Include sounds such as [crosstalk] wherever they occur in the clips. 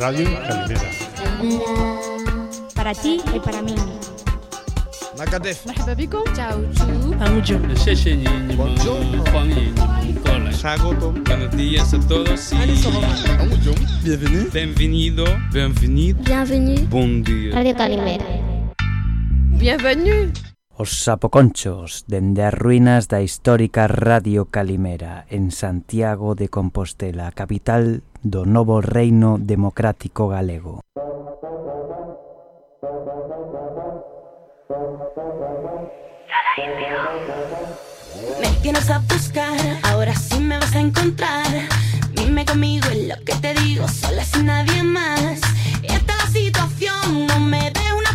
Radio Calimera. Para ti y para mí. Nakatef. Marhaba bikum. Chao chu. Hangzhou. Bonjour. Buenos días a todos. Hangzhou. Bienvenido. Bienvenido. Bienvenido. Bienvenido. Buen día. Radio Calimera. Bienvenido. Os sapoconchos dende as ruínas da histórica Radio Calimera en Santiago de Compostela, capital do novo reino democrático galego. Me tienes a buscar, ahora sí me vas a encontrar. Dime conmigo en lo que te digo, sola sin nadie más. Esta es situación, no me dé una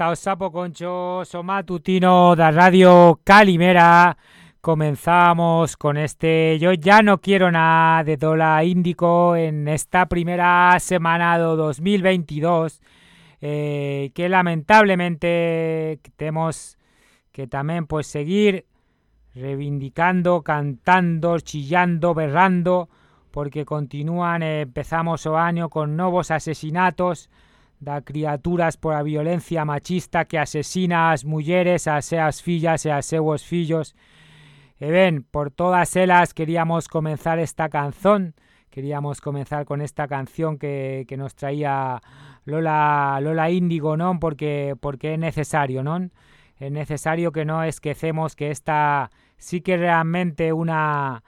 Benvidas ao Sapo Concho, o matutino da Radio Calimera. Comenzamos con este Yo ya no quiero nada de Dola Índico en esta primera semana do 2022 eh, que lamentablemente temos que tamén pues seguir reivindicando, cantando, chillando, berrando porque continúan, eh, empezamos o año con novos asesinatos da criaturas por a violencia machista que asesina as mulleres, as seas fillas e as fillos. Ben, por todas elas queríamos comenzar esta canción, queríamos comenzar con esta canción que, que nos traía Lola Lola Índigo, non? Porque porque é necesario, non? É necesario que non esquecemos que esta sí que realmente una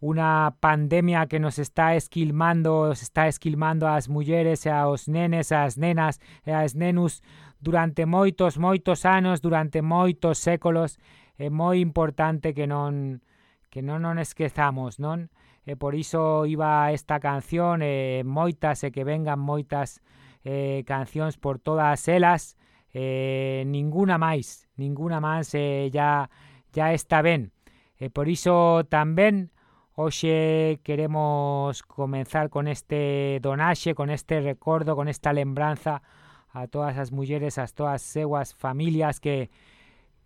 unha pandemia que nos está esquilmando, os está esquilmando ás mulleres e aos nenes, ás nenas e ás nenus durante moitos, moitos anos, durante moitos séculos, é moi importante que non que non non esquezamos, non? E eh, por iso iba esta canción e moitas e que vengan moitas eh, cancións por todas elas, eh, ninguna máis, ninguna máis eh, ya ya está ben. E por iso tamén hoxe queremos comenzar con este donaxe, con este recordo, con esta lembranza a todas as mulleres, a todas as seuas familias que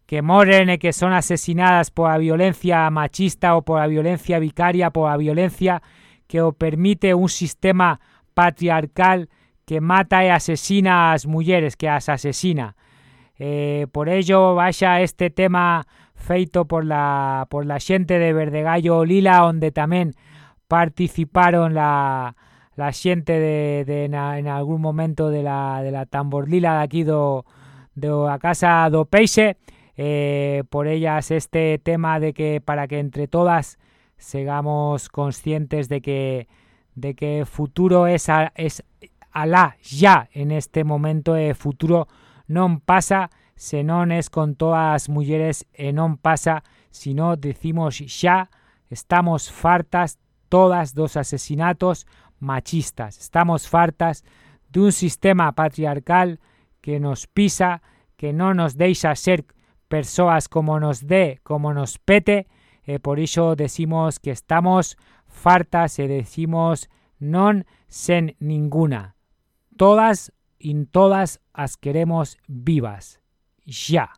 que moren e que son asesinadas pola violencia machista ou pola violencia vicaria, pola violencia que o permite un sistema patriarcal que mata e asesina ás mulleres, que as asesina. Eh, por ello, vaya este tema feito por la, por la xente de Verdegallo Lila, onde tamén participaron la, la xente de, en algún momento de la, de la tambor lila de aquí do, do a casa do Peixe, eh, por ellas este tema de que para que entre todas sigamos conscientes de que de que futuro es, a, es alá ya en este momento e futuro non pasa se non es con todas as mulleres e non pasa sino decimos xa estamos fartas todas dos asesinatos machistas estamos fartas dun sistema patriarcal que nos pisa que non nos deixa ser persoas como nos dé, como nos pete, e por iso decimos que estamos fartas e decimos non sen ninguna. Todas e todas as queremos vivas. 下。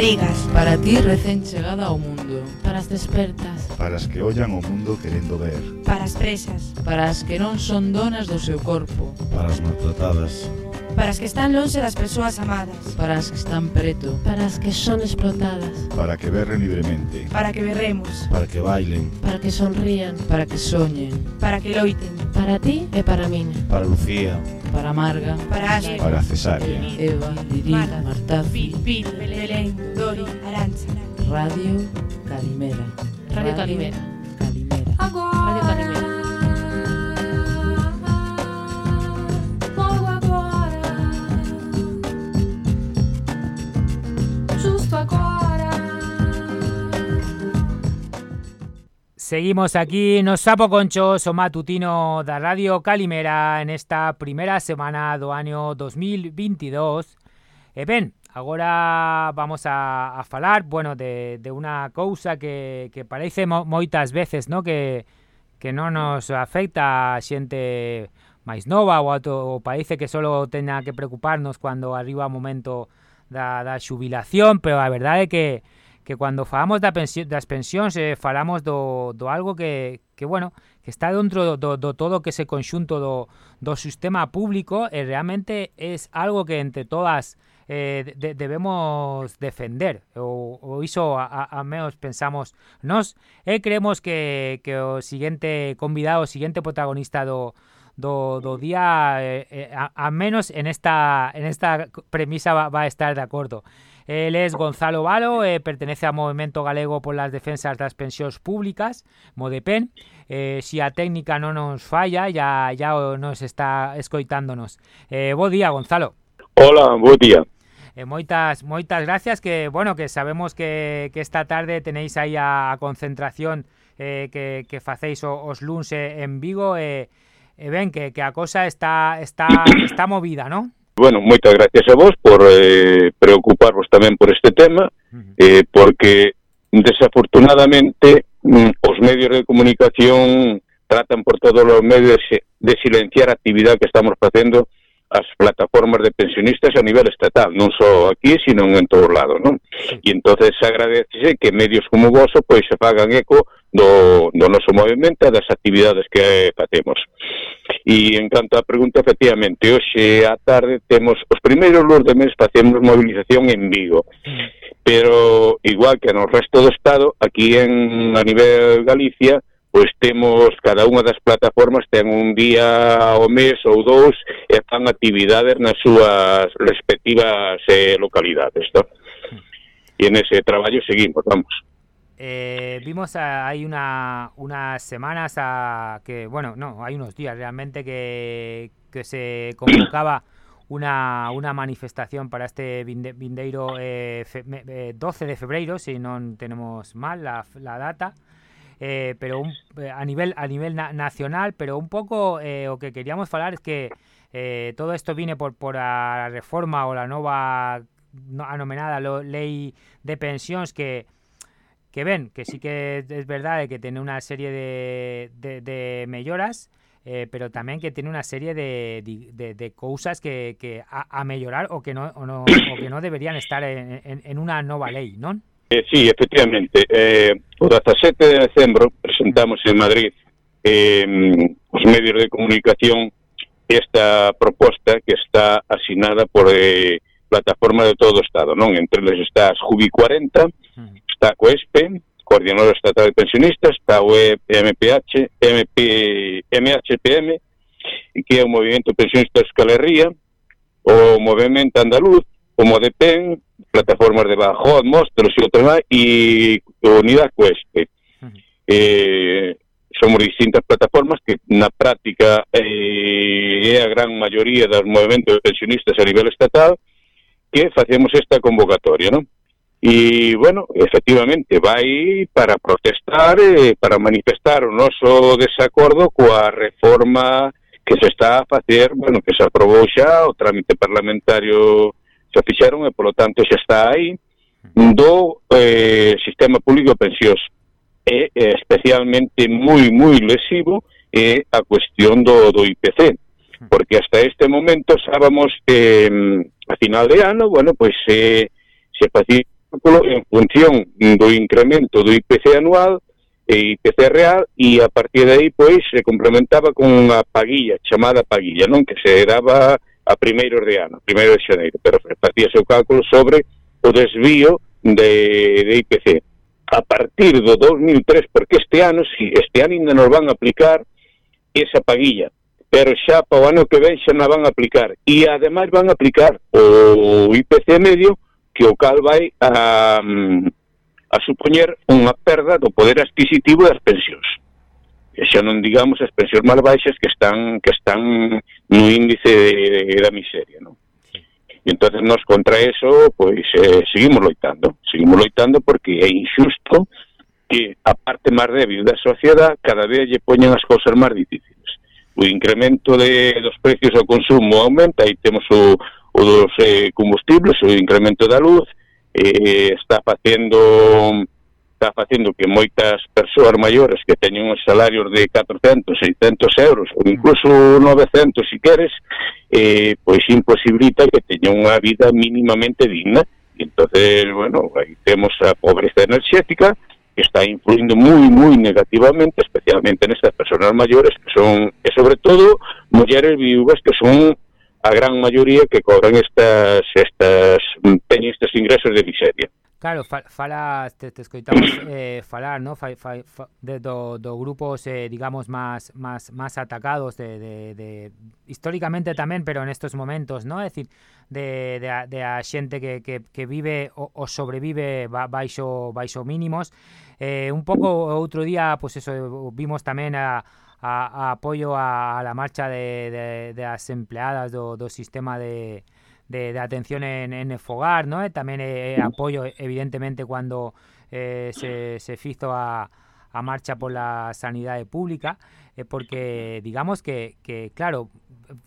raparigas Para ti recén chegada ao mundo. Para as despertas. Para as que ollan o mundo querendo ver. Para as presas. Para as que non son donas do seu corpo. Para as maltratadas. Para as que están longe das persoas amadas. Para as que están preto. Para as que son explotadas. Para que berren libremente. Para que berremos. Para que bailen. Para que sonrían. Para que soñen. Para que loiten. Para ti e para min. Para Lucía. Para Marga, para Asia, para Cesárea, Eva, Lirina, Marta, Marta Pil, Pil, Radio Calimera. Radio Calimera. Calimera. Radio Calimera. Seguimos aquí no Sapo Conchos o matutino da Radio Calimera en esta primeira semana do año 2022. E ben, Agora vamos a, a falar, bueno, de, de unha cousa que, que parece mo, moitas veces, no? Que, que non nos afecta a xente máis nova ou, ou parece que só teña que preocuparnos cando arriba o momento da, da xubilación, pero a verdade é que que cando falamos da pensión, das pensións eh, falamos do, do algo que, que bueno, que está dentro do, do todo que se conxunto do, do sistema público e realmente es algo que entre todas eh, de, debemos defender o, o iso a, a menos pensamos nos e creemos que, que o siguiente convidado, o siguiente protagonista do, do, do día eh, eh, a, a menos en esta en esta premisa va, va a estar de acordo. Él es Gonzalo Valo, eh, pertenece ao Movimento Galego por las Defensas das Pensións Públicas, Modepen. Eh, si a técnica non nos falla, ya, ya nos está escoitándonos. Eh, bo día, Gonzalo. Hola, bo día eh, moitas moitas gracias que, bueno, que sabemos que, que esta tarde tenéis aí a, a concentración eh, que, que facéis os luns eh, en Vigo e, eh, eh, ben que, que a cosa está está está movida, ¿no? Bueno, moitas gracias a vos por eh, preocuparvos tamén por este tema, eh, porque desafortunadamente mm, os medios de comunicación tratan por todos os medios de silenciar a actividade que estamos facendo as plataformas de pensionistas a nivel estatal, non só aquí, sino en todo lado, non? E entonces agradece que medios como o pois se fagan eco do, do noso movimento e das actividades que facemos. E en canto á pregunta, efectivamente, hoxe á tarde temos os primeiros luz de mes facemos movilización en Vigo. Mm. Pero igual que no resto do Estado, aquí en a nivel Galicia, pois temos cada unha das plataformas ten un día ao mes ou dous e fan actividades nas súas respectivas eh, localidades, ¿no? E en ese traballo seguimos, vamos. Eh, vimos a, hay una, unas semanas a que, bueno, no, hay unos días realmente que, que se convocaba una, una manifestación para este vindeiro eh, fe, eh, 12 de febrero, si no tenemos mal la, la data, eh, pero un, eh, a nivel a nivel na nacional, pero un pouco eh, o que queríamos falar es que eh, todo esto viene por, por a reforma ou a nova no, anomenada lo, lei de pensións que que ven, que sí que es verdade que tiene unha serie de, de, de melloras, eh, pero tamén que tiene unha serie de, de, de cousas que, que a, a mellorar o que no, o no, o que no deberían estar en, en, unha nova lei, non? Eh, sí, efectivamente. Eh, o 17 de decembro presentamos en Madrid eh, os medios de comunicación esta proposta que está asinada por eh, plataforma de todo o Estado, non? Entre eles está Jubi 40, está a COESPE, Coordinador Estatal de Pensionistas, está o MPH, MP, MHPM, que é o Movimento Pensionista Euskal Herria, o Movimento Andaluz, o MODEPEN, plataformas de bajo Mostros e outras máis, e Unidad Cueste. Eh, somos distintas plataformas que na práctica eh, é a gran maioría dos movimentos pensionistas a nivel estatal que facemos esta convocatoria, non? E, bueno, efectivamente, vai para protestar, eh, para manifestar o noso desacordo coa reforma que se está a facer, bueno, que se aprobou xa o trámite parlamentario se fixeron e polo tanto xa está aí do eh, sistema público de pensións é eh, especialmente moi moi lesivo é a cuestión do, do IPC porque hasta este momento sábamos que eh, a final de ano bueno, pois pues, eh, se facía en función do incremento do IPC anual e IPC real e a partir de aí pois se complementaba con unha paguilla chamada paguilla, non? Que se daba a primeiros de ano, primeiro de xaneiro, pero facíase o cálculo sobre o desvío de, de IPC. A partir do 2003, porque este ano, si este ano ainda nos van a aplicar esa paguilla, pero xa para o ano que ven xa na van a aplicar. E ademais van a aplicar o IPC medio, que o cal vai a, mm, a supoñer unha perda do poder adquisitivo das pensións e xa non digamos as pensións máis baixas que están que están no índice de, de, da miseria, non? E entonces nós contra eso, pois eh, seguimos loitando, seguimos loitando porque é injusto que a parte máis débil da sociedade cada vez lle poñan as cousas máis difíciles. O incremento de, dos precios ao consumo aumenta aí temos o, o dos eh, combustibles, o incremento da luz, eh, está facendo está facendo que moitas persoas maiores que teñen uns salarios de 400, 600 euros ou incluso 900 se si queres eh, pois imposibilita que teñan unha vida mínimamente digna e entonces, bueno, aí temos a pobreza enerxética que está influindo moi, moi negativamente especialmente nestas persoas maiores que son, e sobre todo mulleres viúvas que son a gran maioría que cobran estas, estas teñen estes ingresos de miseria. Claro, fal, falas, te, te escoitamos [coughs] eh, falar, no? Fa, fa, fa, de, do, do grupos, eh, digamos, más, más, más atacados de, de, de, históricamente tamén, pero en estos momentos, no? É dicir, de, de, a, de a xente que, que, que vive o, o sobrevive ba, baixo, baixo mínimos. Eh, un pouco outro día, pues eso, vimos tamén a, a, a apoio a, a la marcha de, de, de as empleadas do, do sistema de de, atención en, el fogar, ¿no? E tamén eh, apoio, evidentemente, cuando eh, se, se fizo a, marcha por la sanidade pública, eh, porque digamos que, claro,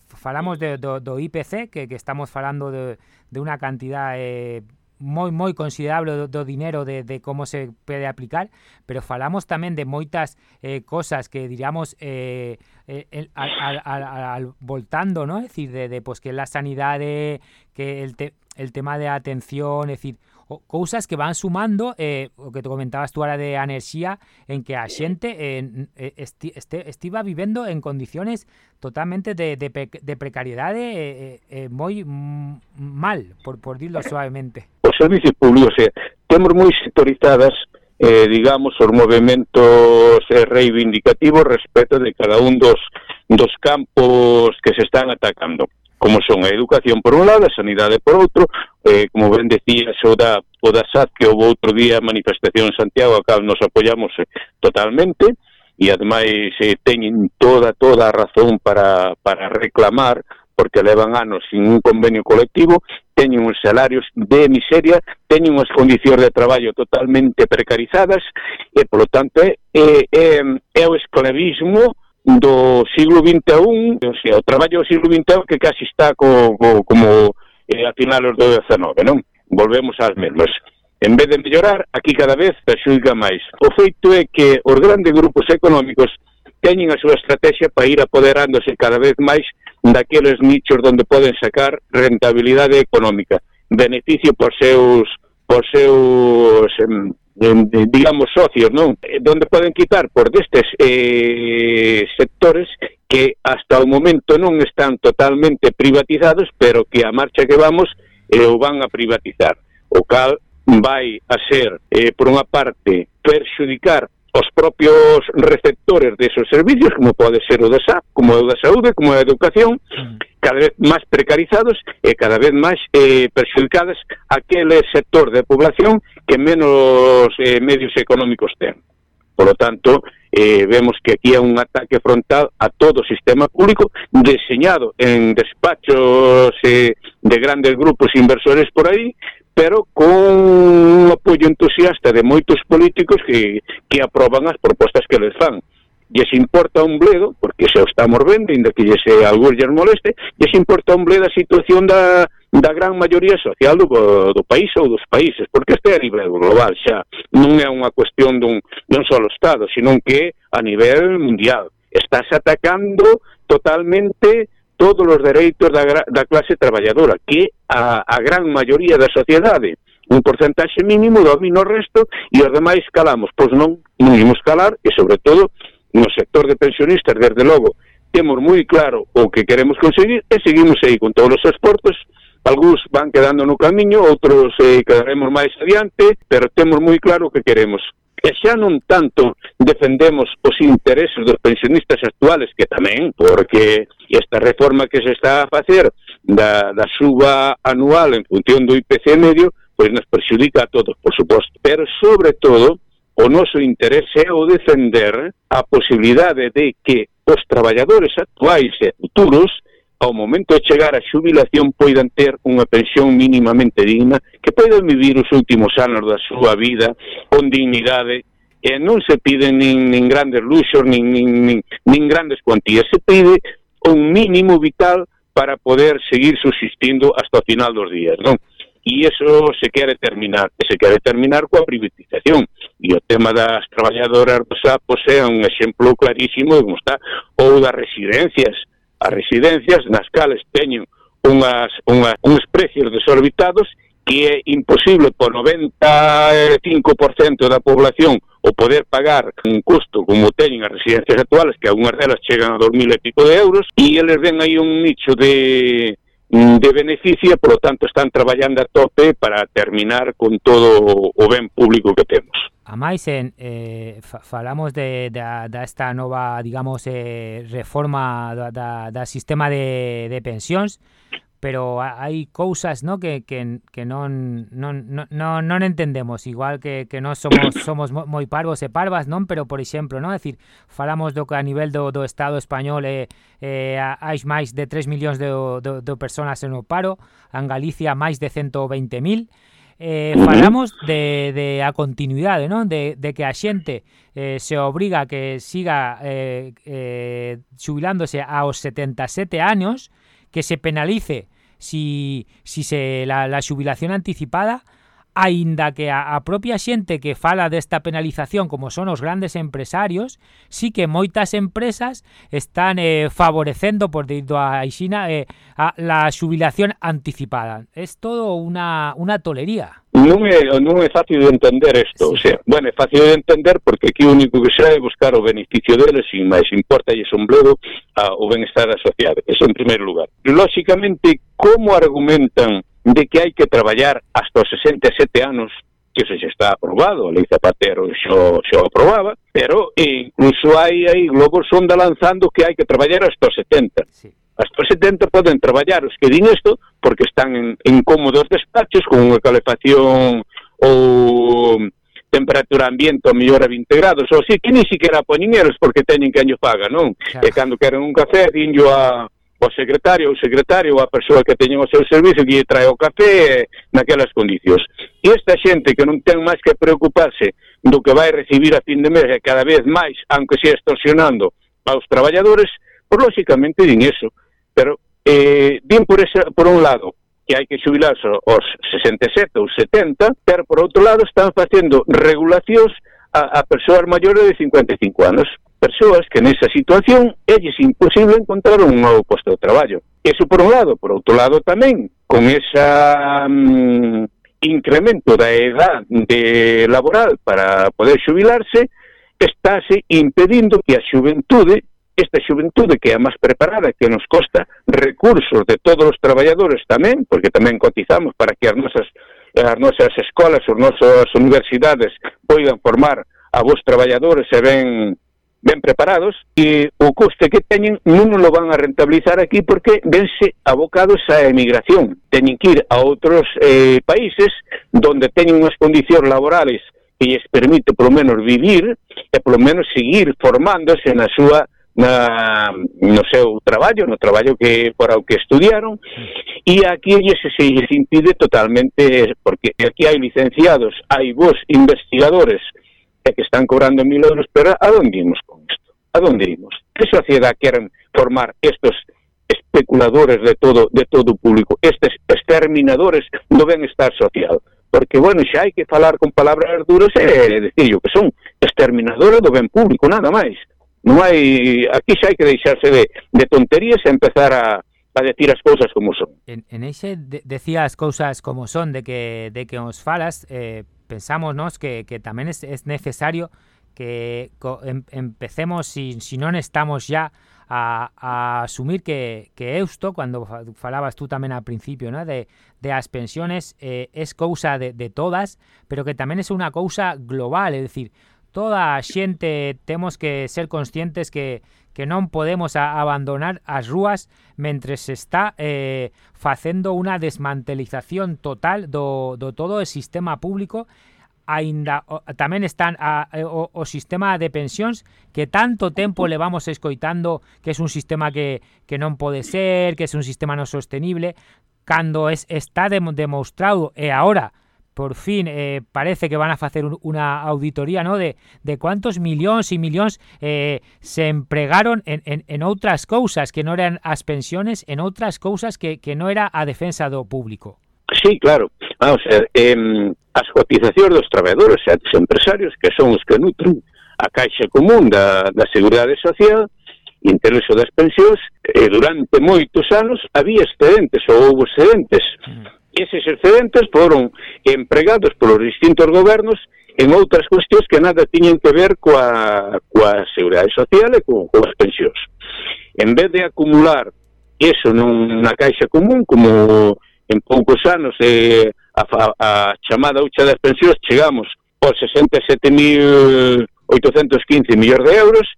falamos de, do, IPC, que, estamos falando de, de unha cantidad eh, moi moi considerable do, do dinero de, de como se pode aplicar, pero falamos tamén de moitas eh, cosas que diríamos eh, eh, al, al, al, al voltando, ¿no? Es decir, de, de pues, que la sanidade, que el, te, el tema de atención, es decir, cousas que van sumando eh, o que te comentabas tú ahora de enerxía en que a xente eh, eh, esti, este, estiva vivendo en condiciones totalmente de, de, de precariedade eh, eh, eh moi mal, por, por dirlo suavemente. Os servicios públicos, eh, temos moi sectorizadas eh, digamos, os movimentos eh, reivindicativos respecto de cada un dos, dos campos que se están atacando como son a educación por un lado, a sanidade por outro, eh, como ben decía, o da, o da SAT que houve outro día a manifestación en Santiago, a cal nos apoyamos eh, totalmente, e ademais eh, teñen toda, toda a razón para, para reclamar porque levan anos sin un convenio colectivo, teñen uns salarios de miseria, teñen unhas condicións de traballo totalmente precarizadas e, polo tanto, é, é, é o esclavismo do siglo XXI, o sea, o traballo do siglo XXI que casi está co, co, como eh, a finales do XIX, non? Volvemos ás mesmas. En vez de mellorar, aquí cada vez perxuica máis. O feito é que os grandes grupos económicos teñen a súa estrategia para ir apoderándose cada vez máis daqueles nichos onde poden sacar rentabilidade económica, beneficio por seus por seus em, de, de, digamos, socios, non? Eh, donde poden quitar por destes eh, sectores que hasta o momento non están totalmente privatizados, pero que a marcha que vamos eh, o van a privatizar. O cal vai a ser, eh, por unha parte, perxudicar os propios receptores desos servicios, como pode ser o da SAP, como é o da saúde, como é a educación, cada vez máis precarizados e cada vez máis eh, perxudicadas aquele sector de población que menos eh, medios económicos ten. Por lo tanto, eh, vemos que aquí é un ataque frontal a todo o sistema público deseñado en despachos eh, de grandes grupos inversores por aí, pero con un apoio entusiasta de moitos políticos que, que aproban as propostas que les fan. Lles importa un bledo, porque se o estamos vendo, inda que se algúr lles moleste, lles importa un bledo a situación da, da gran maioría social do, do país ou dos países, porque este é a nivel global xa, non é unha cuestión dun, dun solo Estado, senón que é a nivel mundial. Estás atacando totalmente todos os dereitos da, da clase traballadora, que a, a gran maioría da sociedade, un porcentaxe mínimo, domina o resto e os demais calamos. Pois non, non imos calar e, sobre todo, no sector de pensionistas, desde logo, temos moi claro o que queremos conseguir e seguimos aí con todos os esforços Algúns van quedando no camiño, outros eh, quedaremos máis adiante, pero temos moi claro o que queremos que xa non tanto defendemos os intereses dos pensionistas actuales, que tamén, porque esta reforma que se está a facer da, da suba anual en función do IPC medio, pois nos perxudica a todos, por suposto. Pero, sobre todo, o noso interese é o defender a posibilidade de que os traballadores actuais e futuros ao momento de chegar a xubilación poidan ter unha pensión mínimamente digna, que poidan vivir os últimos anos da súa vida con dignidade e non se piden nin, nin grandes luxos, nin, nin, nin, nin grandes cuantías, se pide un mínimo vital para poder seguir subsistindo hasta o final dos días, non? E iso se quere terminar, se quere terminar coa privatización. E o tema das traballadoras do SAP é un exemplo clarísimo de como está, ou das residencias, as residencias nas cales teñen unhas, unhas, uns precios desorbitados que é imposible por 95% da población o poder pagar un custo como teñen as residencias actuales, que algunhas delas chegan a 2.000 e pico de euros, e eles ven aí un nicho de, de beneficio, por lo tanto están traballando a tope para terminar con todo o ben público que temos. A máis, en, eh, fa falamos de, da, desta nova, digamos, eh, reforma da, da, da sistema de, de pensións, pero hai cousas no que, que, que non, non, non, non entendemos, igual que, que non somos [coughs] somos moi parvos e parvas, non? Pero, por exemplo, non? É dicir, falamos do que a nivel do, do Estado español eh, eh, hai máis de 3 millóns de, de, de personas en o paro, en Galicia máis de 120.000, eh, falamos de, de a continuidade, non? De, de que a xente eh, se obriga que siga eh, eh, xubilándose aos 77 anos, que se penalice si, si se la, la xubilación anticipada, aínda que a, a propia xente que fala desta penalización como son os grandes empresarios, sí que moitas empresas están eh, favorecendo, por dito a Aixina, eh, a la xubilación anticipada. Es todo unha, unha tolería. Non é, non é fácil de entender isto, sí. o sea, bueno, é fácil de entender porque aquí o único que xa é buscar o beneficio deles e máis importa e son bledo a, o benestar asociado, eso en primeiro lugar. Lóxicamente, como argumentan de que hai que traballar hasta os 67 anos que se xa está aprobado, a lei Zapatero xo, xo aprobaba, pero eh, incluso hai aí globos sonda lanzando que hai que traballar hasta os 70. Sí. Hasta os 70 poden traballar os que din isto porque están en, en cómodos despachos con unha calefacción ou temperatura ambiente ou mellor a 20 grados, ou si que ni siquiera poñen eles porque teñen que año paga, non? Claro. E cando queren un café, dinllo a o secretario ou secretario ou a persoa que teñen o seu servicio que lle trae o café eh, naquelas condicións. E esta xente que non ten máis que preocuparse do que vai recibir a fin de mes e cada vez máis, aunque se extorsionando aos traballadores, por lóxicamente din eso. Pero eh, din por, ese, por un lado que hai que xubilarse aos 67 ou 70, pero por outro lado están facendo regulacións a, a persoas maiores de 55 anos persoas que nesa situación elles imposible encontrar un novo posto de traballo. Eso por un lado, por outro lado tamén, con esa mm, incremento da edad de laboral para poder xubilarse, estáse impedindo que a xuventude, esta xuventude que é a máis preparada, que nos costa recursos de todos os traballadores tamén, porque tamén cotizamos para que as nosas, as nosas escolas, as nosas universidades poidan formar a vos traballadores e ben ben preparados e o coste que teñen non lo van a rentabilizar aquí porque vense abocados á emigración. Teñen que ir a outros eh, países donde teñen unhas condicións laborales que lles permite polo menos vivir e polo menos seguir formándose na súa na, no seu traballo, no traballo que para o que estudiaron e aquí lles se lles impide totalmente porque aquí hai licenciados, hai vos investigadores e que están cobrando mil euros, pero a donde imos con isto? A donde imos? Que sociedade queren formar estos especuladores de todo de todo o público, estes exterminadores do benestar social? Porque, bueno, xa hai que falar con palabras duras e decirlo que son exterminadores do ben público, nada máis. Non hai, aquí xa hai que deixarse de, de tonterías e empezar a, a decir as cousas como son. En, en eixe de, decía as cousas como son de que de que os falas, eh, pensamos nos que, que tamén es, es necesario que em, empecemos si, si non estamos ya a, asumir que, que Eusto, cando fa- falabas tú tamén al principio, ¿no? de, de as pensiones eh, es cousa de, todas, pero que tamén es unha cousa global, é dicir, toda a xente temos que ser conscientes que, que non podemos a abandonar as rúas mentre se está eh, facendo unha desmantelización total do, do todo o sistema público ainda o, tamén están a, eh, o, o sistema de pensións que tanto tempo levamos escoitando que é un sistema que, que non pode ser, que é un sistema non sostenible, cando es, está demostrado e agora por fin eh, parece que van a facer un, unha auditoría no de, de cuántos millóns e millóns eh, se empregaron en, en, en outras cousas que non eran as pensiones, en outras cousas que, que non era a defensa do público. Sí, claro. Vamos a ver, eh, as cotizacións dos traballadores e dos empresarios que son os que nutren a Caixa Común da, da Seguridade Social intereso das pensións, eh, durante moitos anos había excedentes ou houve excedentes. Mm Eses excedentes foron empregados polos distintos gobernos en outras cuestións que nada tiñen que ver coa, coa seguridade social e co, coas pensións. En vez de acumular eso nunha caixa común, como en poucos anos eh, a, a, a chamada ucha das pensións chegamos aos 67.815 millóns de euros,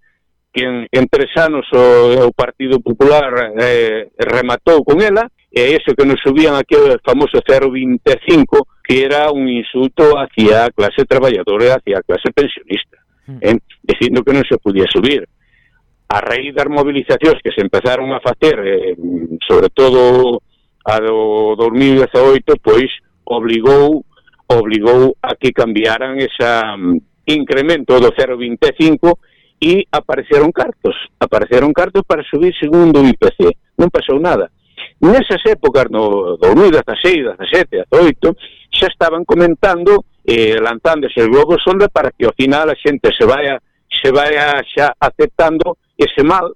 que en, en tres anos o, o Partido Popular eh, rematou con ela, e eso que nos subían aquel famoso 025 que era un insulto hacia a clase traballadora e hacia a clase pensionista, hmm. eh, dicindo que non se podía subir. A raíz das movilizacións que se empezaron a facer, eh, sobre todo a do 2018, pois obligou obligou a que cambiaran esa um, incremento do 0,25 e apareceron cartos, apareceron cartos para subir segundo o IPC. Non pasou nada. Nesas épocas, no 2016, 16, 17, 18, xa estaban comentando eh, lanzando ese globo sonda para que ao final a xente se vaya se vaya xa aceptando ese mal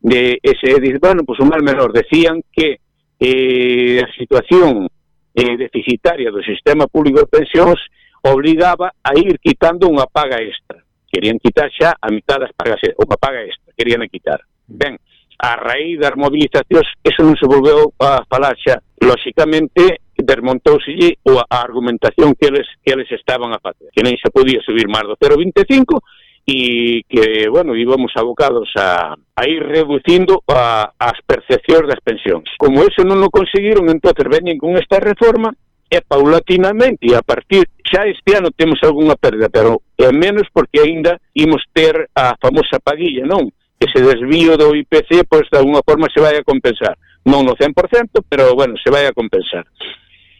de ese bueno, pues un mal menor. Decían que eh, a situación eh, deficitaria do sistema público de pensións obligaba a ir quitando unha paga extra. Querían quitar xa a mitad das pagas, unha paga extra, querían quitar. Ben, a raíz das mobilizacións eso non se volveu a falar xa. Lóxicamente, desmontouselle a argumentación que eles, que eles estaban a facer, que nem se podía subir máis do 0,25 e que, bueno, íbamos abocados a, a ir reducindo a, as percepcións das pensións. Como eso non o conseguiron, entonces veñen con esta reforma e paulatinamente e a partir xa este ano temos algunha perda, pero é menos porque aínda imos ter a famosa paguilla, non? ese desvío do IPC, pois de alguna forma se vai a compensar. Non no 100%, pero bueno, se vai a compensar.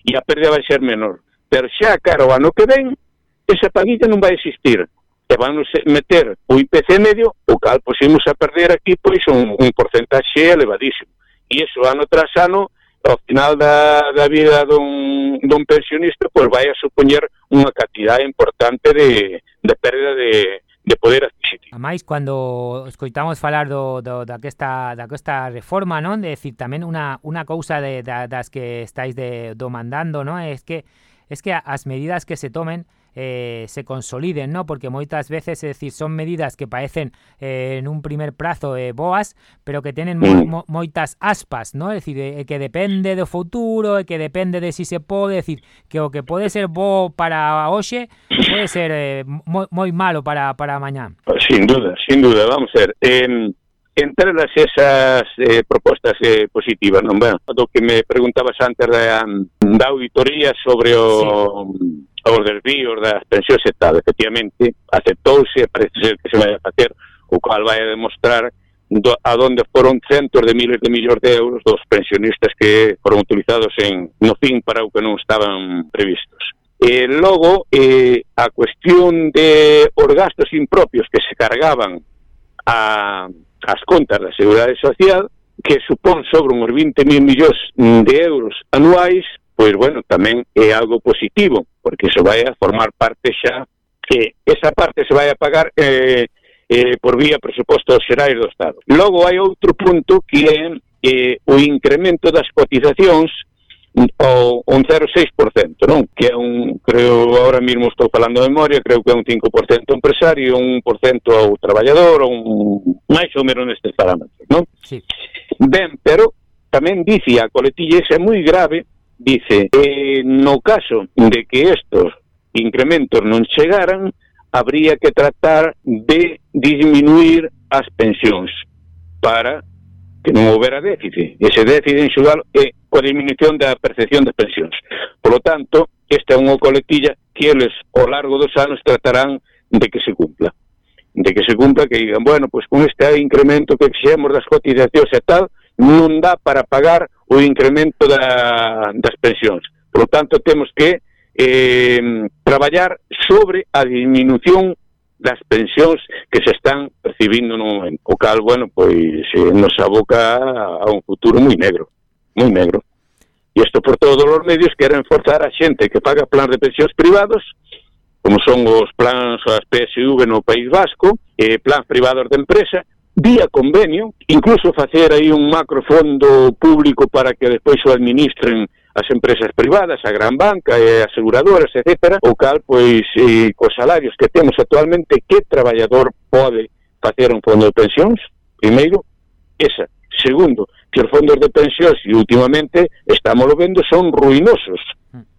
E a perda vai ser menor. Pero xa cara ano que ven, esa paguita non vai existir. E van meter o IPC medio, o cal posimos a perder aquí pois un, un porcentaxe elevadísimo. E iso ano tras ano, ao final da, da vida dun, dun pensionista, pois vai a supoñer unha cantidad importante de, de perda de, de poder adquisitivo. A máis, cando escoitamos falar do, do, d'aquesta, d'aquesta reforma, non? De decir, tamén unha, unha cousa de, da, das que estáis de, domandando, non? Es que, es que as medidas que se tomen eh, se consoliden, ¿no? Porque moitas veces, é dicir, son medidas que parecen eh, en un primer prazo eh, boas, pero que tenen mo, mm. mo, moitas aspas, ¿no? É dicir, eh, que depende do futuro, e que depende de si se pode, é dicir, que o que pode ser bo para hoxe, pode ser eh, moi, moi malo para, para mañán. Sin duda, sin duda, vamos a ver. Eh, entre las esas eh, propostas eh, positivas, non? Bueno, do que me preguntabas antes da, da auditoría sobre o... Sí os desvíos das pensións e tal. Efectivamente, aceptouse, parece ser que se vai a facer, o cual vai a demostrar do, a donde foron centos de miles de millóns de euros dos pensionistas que foron utilizados en, no fin para o que non estaban previstos. Eh, e logo, eh, a cuestión de os gastos impropios que se cargaban a, as contas da Seguridade Social, que supón sobre uns 20.000 millóns de euros anuais, pois bueno, tamén é algo positivo, porque iso vai a formar parte xa que esa parte se vai a pagar eh, eh, por vía presupostos xerais do Estado. Logo hai outro punto que é eh, o incremento das cotizacións o un 0,6%, non? Que é un, creo, ahora mismo estou falando de memoria, creo que é un 5% ao empresario, un 1% ao traballador, un máis ou menos nestes parámetros, non? Sí. Ben, pero tamén dice a coletilla, é moi grave Dice, eh, no caso de que estos incrementos non chegaran, habría que tratar de disminuir as pensións para que non houbera déficit. Ese déficit en xudal é coa disminución da percepción das pensións. Por lo tanto, esta é unha coletilla que eles ao largo dos anos tratarán de que se cumpla. De que se cumpla que digan, bueno, pois pues, con este incremento que fixemos das cotizacións e tal, non dá para pagar o incremento da, das pensións. Por lo tanto, temos que eh, traballar sobre a diminución das pensións que se están percibindo no momento. O cal, bueno, pois eh, nos aboca a un futuro moi negro, moi negro. E isto por todos os medios que era a xente que paga plans de pensións privados, como son os plans as PSV no País Vasco, e eh, plans privados de empresa, vía convenio, incluso facer aí un macrofondo público para que despois o administren as empresas privadas, a gran banca e aseguradoras, etc. O cal, pois, e, cos salarios que temos actualmente, que traballador pode facer un fondo de pensións? Primeiro, esa. Segundo, que os fondos de pensións, e últimamente estamos lo vendo, son ruinosos.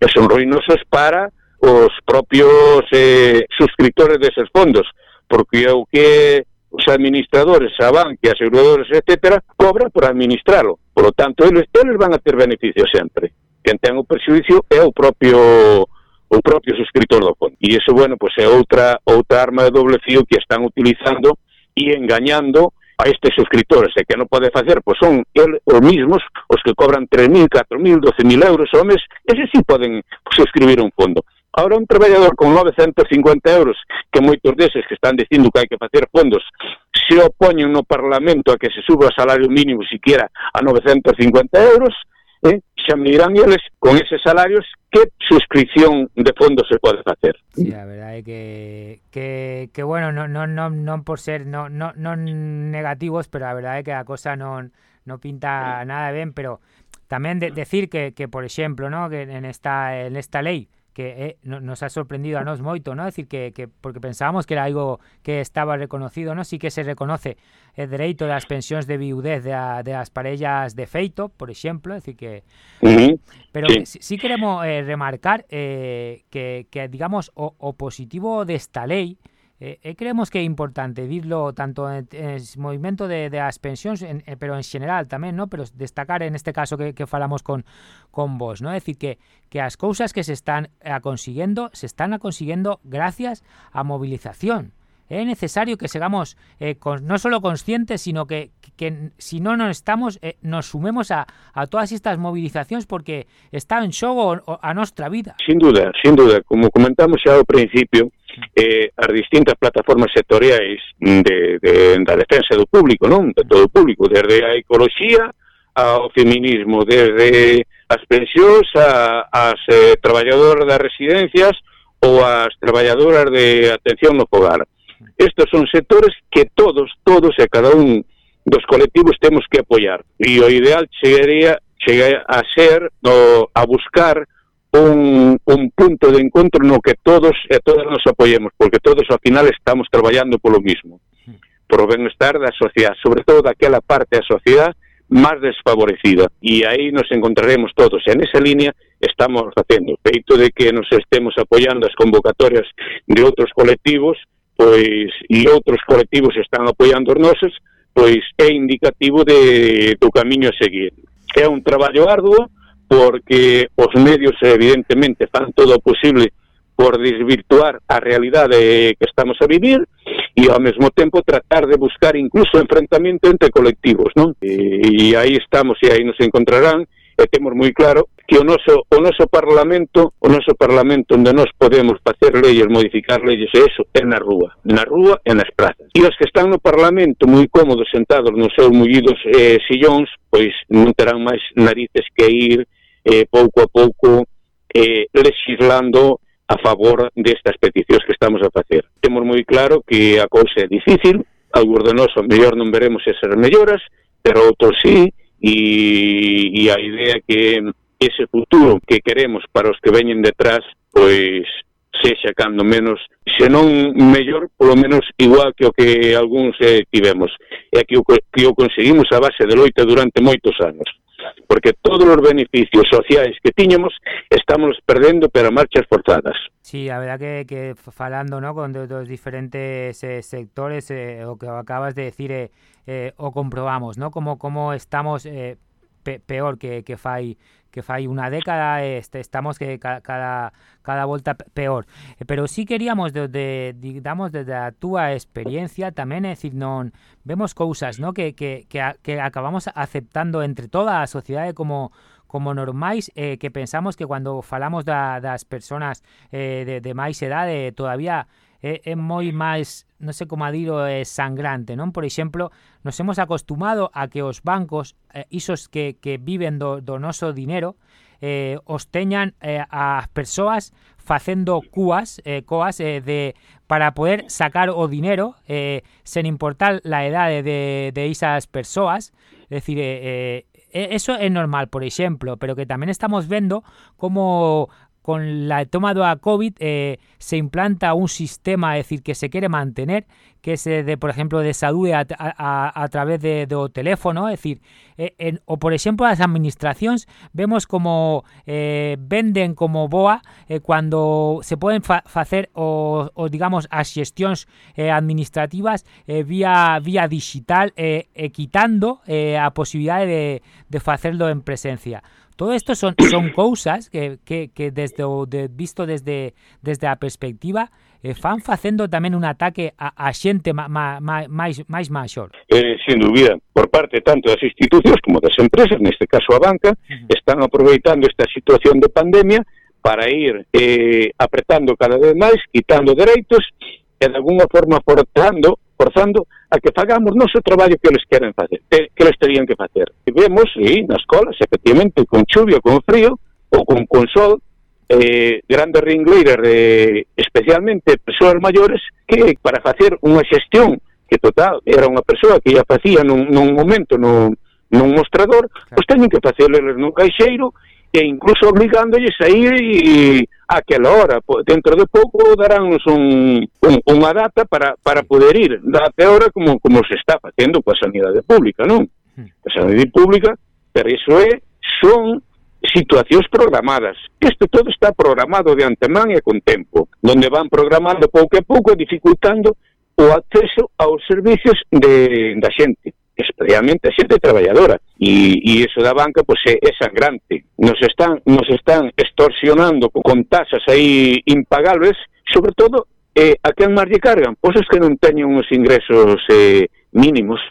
E son ruinosos para os propios eh, suscriptores deses fondos, porque o que os administradores, a banca, as seguradores, etcétera, cobran por administralo. Por lo tanto, eles, eles van a ter beneficio sempre. Quen ten o perxuicio é o propio o propio suscriptor do fondo. E iso, bueno, pois é outra outra arma de doble fío que están utilizando e engañando a estes suscriptores, e que non pode facer, pois son el, os mismos os que cobran 3.000, 4.000, 12.000 euros ao mes, Ese sí poden suscribir un fondo. Ahora un traballador con 950 euros, que moitos deses que están dicindo que hai que facer fondos, se opoñen no Parlamento a que se suba o salario mínimo siquiera a 950 euros, eh, xa me dirán eles con eses salarios que suscripción de fondos se pode facer. Sí, a verdade é que, que, que bueno, non, non, non, non por ser non, non, non negativos, pero a verdade é que a cosa non, non pinta nada ben, pero tamén de, decir que, que por exemplo, ¿no? que en esta, en esta lei que eh, nos ha sorprendido a nos moito, ¿no? Decir, que, que porque pensábamos que era algo que estaba reconocido, ¿no? Sí que se reconoce el dereito das pensións de viudez de, a, de as parellas de feito, por exemplo, decir que uh -huh. pero sí. sí, sí queremos eh, remarcar eh, que, que digamos o, o positivo desta lei Eh, eh, creemos que é importante dirlo tanto en, en movimento de, de as pensións, en, eh, pero en general tamén, ¿no? pero destacar en este caso que, que falamos con, con vos, ¿no? é dicir que, que as cousas que se están a consiguiendo se están a consiguiendo gracias a movilización, É necesario que segamos eh, con, no solo conscientes, sino que, que si non nos estamos, eh, nos sumemos a, a, todas estas movilizacións porque está en xogo a nostra vida. Sin duda, sin duda. Como comentamos xa ao principio, eh, as distintas plataformas sectoriais de, de, da defensa do público, non? De todo o público, desde a ecoloxía ao feminismo, desde as pensións a, as eh, traballadoras das residencias ou as traballadoras de atención no fogar. Estos son sectores que todos, todos e cada un dos colectivos temos que apoiar. E o ideal chegaría chega a ser o, a buscar un, un punto de encontro no que todos e todas nos apoiemos, porque todos ao final estamos traballando polo mismo, por o benestar da sociedade, sobre todo daquela parte da sociedade máis desfavorecida. E aí nos encontraremos todos. En esa línea estamos facendo. Feito de que nos estemos apoiando as convocatorias de outros colectivos, pois e outros colectivos están apoiando os nosos, pois é indicativo de, do camiño a seguir. É un traballo arduo, porque os medios evidentemente fan todo o posible por desvirtuar a realidade que estamos a vivir e ao mesmo tempo tratar de buscar incluso enfrentamento entre colectivos, non? E, e aí estamos e aí nos encontrarán e temos moi claro que o noso, o noso Parlamento, o noso Parlamento onde nós podemos facer leyes, modificar leyes, e eso é na rúa, na rúa e nas prazas. E os que están no Parlamento moi cómodos sentados nos seus mullidos eh, sillóns, pois non terán máis narices que ir eh, pouco a pouco eh, legislando a favor destas peticións que estamos a facer. Temos moi claro que a cousa é difícil, algúns de nós mellor non veremos esas melloras, pero outros sí, e, e a idea que ese futuro que queremos para os que veñen detrás, pois sexa cando menos, se non mellor, polo menos igual que o que algúns eh, tivemos. E que o, que o conseguimos a base de loita durante moitos anos porque todos os beneficios sociais que tiñamos estamos perdendo pero marchas forzadas. Sí, a verdad que, que falando ¿no? con dos diferentes eh, sectores, eh, o que acabas de decir, eh, eh o comprobamos ¿no? como, como estamos eh, peor que, que fai que fai unha década este, estamos que ca, cada cada volta peor. Eh, pero sí queríamos desde digamos desde a túa experiencia tamén, é dicir, non vemos cousas, ¿no? que, que, que, a, que acabamos aceptando entre toda a sociedade como como normais eh, que pensamos que cando falamos da, das persoas eh, de, de máis edade eh, todavía é, é moi máis, non sei como a diro, é eh, sangrante, non? Por exemplo, nos hemos acostumado a que os bancos, eh, isos que, que viven do, do noso dinero, eh, os teñan eh, as persoas facendo cuas, eh, coas eh, de para poder sacar o dinero eh, sen importar la edade de, de esas persoas, é dicir, eh, eh, eso é normal, por exemplo, pero que tamén estamos vendo como con la toma da COVID eh, se implanta un sistema, decir, que se quiere mantener, que es de, por ejemplo, de salud a, través de, teléfono, decir, eh, o por exemplo as administracións vemos como eh, venden como boa cuando se poden fa facer o, digamos eh, administrativas vía vía digital e quitando a posibilidade de, de facerlo en presencia. Todo isto son, [coughs] son cousas que, que, que desde o de, visto desde desde a perspectiva eh, fan facendo tamén un ataque a, a xente ma, ma, ma, máis, máis maior. Eh, sin dúbida, por parte tanto das institucións como das empresas, neste caso a banca, uh -huh. están aproveitando esta situación de pandemia para ir eh, apretando cada vez máis, quitando dereitos e de alguna forma forzando forzando a que fagamos noso traballo que eles queren facer, que eles terían que facer. E vemos, e na escola, efectivamente, con chuvia, con frío, ou con, con sol, eh, grandes ringleiras, eh, especialmente persoas maiores, que para facer unha xestión que total era unha persoa que ia facía nun, nun momento nun, nun mostrador, claro. pois teñen que facer eles nun caixeiro e incluso obligándolles a ir a aquela hora. Dentro de pouco daránnos un, un, unha data para, para poder ir, date hora como, como se está facendo coa sanidade pública, non? Hmm. A sanidade pública, pero iso é, son situacións programadas. Isto todo está programado de antemán e con tempo, donde van programando pouco a pouco e dificultando o acceso aos servicios de, da xente especialmente a xente traballadora e, e iso da banca pois é, é sangrante nos están, nos están extorsionando con tasas aí impagables sobre todo eh, a quen máis lle cargan? Pois os que non teñen uns ingresos eh, mínimos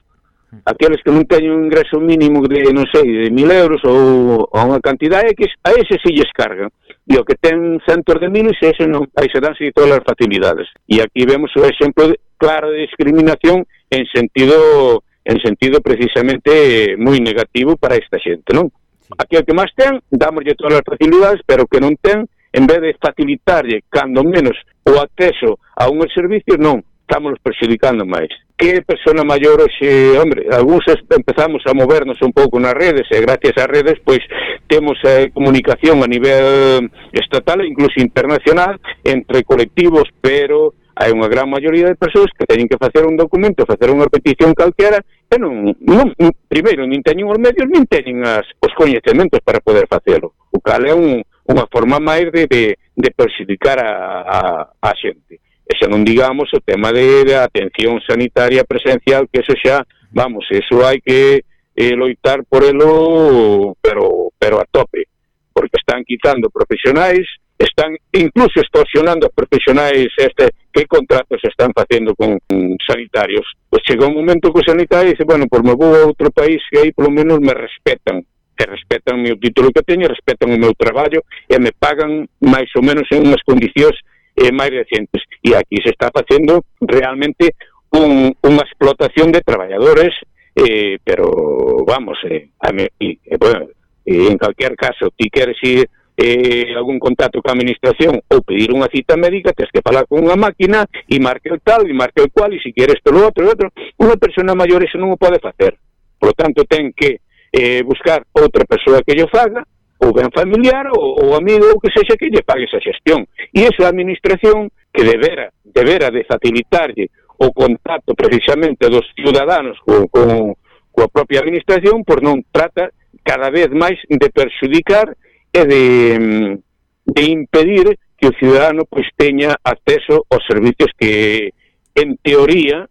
aqueles que non teñen un ingreso mínimo de, non sei, de mil euros ou a unha cantidad X, a ese si lles cargan. E o que ten centos de miles, ese non, aí se dan si todas as facilidades. E aquí vemos o exemplo de, claro de discriminación en sentido en sentido precisamente eh, moi negativo para esta xente, non? Aquí o que máis ten, damoslle todas as facilidades, pero que non ten, en vez de facilitarlle, cando menos, o acceso a unhos servicios, non, estamos perxudicando máis. Que persona maior hoxe, hombre, algúns empezamos a movernos un pouco nas redes e gracias ás redes pois temos eh, comunicación a nivel estatal e incluso internacional entre colectivos, pero hai unha gran maioría de persoas que teñen que facer un documento, facer unha petición calquera, e non, non primeiro, nin teñen os medios, nin teñen as, os coñecementos para poder facelo. O cal é un, unha forma máis de, de, de perxudicar a, a, a xente. E xa non digamos o tema de, de atención sanitaria presencial, que eso xa, vamos, eso hai que eh, loitar por elo, pero, pero a tope porque están quitando profesionais, están incluso extorsionando aos profesionais este que contratos están facendo con sanitarios. Pois chega un momento que os sanitarios dicen, bueno, pois me vou a outro país que aí polo menos me respetan que respetan o meu título que teño, respetan o meu traballo e me pagan máis ou menos en unhas condicións eh, máis decentes. E aquí se está facendo realmente un, unha explotación de traballadores, eh, pero vamos, eh, a mí, eh, bueno, Eh, en calquer caso, ti queres ir eh, algún contacto coa administración ou pedir unha cita médica, tens que falar con unha máquina e marque o tal, e marque o cual, e se queres pelo outro, e outro. Unha persona maior eso non o pode facer. Por lo tanto, ten que eh, buscar outra persoa que lle faga, ou ben familiar, ou, ou amigo, ou que sexa que lle pague esa xestión. E esa administración que debera, debera de facilitarlle o contacto precisamente dos ciudadanos con, con, coa propia administración, por non trata cada vez máis de perxudicar e de, mm, de impedir que o ciudadano pois teña acceso aos servicios que en teoría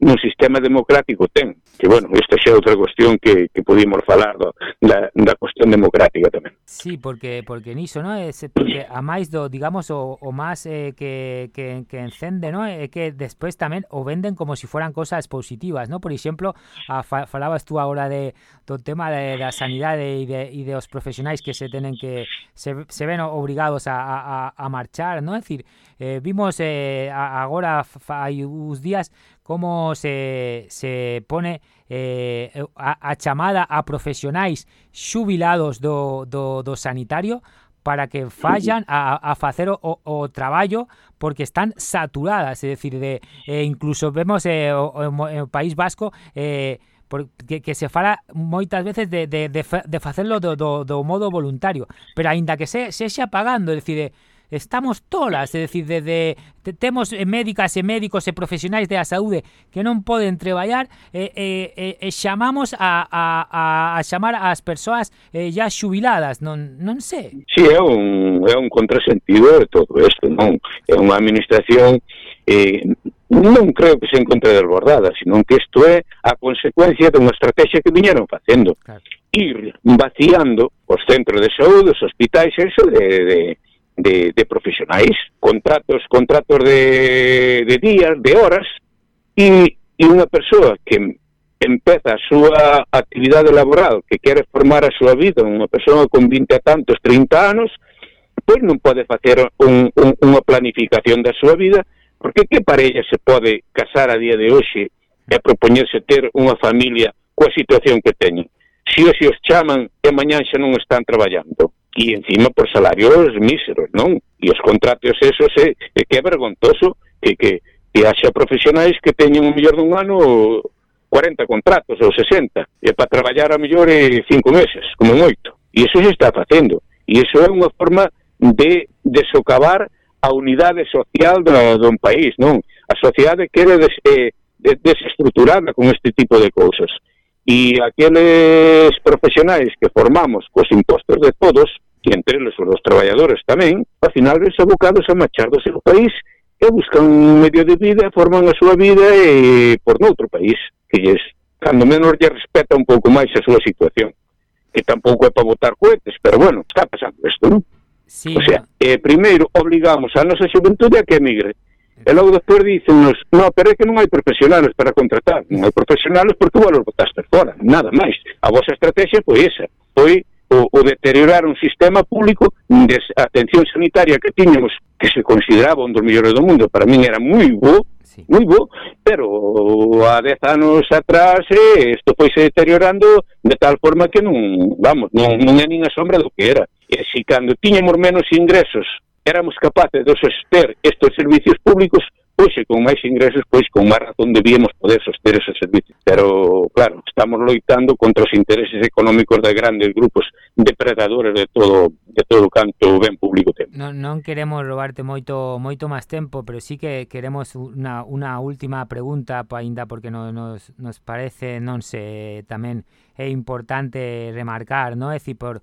no sistema democrático ten. Que, bueno, esta xa é outra cuestión que, que pudimos falar do, da, da cuestión democrática tamén. Sí, porque porque niso, ¿no? Eh, é, porque a máis do, digamos, o, o máis eh, que, que, que encende, ¿no? É que despois tamén o venden como se si fueran cosas positivas, ¿no? Por exemplo, a, fa, falabas tú agora de, do tema de, da sanidade e de, e de os profesionais que se tenen que se, se ven obrigados a, a, a marchar, ¿no? É dicir, eh, vimos eh, agora hai uns días como se, se pone eh, a, a chamada a profesionais xubilados do, do, do sanitario para que fallan a, a facer o, o traballo porque están saturadas, é dicir, de, eh, incluso vemos eh, o, o, o País Vasco eh, porque que se fala moitas veces de, de, de, de facelo do, do, do modo voluntario, pero aínda que se, se xa pagando, é dicir, estamos tolas, é dicir, desde de, temos médicas e médicos e profesionais da saúde que non poden traballar e, e, e, e chamamos a, a, a, a chamar as persoas eh, ya xubiladas, non, non sei. Sí, é un, é un contrasentido de todo isto, non? É unha administración eh, non creo que se encontre desbordada, senón que isto é a consecuencia dunha estrategia que viñeron facendo. Claro. Ir vaciando os centros de saúde, os hospitais, eso de, de, de, de profesionais, contratos contratos de, de días, de horas, e, e unha persoa que empeza a súa actividade laboral, que quere formar a súa vida, unha persoa con 20 a tantos, 30 anos, pois non pode facer un, un, unha planificación da súa vida, porque que parella se pode casar a día de hoxe e propoñerse ter unha familia coa situación que teñen? Si hoxe os chaman e mañan xa non están traballando e encima por salarios míseros, non? E os contratos esos eh, eh, é, é que é vergontoso que, que, que haxa profesionais que teñen un millor dun ano 40 contratos ou 60 e para traballar a millor é 5 meses, como moito. E iso se está facendo. E iso é unha forma de, de socavar a unidade social do, do país, non? A sociedade quere des, eh, desestruturada con este tipo de cousas. E aqueles profesionais que formamos cos impostos de todos, e entre eles os dos traballadores tamén, ao final ves abocados a marchar do seu país e buscan un medio de vida, forman a súa vida e por noutro país, que lles, cando menos lle respeta un pouco máis a súa situación. Que tampouco é para botar cohetes, pero bueno, está pasando isto, non? Sí. O sea, eh, primeiro obligamos a nosa xuventude a que emigre E logo despois dicennos, no, pero é que non hai profesionales para contratar, non hai profesionales porque vos botaste fora, nada máis. A vosa estrategia foi esa, foi o, o deteriorar un sistema público de atención sanitaria que tiñamos que se consideraba un dos mellores do mundo para min era moi bo sí. moi bo pero a dez anos atrás eh, isto eh, foi se deteriorando de tal forma que non vamos non, non é nin a sombra do que era e se cando tiñamos menos ingresos éramos capaces de soster estes servicios públicos, pois con máis ingresos, pois con máis razón debíamos poder soster esos servicios. Pero, claro, estamos loitando contra os intereses económicos de grandes grupos depredadores de todo de todo canto ben público temos. Non, non queremos robarte moito moito máis tempo, pero sí que queremos unha, unha última pregunta, ainda porque no, nos, nos parece, non sei, tamén é importante remarcar, non? É dicir, por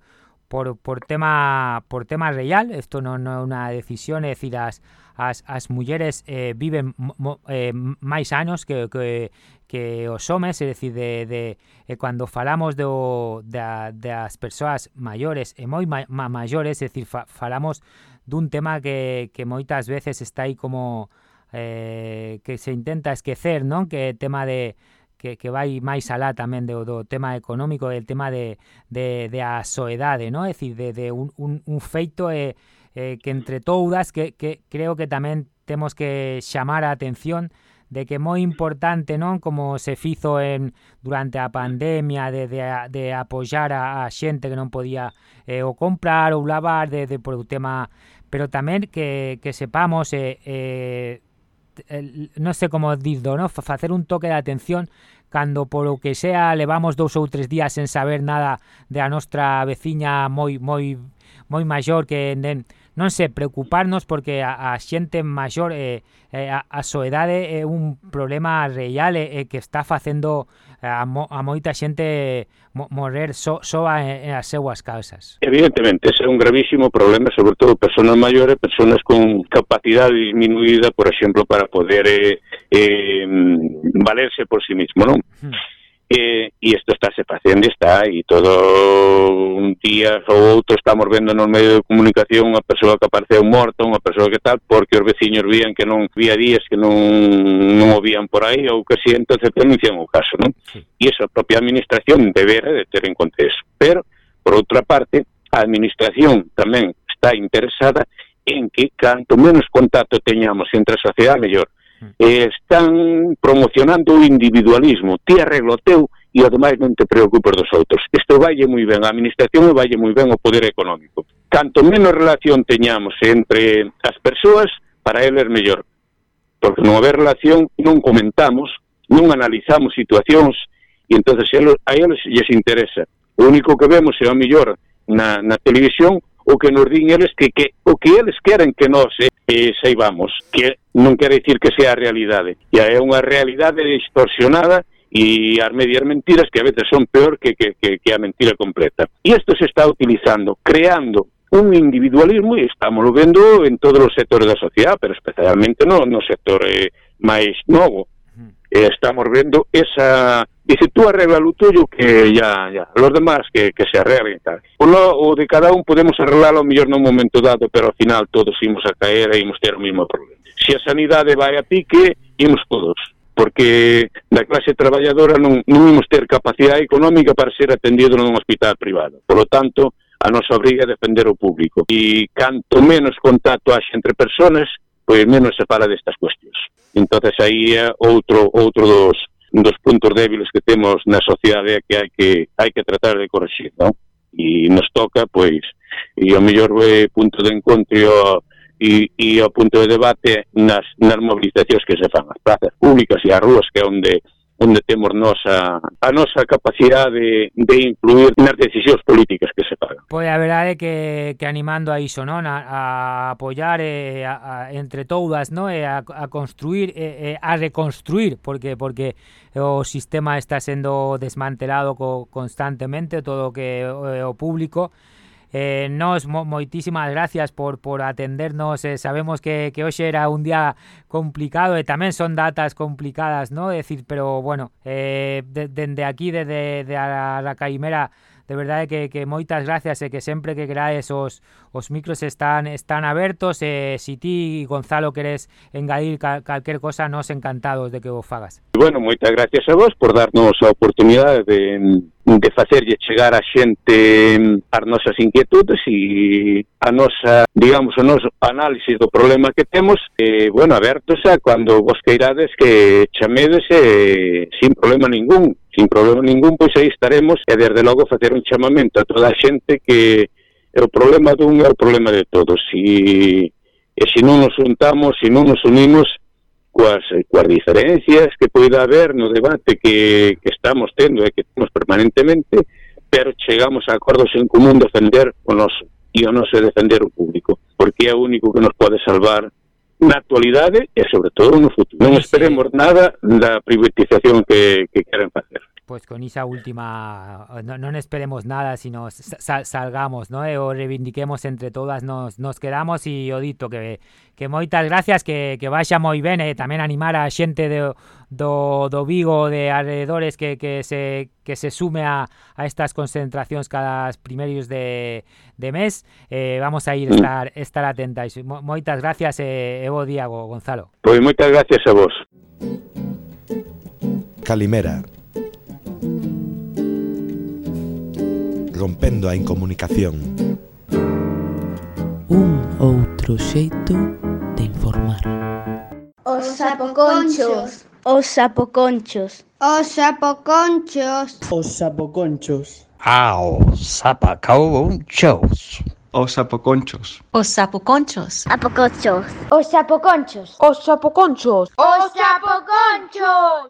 por, por tema por tema real, isto non, non é unha decisión, é dicir, as, as, as mulleres eh, viven mo, eh, máis anos que, que, que os homes, é dicir, de, de, eh, cando falamos do, da, das persoas maiores e moi ma, ma, maiores, é dicir, fa, falamos dun tema que, que moitas veces está aí como eh, que se intenta esquecer, non? Que tema de que, que vai máis alá tamén do, do tema económico, el tema de, de, de a soedade, non? É dicir, de, de un, un, un feito eh, eh, que entre todas que, que creo que tamén temos que chamar a atención de que é moi importante, non, como se fizo en durante a pandemia de, de, de apoyar a, a xente que non podía eh, o comprar ou lavar de, de por o tema, pero tamén que, que sepamos eh, eh, non sei como dido, no? facer un toque de atención cando polo que sea levamos dous ou tres días sen saber nada da nosa veciña moi moi moi maior que nen, non sei, preocuparnos porque a, a xente maior eh, eh, a, a soedade é un problema real eh, eh que está facendo a, mo, a moita xente mo, morrer so, soa en, en as casas. Evidentemente, ese é un gravísimo problema, sobre todo persoas maiores, persoas con capacidade disminuída, por exemplo, para poder eh, eh, valerse por sí mismo, non? Hmm. Eh, e isto estáse facendo, está, e todo un día ou outro estamos vendo nos medios de comunicación unha persoa que apareceu morta, unha persoa que tal, porque os veciños vían que non vía días que non, non o vían por aí ou que si, entonces denuncian o caso, non? E esa propia administración debera de ter en conta eso. Pero, por outra parte, a administración tamén está interesada en que canto menos contacto teñamos entre a sociedade, mellor eh, están promocionando o individualismo. Ti arreglo teu e ademais demais non te preocupes dos outros. Isto valle moi ben a administración e valle moi ben o poder económico. Canto menos relación teñamos entre as persoas, para eles mellor. Porque non haber relación non comentamos, non analizamos situacións e entonces a eles lles interesa. O único que vemos é o mellor na, na televisión o que nos din eles que, que o que eles queren que nós eh, saibamos, que non quere dicir que sea a realidade. E é unha realidade distorsionada e as medias mentiras que a veces son peor que, que, que, que a mentira completa. E isto se está utilizando, creando un individualismo e estamos vendo en todos os sectores da sociedade, pero especialmente no, no sector eh, máis novo. Eh, estamos vendo esa Dice, tú arregla lo tuyo que ya, ya, los demás que, que se arreglen tal. Uno o de cada un podemos arreglarlo mellor nun momento dado, pero ao final todos imos a caer e imos ter o mismo problema. Se a sanidade vai a pique, imos todos porque da clase traballadora non, non imos ter capacidade económica para ser atendido nun hospital privado. Por lo tanto, a nosa obriga é defender o público. E canto menos contacto haxe entre personas, pois menos se fala destas cuestións. Entonces aí é outro outro dos un dos puntos débiles que temos na sociedade que hai que hai que tratar de corregir, non? E nos toca, pois, e o mellor eh, punto de encontro e, e o punto de debate nas, nas mobilizacións que se fan as plazas públicas e as rúas que é onde onde temos nosa, a nosa capacidade de, de influir nas decisións políticas que se pagan. Pois a verdade é que, que animando a iso, non? A, a apoiar e a, a, entre todas, non? E a, a construir, e, e a reconstruir, porque porque o sistema está sendo desmantelado co, constantemente, todo o que o, o público, Eh, nos mo moitísimas gracias por por atendernos. Eh, sabemos que que hoxe era un día complicado e tamén son datas complicadas, ¿no? Decir, pero bueno, eh dende de, de aquí desde de, de a la Caimera de verdade que, que moitas gracias e que sempre que queráis os, os micros están están abertos e si ti, Gonzalo, queres engadir cal, calquer cosa, nos encantados de que vos fagas. Bueno, moitas gracias a vos por darnos a oportunidade de, de facerlle chegar a xente as nosas inquietudes e a nosa, digamos, o noso análisis do problema que temos e, bueno, abertos a cando vos queirades que chamedes e, sin problema ningún sin problema ningún, pois aí estaremos e desde logo facer un chamamento a toda a xente que o problema dun é o problema de todos. E, e se non nos juntamos, se non nos unimos, coas, coas diferencias que poida haber no debate que, que estamos tendo e que temos permanentemente, pero chegamos a acordos en común defender o noso e o noso defender o público, porque é o único que nos pode salvar na actualidade e sobre todo no futuro. Non esperemos nada da privatización que, que queren facer pues con esa última, no, no esperemos nada, sino sal, salgamos, ¿no? E o reivindiquemos entre todas, nos, nos quedamos y o dito que, que moitas gracias, que, que vaya moi ben, e tamén animar a xente de, do, do Vigo, de alrededores que, que, se, que se sume a, a estas concentracións cada primeiros de, de mes, eh, vamos a ir mm. estar, estar atentais. Moitas gracias, e, e bo día, Gonzalo. Pois moitas gracias a vos. Calimera. Rompendo a incomunicación. Un outro xeito de informar. Os sapoconchos. Os sapoconchos. Os sapoconchos. Os sapoconchos. Ao os sapoconchos. Os sapoconchos. Os sapoconchos. Apoconchos. Os sapoconchos. Os sapoconchos. Os sapoconchos.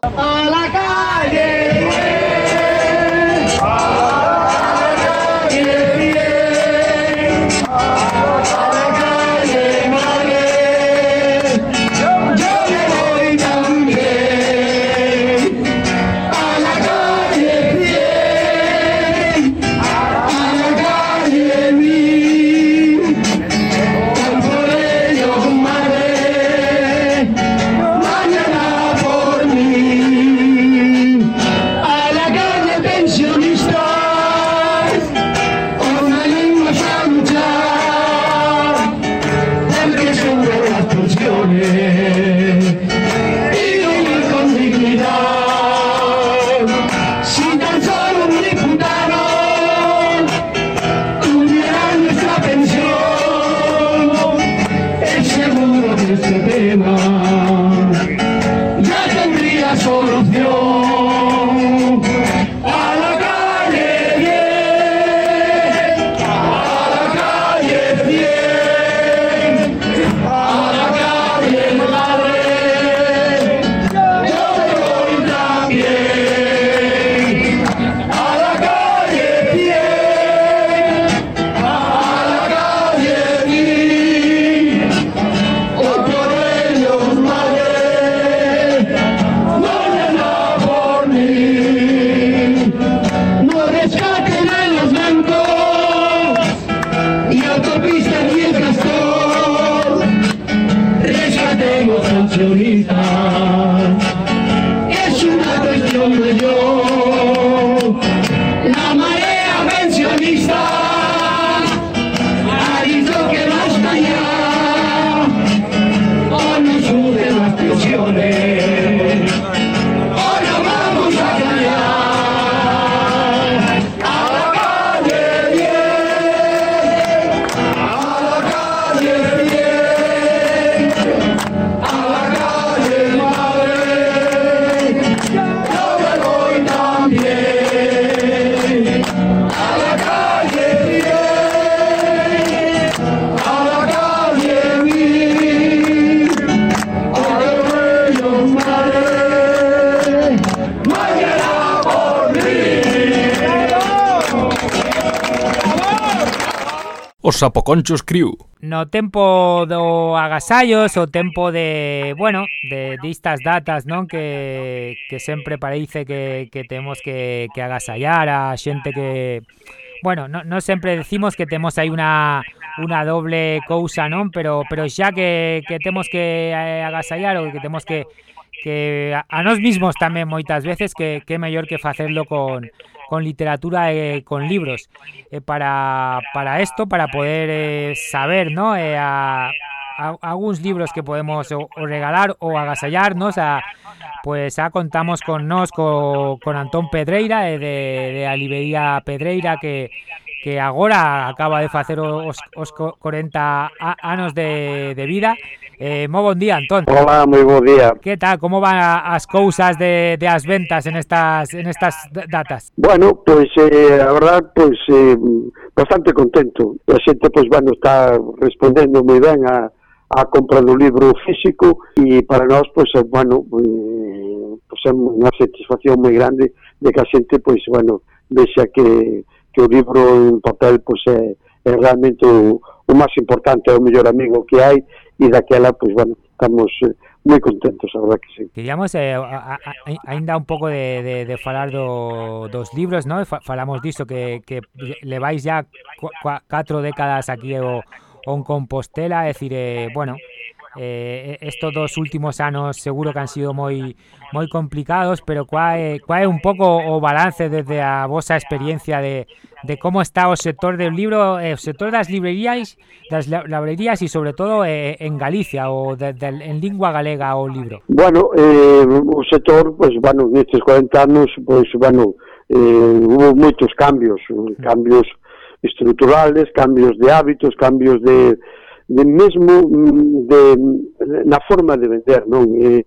Sapoconchos Crew. No tempo do agasallos, o tempo de, bueno, de distas datas, non? Que, que sempre parece que, que temos que, que agasallar a xente que... Bueno, no, no sempre decimos que temos aí unha una doble cousa, non? Pero pero xa que, que temos que eh, agasallar ou que temos que que a, a nos mismos tamén moitas veces que, que é mellor que facerlo con con literatura, eh, con libros, eh, para, para, esto, para poder eh, saber, ¿no? Eh, a, a, algúns libros que podemos o, o regalar ou agasallarnos a pues a contamos con nos con, con Antón Pedreira eh, de, de a librería Pedreira que que agora acaba de facer os, os 40 anos de, de vida Eh, moi bon día, Antón. Hola, moi bo día. Que tal, como van as cousas de, de as ventas en estas en estas datas? Bueno, pois pues, eh, a verdad, pois pues, eh, bastante contento. A xente pois pues, bueno, está respondendo moi ben a a compra do libro físico e para nós, pois, bueno, eh, pois é unha satisfacción moi grande de que a xente, pois, bueno, vexa que, que o libro en papel, pois, é, é realmente o, o máis importante, é o mellor amigo que hai e daquela, pois, bueno, estamos eh, moi contentos, a verdad que sí. Queríamos eh, a, a, ainda un pouco de, de, de falar do, dos libros, ¿no? falamos disto que, que levais ya cua, catro décadas aquí o, on Compostela, é dicir, eh, bueno, eh, estos dos últimos anos seguro que han sido moi moi complicados, pero cuá é, cuá é un pouco o balance desde a vosa experiencia de, de como está o sector do libro, eh, o sector das librerías, das librerías e sobre todo eh, en Galicia ou de, de, en lingua galega o libro. Bueno, eh, o sector, pues, bueno, nestes 40 anos, pues, bueno, eh, hubo moitos cambios, cambios estruturales, cambios de hábitos, cambios de de mesmo de, na forma de vender, non? E,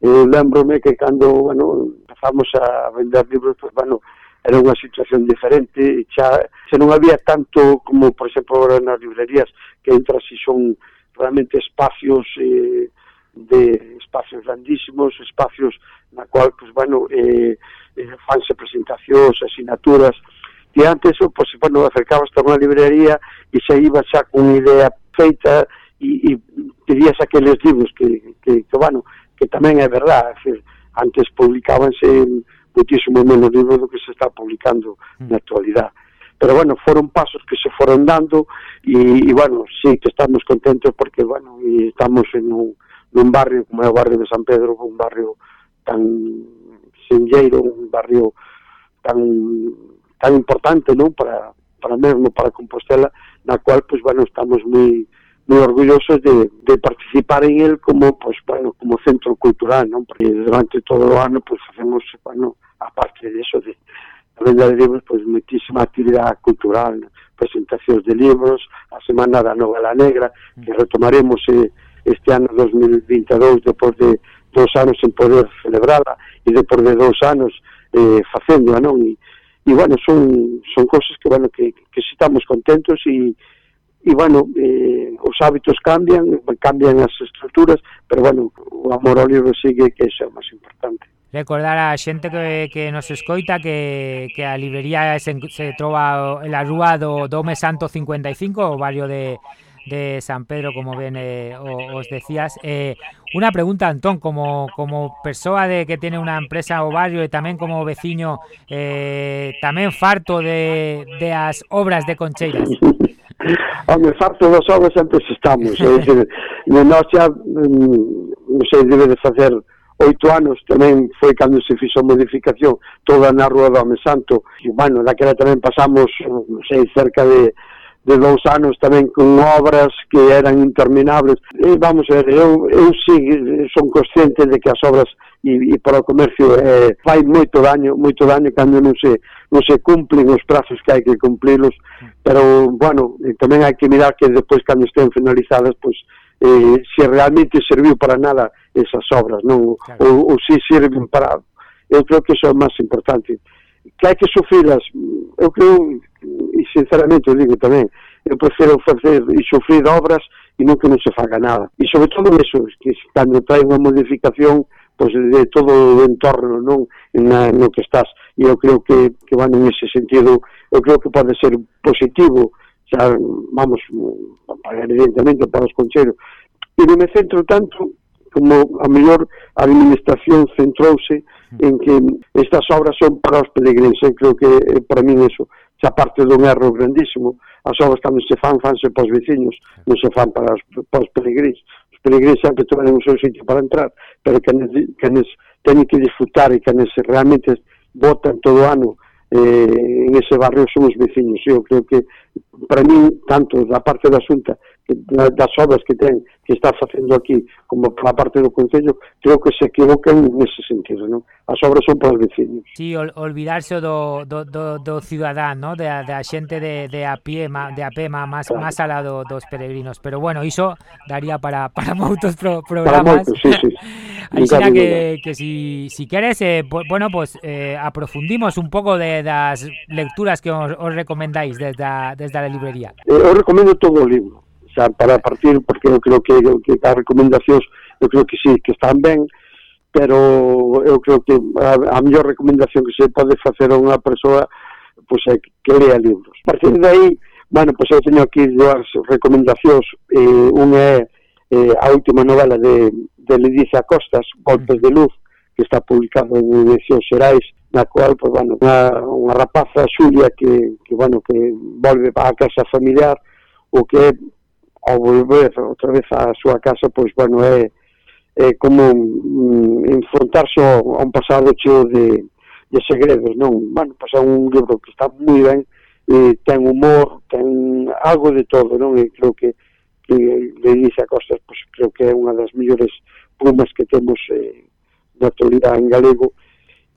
e lembrome que cando, bueno, empezamos a vender libros, pues, bueno, era unha situación diferente, xa, xa non había tanto como, por exemplo, agora nas librerías, que entra si son realmente espacios eh, de espacios grandísimos, espacios na cual, pues, bueno, eh, eh, fanse presentacións, asignaturas, e antes, pues, bueno, acercabas a unha librería e xa iba xa con idea feita e, e pedías aqueles libros que, que, que, bueno, que tamén é verdad, é decir, antes publicábanse muitísimo menos libros do que se está publicando mm. na actualidade. Pero, bueno, foron pasos que se foron dando e, e bueno, sí que estamos contentos porque, bueno, e estamos en un, nun barrio como é o barrio de San Pedro, un barrio tan senlleiro, un barrio tan tan importante, non, para para mesmo para Compostela, na cual, pues bueno, estamos moi moi orgullosos de, de participar en el como, pues bueno, como centro cultural, non? Porque durante todo o ano, pues facemos, bueno, aparte de eso, de, a venda de libros, pois muitísima actividade cultural, presentacións de libros, a Semana da Novela Negra, que mm. retomaremos eh, este ano 2022, depois de dos anos en poder celebrala e depois de dos anos eh, facéndoa, non? E, e bueno, son, son cosas que, bueno, que, que estamos contentos e, e bueno, eh, os hábitos cambian, cambian as estruturas, pero bueno, o amor ao libro sigue que é o máis importante. Recordar a xente que, que nos escoita que, que a librería se, se trova en la rúa do Dome Santo 55, o barrio de, de San Pedro, como ben eh, os decías. Eh, una pregunta, Antón, como como persoa de que tiene una empresa o barrio e tamén como veciño eh, tamén farto de, de as obras de Concheiras. [laughs] Home, farto das obras sempre estamos, é dicir, [laughs] nós xa, mm, non sei, debe de facer oito anos tamén foi cando se fixo a modificación toda na Rúa do Home Santo e, bueno, daquela tamén pasamos, non sei, cerca de de dous anos tamén con obras que eran interminables. E, vamos, eu, eu sí son consciente de que as obras e, e para o comercio eh, fai moito daño, moito daño cando non se, non se cumplen os prazos que hai que cumplilos, pero, bueno, tamén hai que mirar que depois cando estén finalizadas, pois, eh, se realmente serviu para nada esas obras, non? Claro. Ou, ou se sirven para... Eu creo que iso é o máis importante que hai que sufrilas. Eu creo e sinceramente eu digo tamén eu prefiro facer e sufrir obras e non que non se faga nada. E sobre todo eso que cando trae unha modificación pois de todo o entorno non na, no que estás. E eu creo que, que van en ese sentido eu creo que pode ser positivo. Xa, vamos para, evidentemente para os concheros e non me centro tanto como a mellor administración centrouse en que estas obras son para os peregrinos, e creo que eh, para min eso xa parte dun erro grandísimo. As obras cando se fan, fanse para os veciños, non se fan para os, para os peregrinos. Os peregrinos sempre tiveron un seu sitio para entrar, pero que, que nes, teñen que disfrutar e que nes realmente votan todo o ano eh, en ese barrio son os veciños. Eu creo que, para mí, tanto da parte da Xunta que, das obras que ten que está facendo aquí como pola parte do Concello creo que se equivocan nese sentido non? as obras son para os vecinos Si, sí, ol, olvidarse do, do, do, do ciudadán no? da, da xente de, de a pie ma, de a pé má, máis claro. máis alá do, dos peregrinos pero bueno, iso daría para, para moitos pro, programas para moitos, sí, sí. [laughs] Aí será que, que si, si queres eh, bueno, pues eh, aprofundimos un pouco de, das lecturas que os, os recomendáis desde a, desde a librería eh, Eu recomendo todo o libro xa para partir, porque eu creo que, que as recomendacións, eu creo que sí, que están ben, pero eu creo que a, a mellor recomendación que se pode facer a unha persoa pois, é que lea libros. A partir de aí, bueno, pois eu teño aquí dúas recomendacións, eh, unha é eh, a última novela de, de Lidiza Costas, Golpes de Luz, que está publicado en Edicións Xerais, na cual, pues, bueno, unha, unha rapaza, Xulia, que, que, bueno, que volve a casa familiar, o que ao volver outra vez á súa casa, pois, bueno, é, é como mm, enfrontarse ao, a un pasado cheo de, de segredos, non? Bueno, pois é un libro que está moi ben, e ten humor, ten algo de todo, non? E creo que, que de Inicia Costas, pois, creo que é unha das mellores plumas que temos eh, na actualidade en galego,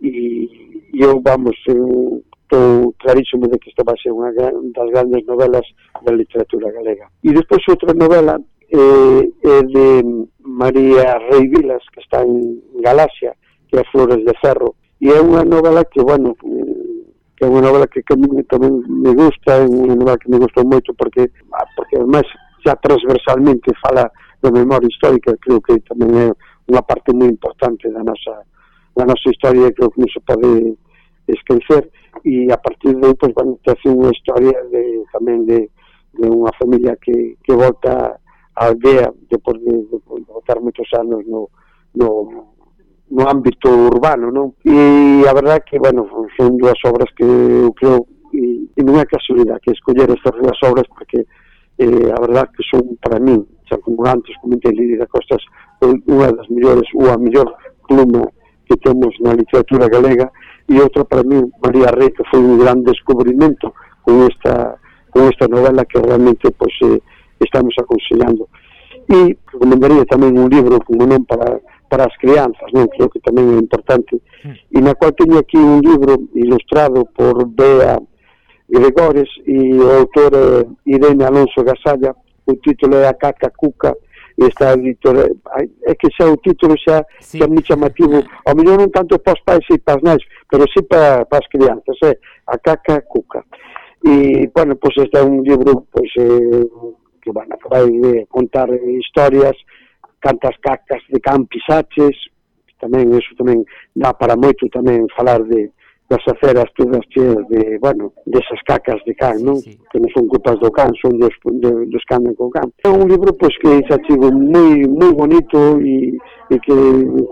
e, e eu, vamos, eu estou clarísimo de que isto vai ser unha das grandes novelas da literatura galega. E despois outra novela eh, é de María Rey Vilas, que está en Galaxia, que é Flores de Ferro, e é unha novela que, bueno, eh, que é unha novela que, que tamén me gusta, é unha novela que me gustou moito porque, ah, porque además, xa transversalmente fala da memoria histórica, creo que tamén é unha parte moi importante da nosa da nosa historia creo que non se pode esquecer e a partir de aí, pois, bueno, te hace unha historia de, tamén de, de unha familia que, que volta á aldea depois de, de, de voltar moitos anos no, no, no ámbito urbano, non? E a verdad que, bueno, son dúas obras que eu creo e, e non é casualidade que escoller estas dúas obras porque eh, a verdad que son para min, xa como antes comentei Lidia Costas, unha das mellores ou a mellor pluma que temos na literatura galega e outro para mí, María Rey, que foi un gran descubrimento con esta, con esta novela que realmente pois, eh, estamos aconsellando. E recomendaría tamén un libro, como non, para, para as crianzas, non? creo que tamén é importante, mm. e na cual teño aquí un libro ilustrado por Bea Gregores e o autor eh, Irene Alonso Gasalla, o título é A Caca Cuca, esta editora eh, é que xa o título xa, sí. xa é moi chamativo ao mellor non tanto para os pais e para as nais pero sí para, para as crianzas é a caca cuca e bueno, pois este é un libro pois, eh, que, bueno, que vai contar historias cantas cacas de can pisaches tamén, eso tamén dá para moito tamén falar de, das aceras todas cheas de, bueno, desas cacas de can, non? Sí. Que non son culpas do can, son dos, de, dos que andan co can. É un libro, pois, que xa digo, moi, moi bonito e, e que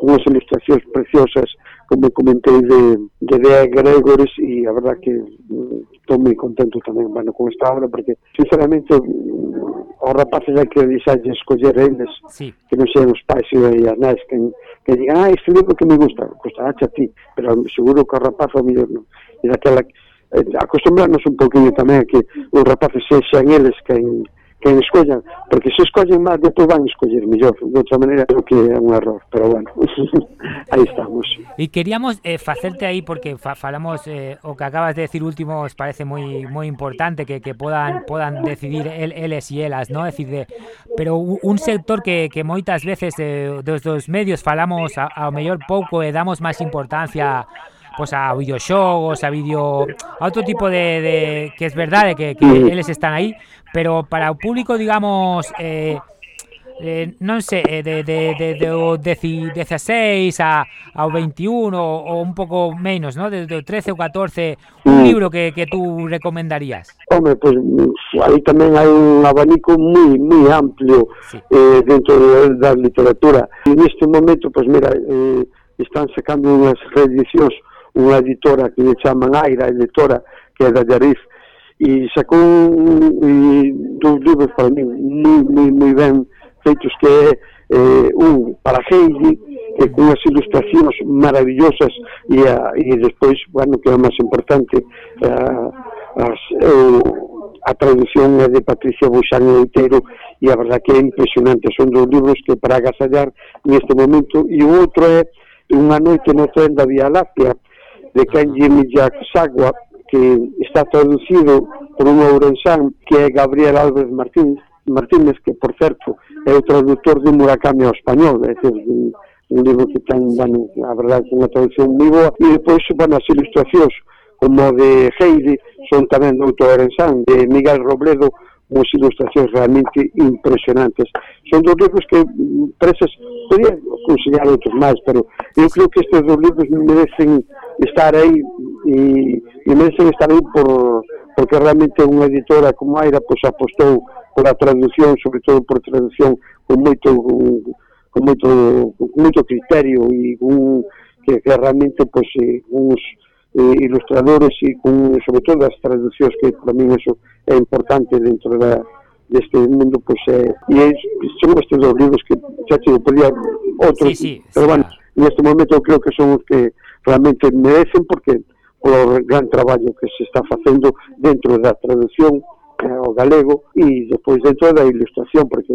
con unhas ilustracións preciosas como comentei de, de Bea Gregores e a verdad que mm, estou moi contento tamén bueno, con esta obra porque sinceramente mm, os rapaces hai que deixarlle escoller eles sí. que non sean os pais e as nais que, que digan, ah, este libro que me gusta gustará a ti, pero seguro que o rapaz o mellor non e daquela eh, acostumbrarnos un poquinho tamén a que os rapaces sexan eles que en, que escollan, porque se escollen mal, depois van escoller mellor. De outra maneira, creo que é un error, pero bueno, [laughs] aí estamos. E queríamos eh, facerte aí, porque fa falamos eh, o que acabas de decir último, os parece moi moi importante que, que podan podan decidir el, eles e elas, ¿no? decir, de, pero un sector que, que moitas veces eh, dos, dos medios falamos a, ao mellor pouco e damos máis importancia pues a videoxogos, a vídeo a outro tipo de, de que es verdade que, que eles están aí, pero para o público, digamos, eh, eh, non sei, eh, de, de, de, de o 16 a, ao 21 ou un pouco menos, ¿no? Desde o 13 ou 14, un Mm. libro que, que tú recomendarías. Home, pois aí tamén hai un abanico moi moi amplio eh, dentro de, da literatura. E neste momento, pois mira, eh, están sacando unhas reedicións unha editora que lle chaman Aira, editora que é da Llarif, e sacou e, dos libros para mí moi, moi, moi ben feitos que é eh, un para Heidi que as ilustracións maravillosas e, a, e despois, bueno, que é o máis importante a, as, eh, a traducción é de Patricia Buxán Oiteiro e a verdad que é impresionante son dos libros que para agasallar neste momento e o outro é Unha noite no tren da Vía Láctea de Kenji Miyazawa que está traducido por un ourensán que é Gabriel Álvarez Martín, Martínez, que por certo é o traductor de Murakami ao español, é dicir, un, un libro que ten, bueno, a verdade, unha traducción moi boa, e depois, bueno, as ilustracións como de Heidi son tamén do outro ourensán, de Miguel Robledo, unhas ilustracións realmente impresionantes. Son dos libros que mm, preces, podía considerar outros máis, pero eu creo que estes dos libros merecen estar aí e, e merecen estar aí por, porque realmente unha editora como Aira pois, apostou pola traducción, sobre todo por traducción con moito con moito, con moito criterio e un, que, que realmente pois, eh, uns, eh, ilustradores e con, sobre todo as traduccións que para min eso é importante dentro da, deste mundo pois é, e é, son estes dos libros que xa te podía outros sí, sí, pero bueno, neste momento eu creo que son os que realmente merecen porque polo gran traballo que se está facendo dentro da traducción eh, ao galego e despois dentro da ilustración porque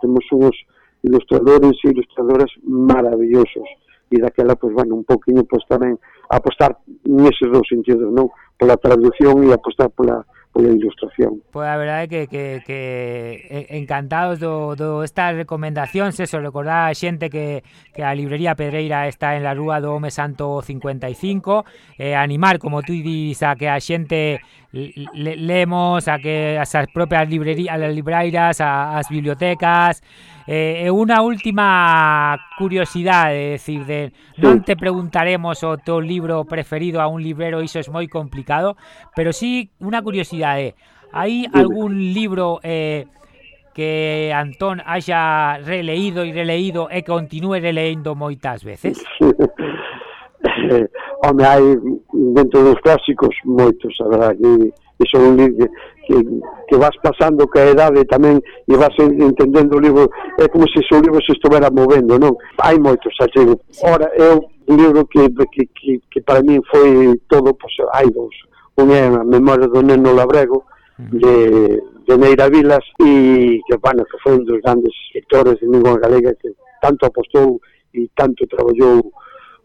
temos uns ilustradores e ilustradoras maravillosos e daquela, pois, bueno, un poquinho, pois, tamén apostar neses dous sentidos, non? Pola traducción e apostar pola, pola ilustración. Pois a verdade é que, que, que eh, encantados do, do estas recomendacións, eso, recordar a xente que, que a librería Pedreira está en la rúa do Home Santo 55, eh, animar, como tú dis, a que a xente le, lemos, a que as propias librerías, as librairas, a, as bibliotecas, Eh, eh unha última curiosidade, decir, de non te preguntaremos o teu libro preferido a un librero, iso é moi complicado, pero sí unha curiosidade. Eh, hai algún libro eh, que Antón haya releído e releído e continúe releendo moitas veces? [laughs] Home, hai dentro dos clásicos moitos, a verdad, que iso un libro que, que vas pasando que a edade tamén e vas entendendo o libro, é como se o libro se estivera movendo, non? Hai moitos artigos. Ora, é un libro que, que, que, que para min foi todo, pois, hai dous. Un é a memoria do Neno Labrego, de, de Neira Vilas, e que, bueno, que foi un dos grandes escritores de lingua galega que tanto apostou e tanto traballou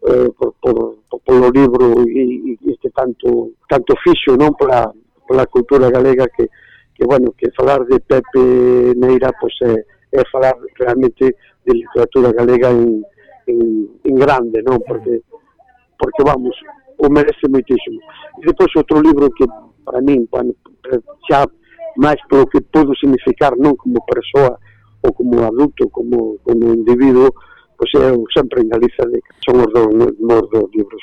eh, por, por, por, polo libro e, e este tanto tanto fixo non para pola cultura galega que, que bueno, que falar de Pepe Neira pois é, é falar realmente de literatura galega en, en, en grande, non? Porque, porque vamos, o merece moitísimo. E depois outro libro que para min, bueno, xa máis polo que podo significar non como persoa ou como adulto, como, como individuo, pois é sempre en Galiza de son os dos, os dos libros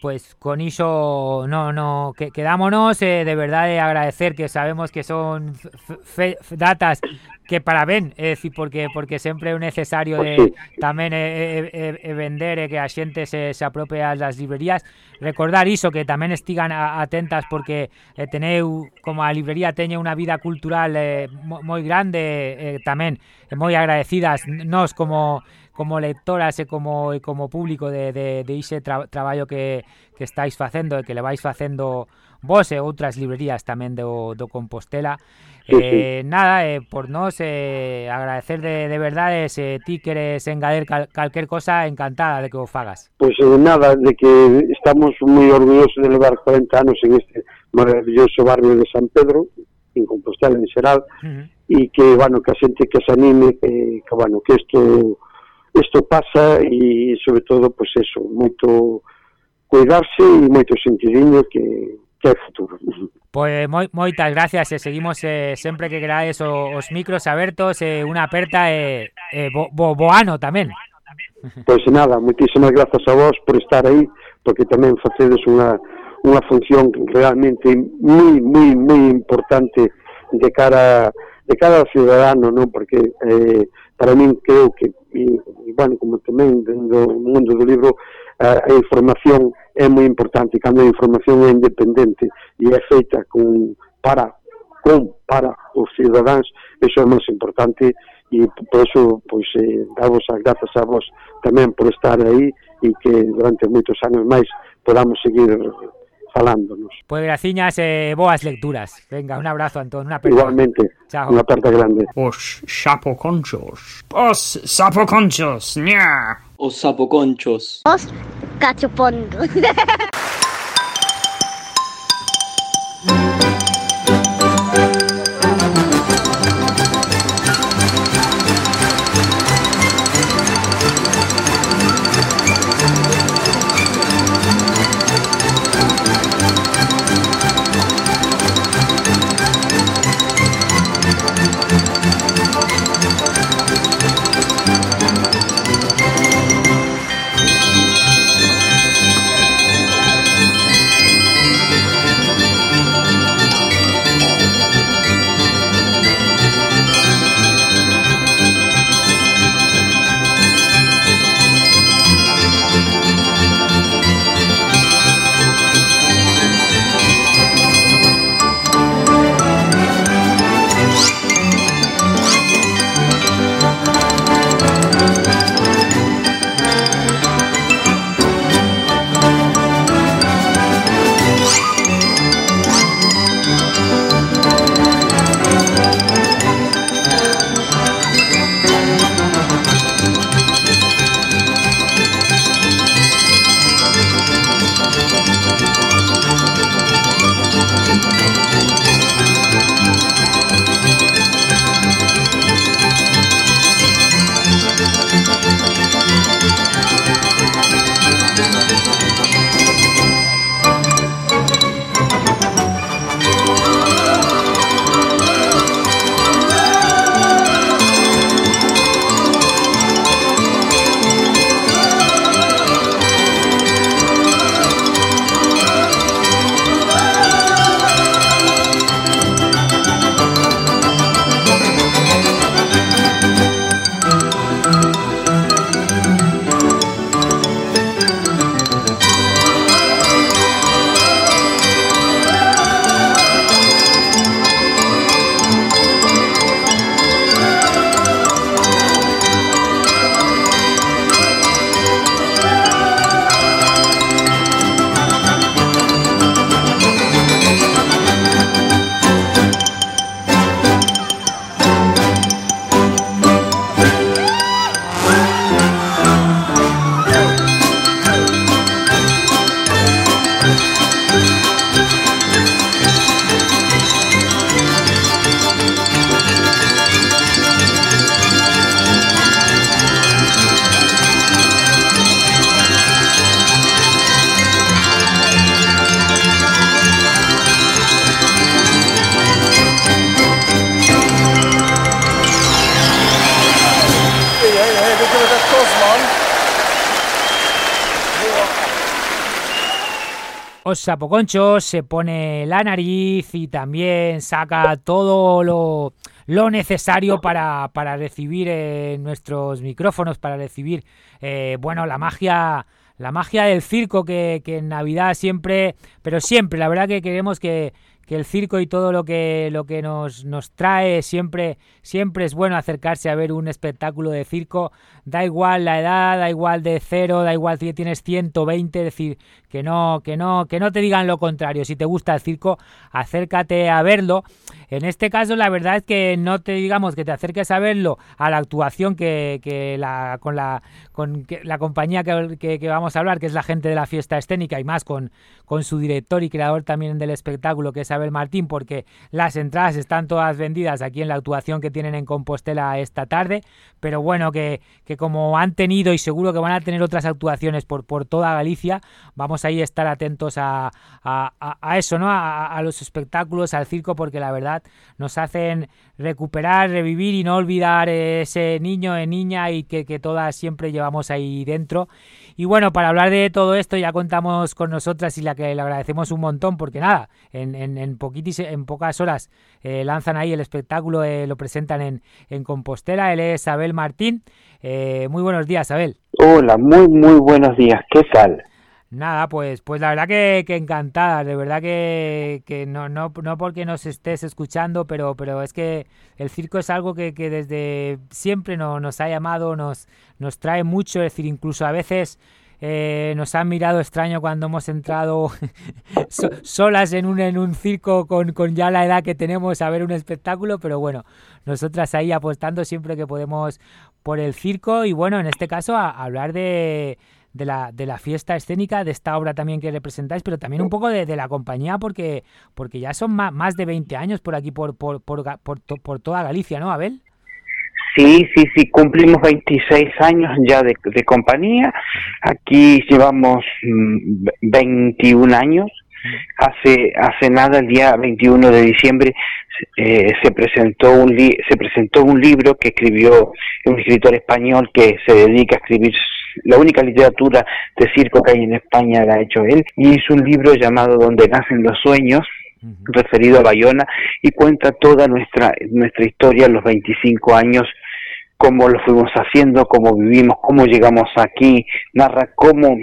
Pues con iso no, no, que, quedámonos eh, de verdade eh, agradecer que sabemos que son fe, datas que para ben, é eh, dicir, porque porque sempre é necesario de tamén eh, eh, eh, eh, vender e eh, que a xente se, se apropie das librerías. Recordar iso que tamén estigan a, atentas porque eh, teneu como a librería teña unha vida cultural eh, moi grande eh, tamén, eh, moi agradecidas nos como como lectoras e como e como público de, de, de ese tra, traballo que, que estáis facendo e que le vais facendo vos e outras librerías tamén do, do Compostela. Sí, eh. Nada, eh, por nós eh, agradecer de, de verdade se eh, ti queres engadir cal, calquer cosa, encantada de que o fagas. Pois pues, eh, nada, de que estamos moi orgullosos de levar 40 anos en este maravilloso barrio de San Pedro, en Compostela en xeral, uh -huh. e que, bueno, que a xente que se anime, que, que bueno, que isto isto pasa e sobre todo pois eso, moito cuidarse e moito sentidiño que, que é futuro. [laughs] Pois moi, moitas gracias e seguimos eh, sempre que querades os micros abertos e eh, unha aperta e eh, eh, bo, bo, bo ano tamén. [laughs] Pois nada, moitísimas grazas a vos por estar aí, porque tamén facedes unha, unha función realmente moi, moi, moi importante de cara de cara ao ciudadano, non? Porque eh, para min creo que bueno, como tamén dentro do mundo do libro a, a información é moi importante. Cando a información é independente e é feita con para con para os cidadáns iso é máis importante. E por iso pois eh, damos as grazas a vos tamén por estar aí e que durante moitos anos máis podamos seguir falándonos. Pois graciñas e eh, boas lecturas. Venga, un abrazo, Antón, unha aperta. Igualmente, Chao. unha aperta grande. Os sapoconchos. Os sapoconchos, ña. Os sapoconchos. Os cachopondos. [laughs] Os sapoconchos se pone la nariz y también saca todo lo, lo necesario para, para recibir eh, nuestros micrófonos, para recibir, eh, bueno, la magia, la magia del circo que, que en Navidad siempre, pero siempre, la verdad que queremos que, que el circo y todo lo que lo que nos, nos trae siempre siempre es bueno acercarse a ver un espectáculo de circo. Da igual la edad da igual de cero da igual si tienes 120 es decir que no que no que no te digan lo contrario. Si te gusta el circo acércate a verlo en este caso la verdad es que no te digamos que te acerques a verlo a la actuación que, la con la con la compañía que, vamos a hablar, que es la gente de la fiesta escénica y más con, su director y creador también del espectáculo, que es Abel Martín, porque las entradas están todas vendidas aquí en la actuación que tienen en Compostela esta tarde, pero bueno, que, como han tenido y seguro que van a tener otras actuaciones por, por toda Galicia, vamos ahí a estar atentos a, eso, ¿no? A los espectáculos, al circo, porque la verdad nos hacen recuperar, revivir y no olvidar ese niño e niña y que, todas siempre llevamos ahí dentro. Y bueno, para hablar de todo esto ya contamos con nosotras y la que le agradecemos un montón porque nada, en, en, en, en pocas horas eh, lanzan ahí el espectáculo, eh, lo presentan en, en Compostela. Él es Abel Martín. Muy buenos días, Abel. Hola, muy, muy buenos días. ¿Qué tal? Nada, pues, pues la verdad que, que de verdad que, que no, no, no porque nos estés escuchando, pero, pero es que el circo es algo que, que desde siempre no, nos ha llamado, nos, nos trae mucho, es decir, incluso a veces eh, nos han mirado extraño cuando hemos entrado [laughs] so, solas en un, en un circo con, con ya la edad que tenemos a ver un espectáculo, pero bueno, nosotras ahí apostando siempre que podemos por el circo. Y bueno, en este caso a hablar de de la, de la fiesta escénica, de esta obra también que representáis, pero también un poco de, de la compañía, porque, porque ya son más, más de 20 años por aquí, por, por, por, por, por toda Galicia, ¿no, Abel? Sí, sí, sí, cumplimos 26 años ya de, de compañía. Aquí llevamos 21 años. Hace hace nada, el día 21 de diciembre, eh, se presentó un li se presentó un libro que escribió un escritor español que se dedica a escribir la única literatura de circo que hay en España la ha hecho él y es un libro llamado Donde nacen los sueños uh -huh. referido a Bayona y cuenta toda nuestra nuestra historia los 25 años cómo lo fuimos haciendo, cómo vivimos, cómo llegamos aquí, narra cómo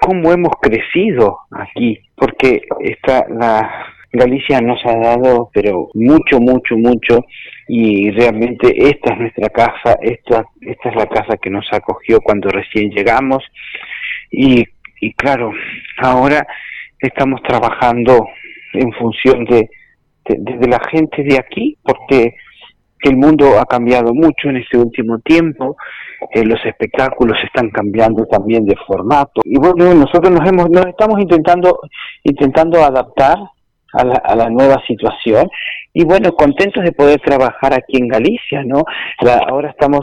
cómo hemos crecido aquí, porque esta la Galicia nos ha dado, pero mucho, mucho, mucho, y realmente esta es nuestra casa, esta, esta es la casa que nos acogió cuando recién llegamos, y, y claro, ahora estamos trabajando en función de, de, la gente de aquí, porque el mundo ha cambiado mucho en este último tiempo, eh, los espectáculos están cambiando también de formato y bueno nosotros nos hemos nos estamos intentando intentando adaptar a la, a la nueva situación y bueno contentos de poder trabajar aquí en Galicia no la, ahora estamos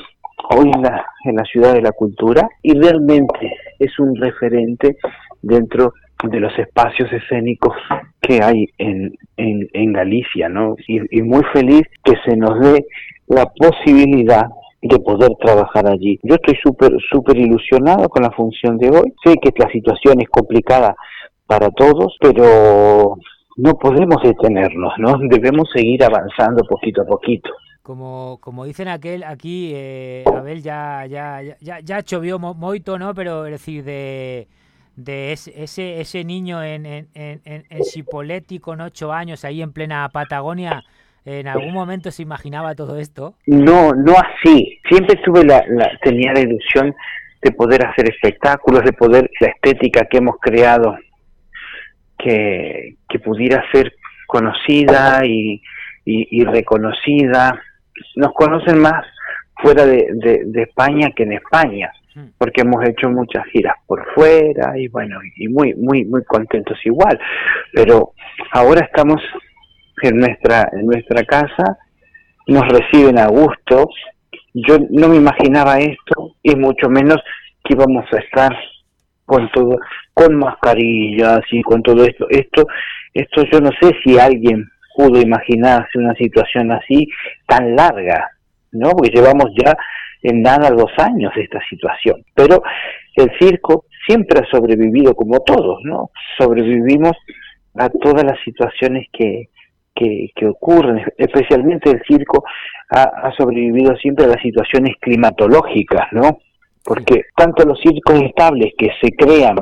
hoy en la en la ciudad de la cultura y realmente es un referente dentro de los espacios escénicos que hay en, en, en Galicia, ¿no? Y, y muy feliz que se nos dé la posibilidad de poder trabajar allí. Yo estoy súper, súper ilusionado con la función de hoy. Sé que la situación es complicada para todos, pero no podemos detenernos, ¿no? Debemos seguir avanzando poquito a poquito. Como, como dicen aquel aquí, eh, Abel, ya, ya, ya, ya chovió moito, ¿no? Pero es decir, de de ese, ese, ese niño en, en, en, en Chipoleti con ocho años ahí en plena Patagonia, ¿en algún momento se imaginaba todo esto? No, no así. Siempre tuve la, la, tenía la ilusión de poder hacer espectáculos, de poder, la estética que hemos creado, que, que pudiera ser conocida y, y, y reconocida. Nos conocen más fuera de, de, de España que en España porque hemos hecho muchas giras por fuera y bueno, y muy, muy, muy contentos igual. Pero ahora estamos en nuestra, en nuestra casa, nos reciben a gusto. Yo no me imaginaba esto y mucho menos que íbamos a estar con todo, con mascarillas y con todo esto. Esto, esto yo no sé si alguien pudo imaginarse una situación así tan larga, ¿no? Porque llevamos ya en nada dos años esta situación. Pero el circo siempre ha sobrevivido como todos, ¿no? Sobrevivimos a todas las situaciones que, que, que ocurren, especialmente el circo ha, ha, sobrevivido siempre a las situaciones climatológicas, ¿no? Porque tanto los circos estables que se crean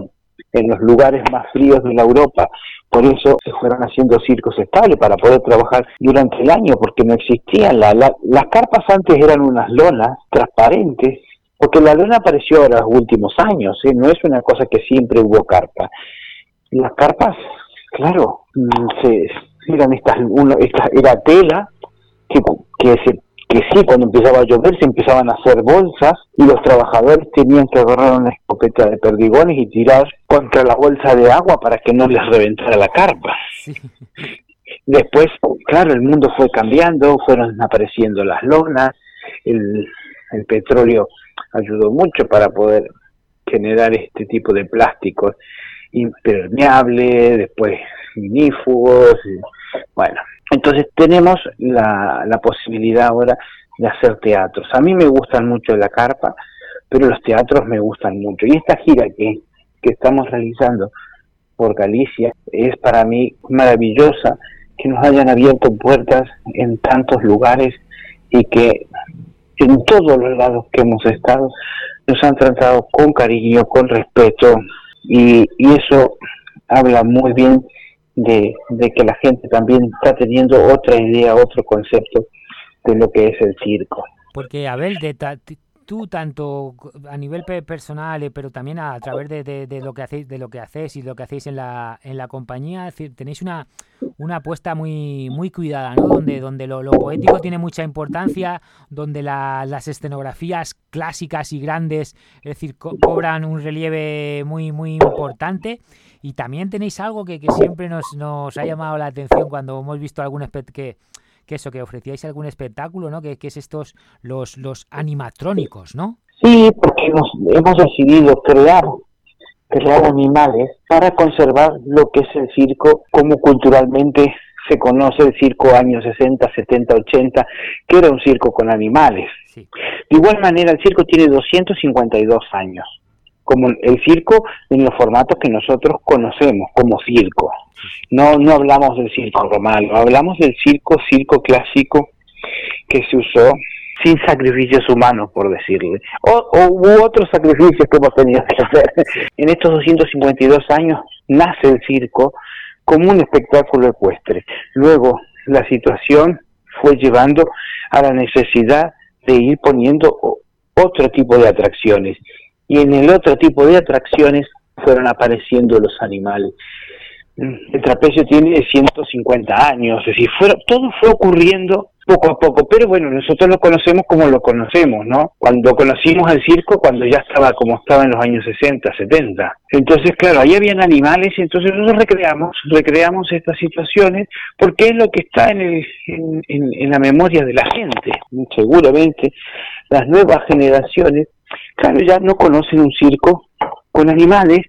en los lugares más fríos de la Europa por eso se fueron haciendo circos estables para poder trabajar durante el año, porque no existían. La, la, las carpas antes eran unas lonas transparentes, porque la lona apareció ahora los últimos años, ¿eh? no es una cosa que siempre hubo carpa. Las carpas, claro, se, eran estas, uno, estas, era tela que, se, que sí, cuando empezaba a llover se empezaban a hacer bolsas y los trabajadores tenían que agarrar una escopeta de perdigones y tirar contra la bolsa de agua para que no les reventara la carpa. Después, claro, el mundo fue cambiando, fueron apareciendo las lonas, el, el petróleo ayudó mucho para poder generar este tipo de plásticos impermeables, después vinífugos, y, bueno, entonces tenemos la, la posibilidad ahora de hacer teatros. A mí me gustan mucho la carpa, pero los teatros me gustan mucho. Y esta gira que, que estamos realizando por Galicia es para mí maravillosa que nos hayan abierto puertas en tantos lugares y que en todos los lados que hemos estado nos han tratado con cariño, con respeto y, y eso habla muy bien de, de que la gente también está teniendo otra idea, otro concepto de lo que es el circo. Porque, Abel, de ta- tú tanto a nivel pe- personal, eh, pero también a, través de, de- lo que hacéis, de lo que hacéis y lo que hacéis en la, en la compañía, tenéis una, una apuesta muy, muy cuidada, ¿no? Donde, donde lo, poético tiene mucha importancia, donde la- las escenografías clásicas y grandes, es decir, co- cobran un relieve muy, muy importante. Y también tenéis algo que, que siempre nos, nos ha llamado la atención cuando hemos visto algún que que eso, que ofrecíais algún espectáculo, ¿no? Que, que es estos, los, los animatrónicos, ¿no? Sí, porque hemos, hemos decidido crear, crear animales para conservar lo que es el circo, como culturalmente se conoce el circo años 60, 70, 80, que era un circo con animales. De igual manera, el circo tiene 252 años, como el circo en los formatos que nosotros conocemos como circo. No, no hablamos del circo romano, hablamos del circo, circo clásico que se usó sin sacrificios humanos, por decirle. O, o hubo otros sacrificios que hemos tenido que hacer. En estos 252 años nace el circo como un espectáculo ecuestre. Luego la situación fue llevando a la necesidad de ir poniendo otro tipo de atracciones. Y en el otro tipo de atracciones fueron apareciendo los animales. El trapecio tiene 150 años, es decir, fue- todo fue ocurriendo poco a poco, pero bueno, nosotros lo conocemos como lo conocemos, ¿no? Cuando conocimos el circo, cuando ya estaba como estaba en los años 60, 70. Entonces, claro, ahí habían animales y entonces nosotros recreamos, recreamos estas situaciones porque es lo que está en, el, en, en- en la memoria de la gente. Seguramente las nuevas generaciones, claro, ya no conocen un circo con animales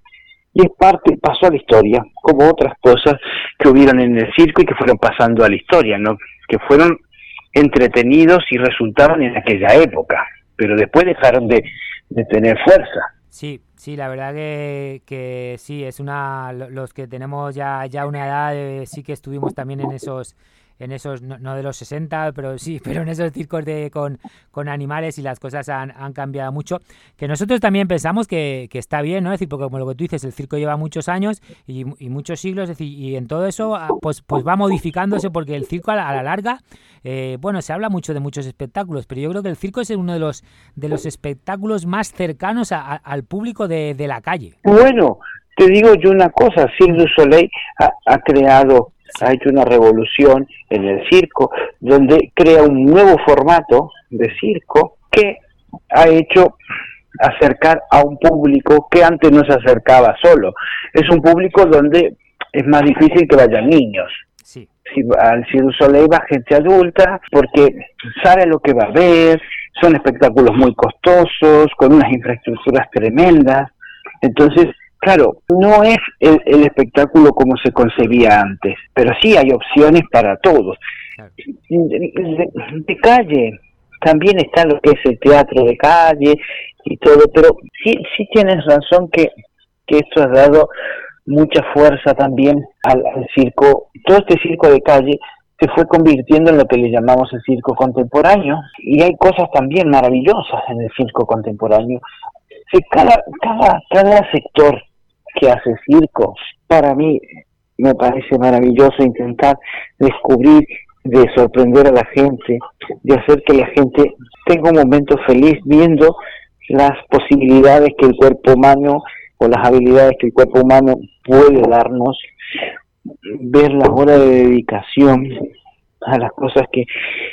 y es parte, pasó a la historia, como otras cosas que hubieron en el circo y que fueron pasando a la historia, ¿no? Que fueron entretenidos y resultaron en aquella época, pero después dejaron de, de tener fuerza. Sí, sí, la verdad que, que sí, es una, lo- los que tenemos ya, ya una edad, eh, sí que estuvimos también en esos, en esos, no, no de los 60, pero sí, [laughs] pero en esos circos de, con, con animales y las cosas han, han cambiado mucho, que nosotros también pensamos que, que está bien, ¿no? Es decir, porque como lo que tú dices, el circo lleva muchos años y, y muchos siglos, y en todo eso, ah, pues, pues va modificándose porque el circo a la, larga, eh, bueno, se habla mucho de muchos espectáculos, pero yo creo que el circo es uno de los, de los espectáculos más cercanos a- al público de, de la calle. Bueno, te digo yo una cosa, Cirque du Soleil ha, ha creado, ha hecho una revolución en el circo, donde crea un nuevo formato de circo que ha hecho acercar a un público que antes no se acercaba solo. Es un público donde es más difícil que vayan niños. Sí. Si al Cirque Soleil va gente adulta porque sabe lo que va a ver, son espectáculos muy costosos, con unas infraestructuras tremendas. Entonces, claro, no es el, el espectáculo como se concebía antes, pero sí hay opciones para todos. De, de- de calle, también está lo que es el teatro de calle y todo, pero sí, sí tienes razón que, que esto ha dado mucha fuerza también al, al circo. Todo este circo de calle se fue convirtiendo en lo que le llamamos el circo contemporáneo y hay cosas también maravillosas en el circo contemporáneo. Sí, cada, cada, cada sector que hace circo, para mí me parece maravilloso intentar descubrir, de sorprender a la gente, de hacer que la gente tenga un momento feliz viendo las posibilidades que el cuerpo humano o las habilidades que el cuerpo humano puede darnos, ver la hora de dedicación a las cosas que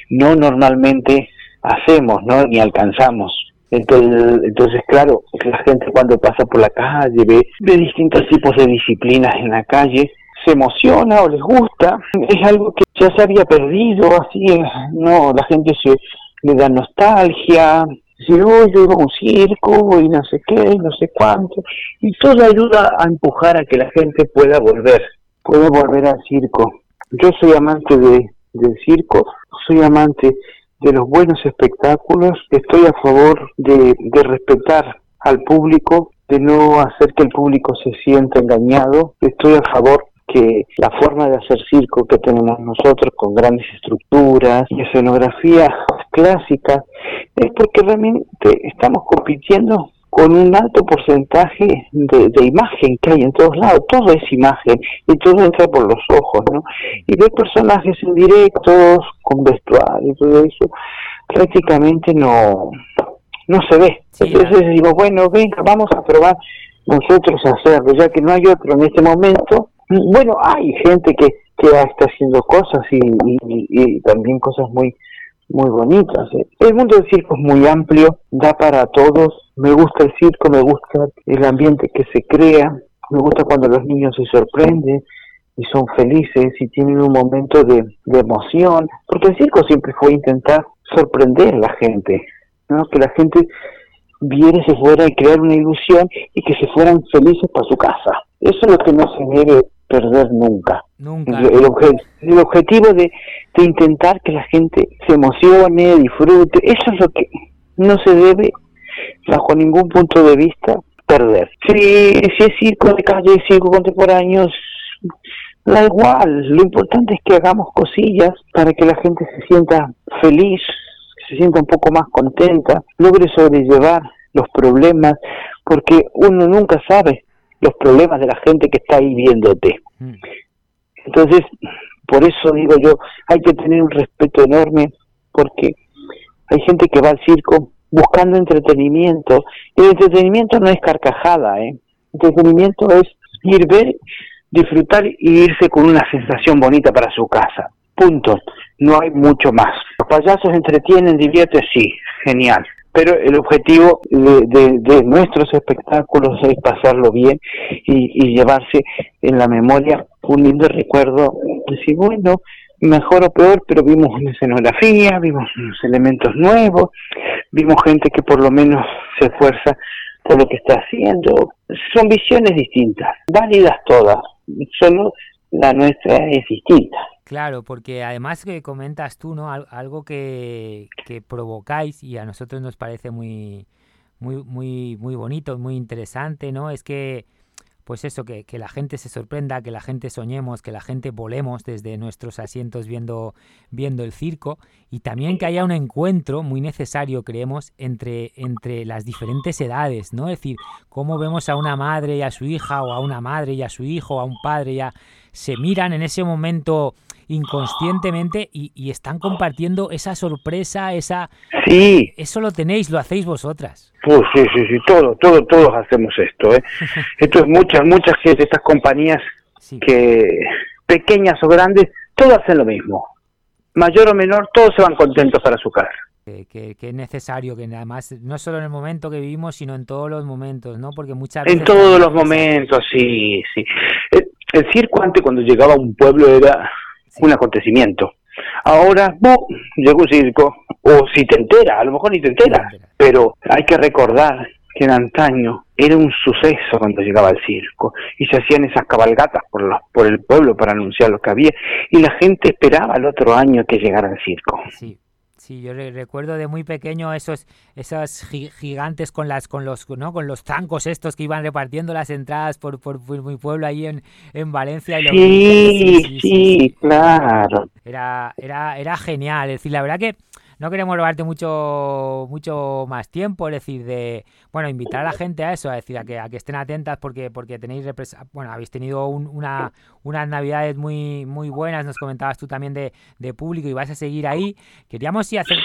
no normalmente hacemos, ¿no? Ni alcanzamos. Entonces, entonces, claro, la gente cuando pasa por la calle ve, distintos tipos de disciplinas en la calle, se emociona o les gusta, [laughs] es algo que ya se había perdido, así, no, la gente se le da nostalgia, dice, oh, yo iba a un circo y no sé qué, y no sé cuánto, y todo ayuda a empujar a que la gente pueda volver, pueda volver al circo. Yo soy amante de, del circo, soy amante de los buenos espectáculos, estoy a favor de, de respetar al público, de no hacer que el público se sienta engañado, estoy a favor que la forma de hacer circo que tenemos nosotros con grandes estructuras y escenografía clásica es porque realmente estamos compitiendo con un alto porcentaje de, de, imagen que hay en todos lados, todo es imagen y todo entra por los ojos, ¿no? Y ver personajes en directos, con vestuario y todo eso, prácticamente no, no se ve. Sí, Entonces claro. digo, bueno, venga, vamos a probar nosotros a hacerlo, ya que no hay otro en este momento. Bueno, hay gente que, que está haciendo cosas y, y, y también cosas muy muy bonitas. ¿eh? El mundo del circo es muy amplio, da para todos. Me gusta el circo, me gusta el ambiente que se crea, me gusta cuando los niños se sorprenden y son felices y tienen un momento de, de emoción, porque el circo siempre fue intentar sorprender a la gente, ¿no? que la gente viera, se fuera y crear una ilusión y que se fueran felices para su casa. Eso es lo que no se debe perder nunca. Nunca. El, el, obje, el objetivo de, de, intentar que la gente se emocione, disfrute, eso es lo que no se debe, bajo ningún punto de vista, perder. Si, si es circo de calle, circo contemporáneo, da igual, lo importante es que hagamos cosillas para que la gente se sienta feliz, se sienta un poco más contenta, logre sobrellevar los problemas, porque uno nunca sabe los problemas de la gente que está ahí viéndote. Mm. Entonces, por eso digo yo, hay que tener un respeto enorme porque hay gente que va al circo buscando entretenimiento. Y el entretenimiento no es carcajada, ¿eh? Entretenimiento es ir, ver, disfrutar y irse con una sensación bonita para su casa. Punto. No hay mucho más. Los payasos entretienen, divierten, sí, genial pero el objetivo de, de, nuestros espectáculos es pasarlo bien y, y, llevarse en la memoria un lindo recuerdo, decir, bueno, mejor o peor, pero vimos una escenografía, vimos unos elementos nuevos, vimos gente que por lo menos se esfuerza por lo que está haciendo. Son visiones distintas, válidas todas, solo la nuestra es distinta. Claro, porque además que comentas tú, ¿no? Algo que, que provocáis y a nosotros nos parece muy, muy, muy, muy bonito, muy interesante, ¿no? Es que, pues eso, que, que, la gente se sorprenda, que la gente soñemos, que la gente volemos desde nuestros asientos viendo, viendo el circo y también que haya un encuentro muy necesario, creemos, entre, entre las diferentes edades, ¿no? Es decir, cómo vemos a una madre y a su hija o a una madre y a su hijo, a un padre y a... se miran en ese momento inconscientemente y, y, están compartiendo esa sorpresa, esa... Sí. Eso lo tenéis, lo hacéis vosotras. Pues sí, sí, sí, todo, todo, todos hacemos esto, ¿eh? [laughs] esto es muchas, muchas de estas compañías sí. que, pequeñas o grandes, todas hacen lo mismo. Mayor o menor, todos se van contentos para su casa. Que, que, que, es necesario, que además no solo en el momento que vivimos, sino en todos los momentos, ¿no? Porque muchas veces... En todos los momentos, sí, sí. El, el circo antes cuando llegaba a un pueblo era un acontecimiento. Ahora, bo, llegó un circo, o si te entera, a lo mejor ni te entera, pero hay que recordar que en antaño era un suceso cuando llegaba el circo y se hacían esas cabalgatas por, los, por el pueblo para anunciar lo que había y la gente esperaba el otro año que llegara el circo. Sí. Sí, yo recuerdo de muy pequeño esos esos gigantes con las con los no con los zancos estos que iban repartiendo las entradas por por, por mi pueblo ahí en, en Valencia y sí, sí, sí, sí, claro. Era era era genial, es decir, la verdad que no queremos robarte mucho mucho más tiempo, es decir, de bueno, invitar a la gente a eso, a decir, a que, a que estén atentas porque porque tenéis bueno, habéis tenido un, una unas navidades muy muy buenas, nos comentabas tú también de, de público y vas a seguir ahí. Queríamos sí hacer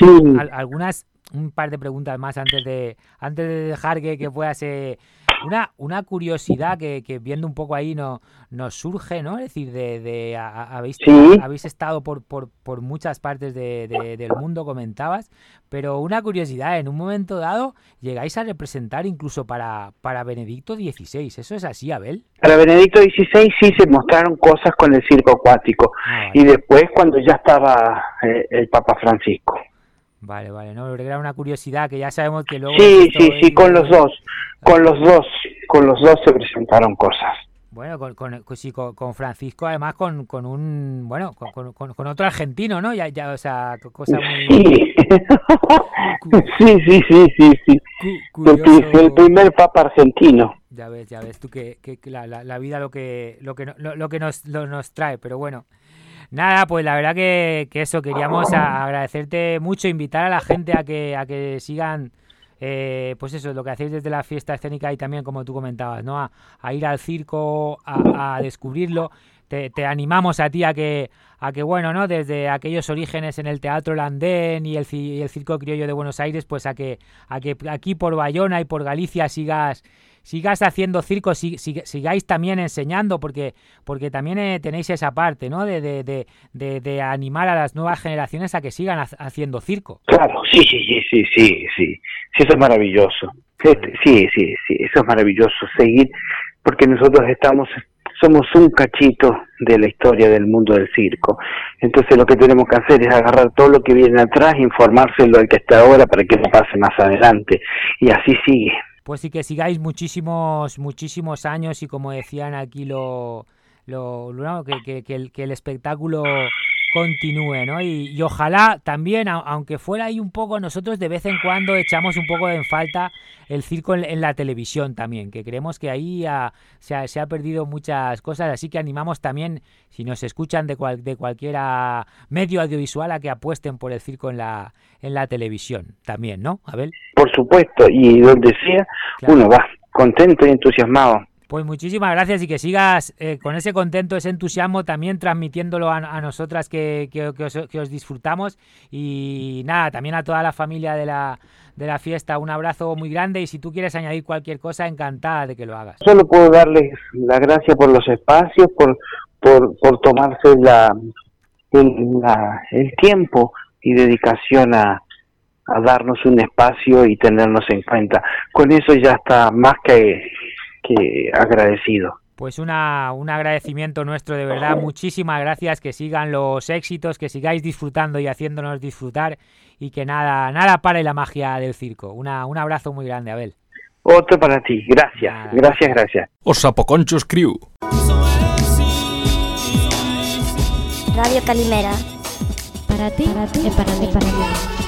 algunas un par de preguntas más antes de antes de dejar que, que puedas eh, Una, una curiosidad que, que viendo un poco ahí no, nos surge, ¿no? Es decir, de, de a- habéis, Sí. habéis estado por, por, por muchas partes de- de- del mundo, comentabas, pero una curiosidad, en un momento dado llegáis a representar incluso para, para Benedicto XVI. ¿Eso es así, Abel? Para Benedicto XVI sí se mostraron cosas con el circo acuático y después cuando ya estaba eh, el Papa Francisco. Vale, vale, no, era una curiosidad que ya sabemos que luego... Sí, sí, sí, con los dos, con los dos, con los dos se presentaron cosas. Bueno, con, con, con- sí, con- con Francisco, además con, con un, bueno, con, con- otro argentino, ¿no? Ya, ya, o sea, co- cosa muy... Sí, [laughs] sí, sí, sí, sí, sí. El, pri- el primer Papa argentino. Ya ves, ya ves tú que, que- la, la- la vida lo que, lo que, lo, lo que nos, lo- nos trae, pero bueno. Nada, pues la verdad que, que eso, queríamos a- agradecerte mucho, invitar a la gente a que, a que sigan, eh, pues eso, lo que hacéis desde la fiesta escénica y también, como tú comentabas, ¿no? A, ir al circo, a, a descubrirlo. Te, animamos a ti a que, a que, bueno, ¿no? Desde aquellos orígenes en el Teatro Landén y el, y el Circo Criollo de Buenos Aires, pues a que, a que aquí por Bayona y por Galicia sigas sigas haciendo circo, si- si- sigáis también enseñando, porque, porque también eh, tenéis esa parte, ¿no? De, de, de, animar a las nuevas generaciones a que sigan ha- haciendo circo. Claro, sí, sí, sí, sí, sí, sí, eso es maravilloso. Sí, sí, sí, eso es maravilloso, seguir, porque nosotros estamos, somos un cachito de la historia del mundo del circo. Entonces lo que tenemos que hacer es agarrar todo lo que viene atrás, informárselo al que está ahora para que no pase más adelante. Y así sigue. Pues sí que sigáis muchísimos, muchísimos años y como decían aquí lo, lo, que, que el espectáculo continúe, ¿no? Y, y ojalá también, a- aunque fuera ahí un poco, nosotros de vez en cuando echamos un poco en falta el circo en, en la televisión también, que creemos que ahí ha- se, ha, se ha perdido muchas cosas, así que animamos también, si nos escuchan de, cual, de cualquiera medio audiovisual, a que apuesten por el circo en la, en la televisión también, ¿no, Abel? Por supuesto, y donde sea, uno va contento y entusiasmado. Pues muchísimas gracias y que sigas eh, con ese contento, ese entusiasmo, también transmitiéndolo a, a nosotras que, os, que os disfrutamos. Y nada, también a toda la familia de la, de la fiesta, un abrazo muy grande y si tú quieres añadir cualquier cosa, encantada de que lo hagas. Solo puedo darles la gracia por los espacios, por, por, por tomarse la, el, la- el tiempo y dedicación a, a darnos un espacio y tenernos en cuenta. Con eso ya está más que, que agradecido. Pues una, un agradecimiento nuestro, de verdad, muchísimas gracias, que sigan los éxitos, que sigáis disfrutando y haciéndonos disfrutar y que nada, nada pare la magia del circo. Una, un abrazo muy grande, Abel. Otro para ti. Gracias, gracias, gracias. Os Sapoconchos Crew. Radio Calimera. Para ti, para ti, para mí, para mí.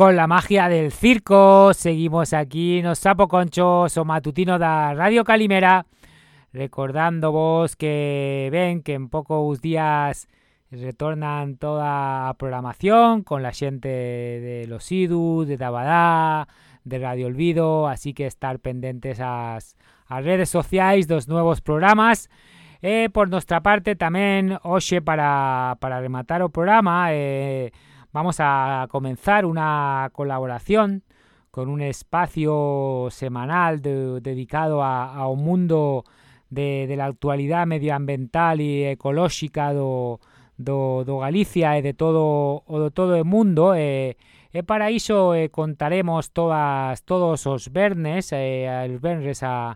Con la magia del circo. Seguimos aquí nos Sapo Conchos o Matutino da Radio Calimera. Recordando vos que ven que en pocos días retornan toda a programación con la xente de los IDU, de Dabadá, de Radio Olvido, así que estar pendentes as, as redes sociais dos nuevos programas. Eh, por nuestra parte tamén hoxe para, para rematar o programa eh, vamos a comenzar una colaboración con un espacio semanal de, dedicado a, a, un mundo de, de, la actualidad medioambiental e ecolóxica do, do, do Galicia e de todo o do todo o mundo e, e para iso e, contaremos todas todos os vernes eh, os vernes a,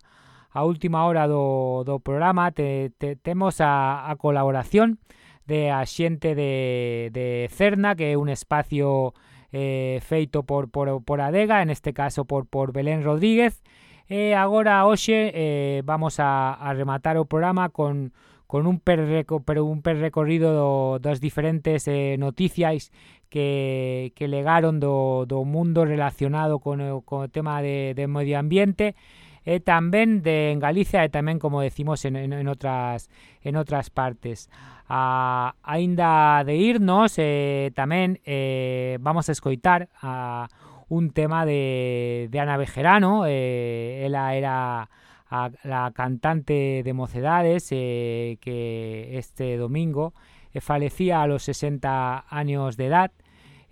a última hora do, do programa te, te, temos a, a colaboración. de de a xente de, de Cerna, que é un espacio eh, feito por, por, por Adega, en este caso por, por Belén Rodríguez. E agora hoxe eh, vamos a, a rematar o programa con, con un perreco, pero un perrecorrido do, das diferentes eh, noticias que, que legaron do, do mundo relacionado con, o, con o tema de, de medio ambiente e tamén de en Galicia e tamén como decimos en, en, en outras en outras partes. A, aínda de irnos eh, tamén eh, vamos a escoitar a un tema de, de Ana Bejerano, eh, ela era la cantante de Mocedades eh, que este domingo eh, falecía a los 60 años de edad.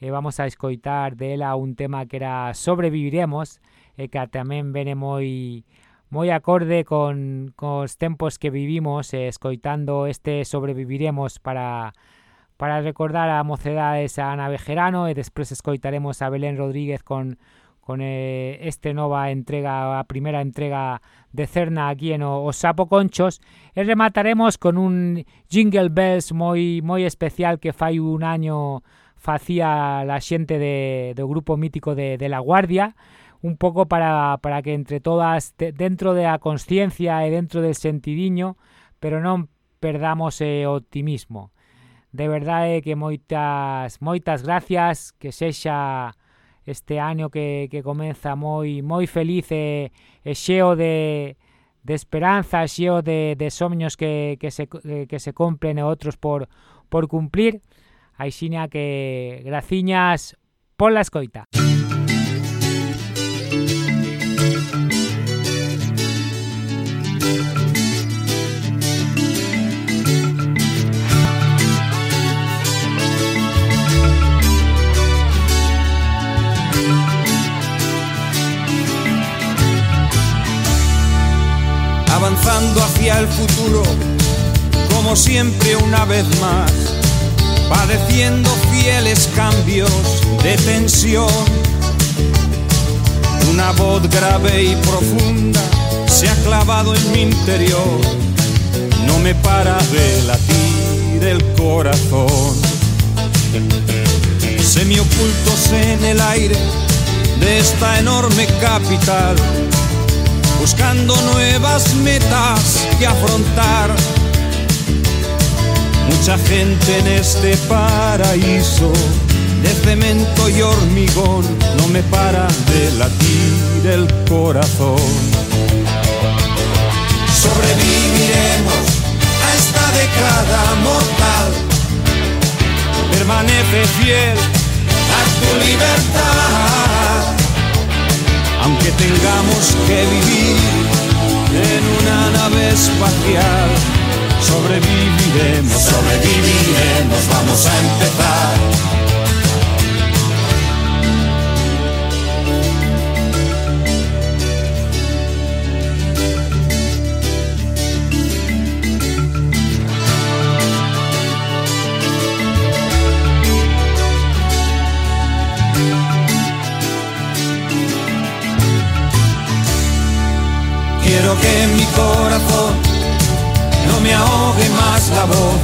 Eh, vamos a escoitar de ela un tema que era Sobreviviremos, eh, que tamén vene moi moi acorde con, con os tempos que vivimos eh, escoitando este Sobreviviremos para para recordar a mocedades a Ana Bejerano e despois escoitaremos a Belén Rodríguez con con eh, este nova entrega, a primeira entrega de Cerna aquí en o, o Sapo Conchos e remataremos con un Jingle Bells moi moi especial que fai un año facía la xente de, do grupo mítico de, de La Guardia un pouco para, para que entre todas, de, dentro da conciencia e dentro del sentidiño, pero non perdamos eh, optimismo. De verdade eh, que moitas moitas gracias, que sexa este ano que, que comeza moi moi feliz e, e xeo de, de esperanza, xeo de, de somños que, que, se, que se cumplen e outros por, por cumplir. Aixina que graciñas pola escoita. Avanzando hacia el futuro, como siempre una vez más, padeciendo fieles cambios de tensión. Una voz grave y profunda se ha clavado en mi interior, no me para de latir el corazón. Semiocultos en el aire de esta enorme capital buscando nuevas metas que afrontar. Mucha gente en este paraíso de cemento y hormigón no me para de latir el corazón. Sobreviviremos a esta década mortal. Permanece fiel a tu libertad aunque tengamos que vivir en una nave espacial, sobreviviremos, sobreviviremos, vamos a empezar. Quiero que mi corazón no me ahogue más la voz,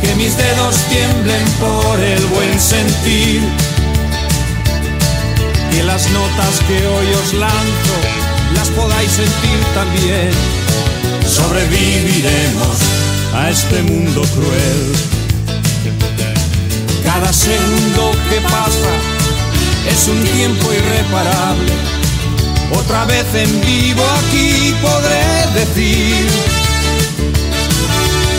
que mis dedos tiemblen por el buen sentir, que las notas que hoy os lanzo las podáis sentir también. Sobreviviremos a este mundo cruel. Cada segundo que pasa Es un tiempo irreparable. Otra vez en vivo aquí podré decir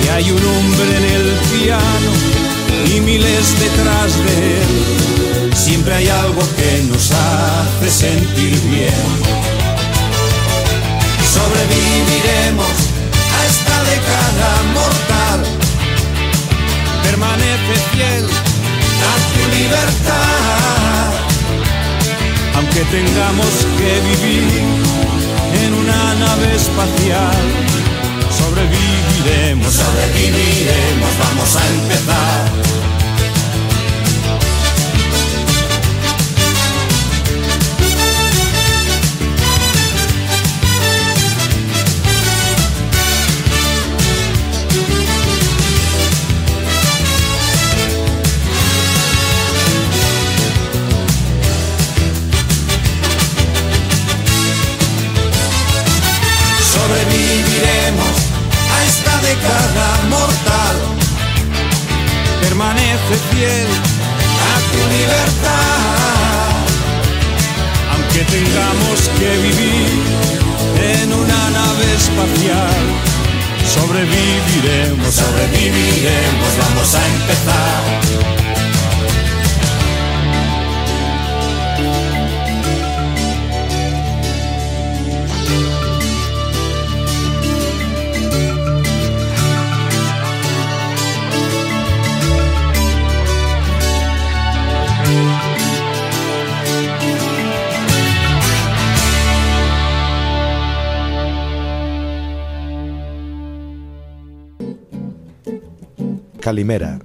que hay un hombre en el piano y miles detrás de él. Siempre hay algo que nos hace sentir bien. Sobreviviremos a esta década mortal. Permanece fiel a tu libertad. Aunque tengamos que vivir en una nave espacial, sobreviviremos, sobreviviremos, vamos a empezar. Sobreviviremos a esta década mortal. Permanece fiel a tu libertad, aunque tengamos que vivir en una nave espacial. Sobreviviremos, sobreviviremos, vamos a empezar. Limera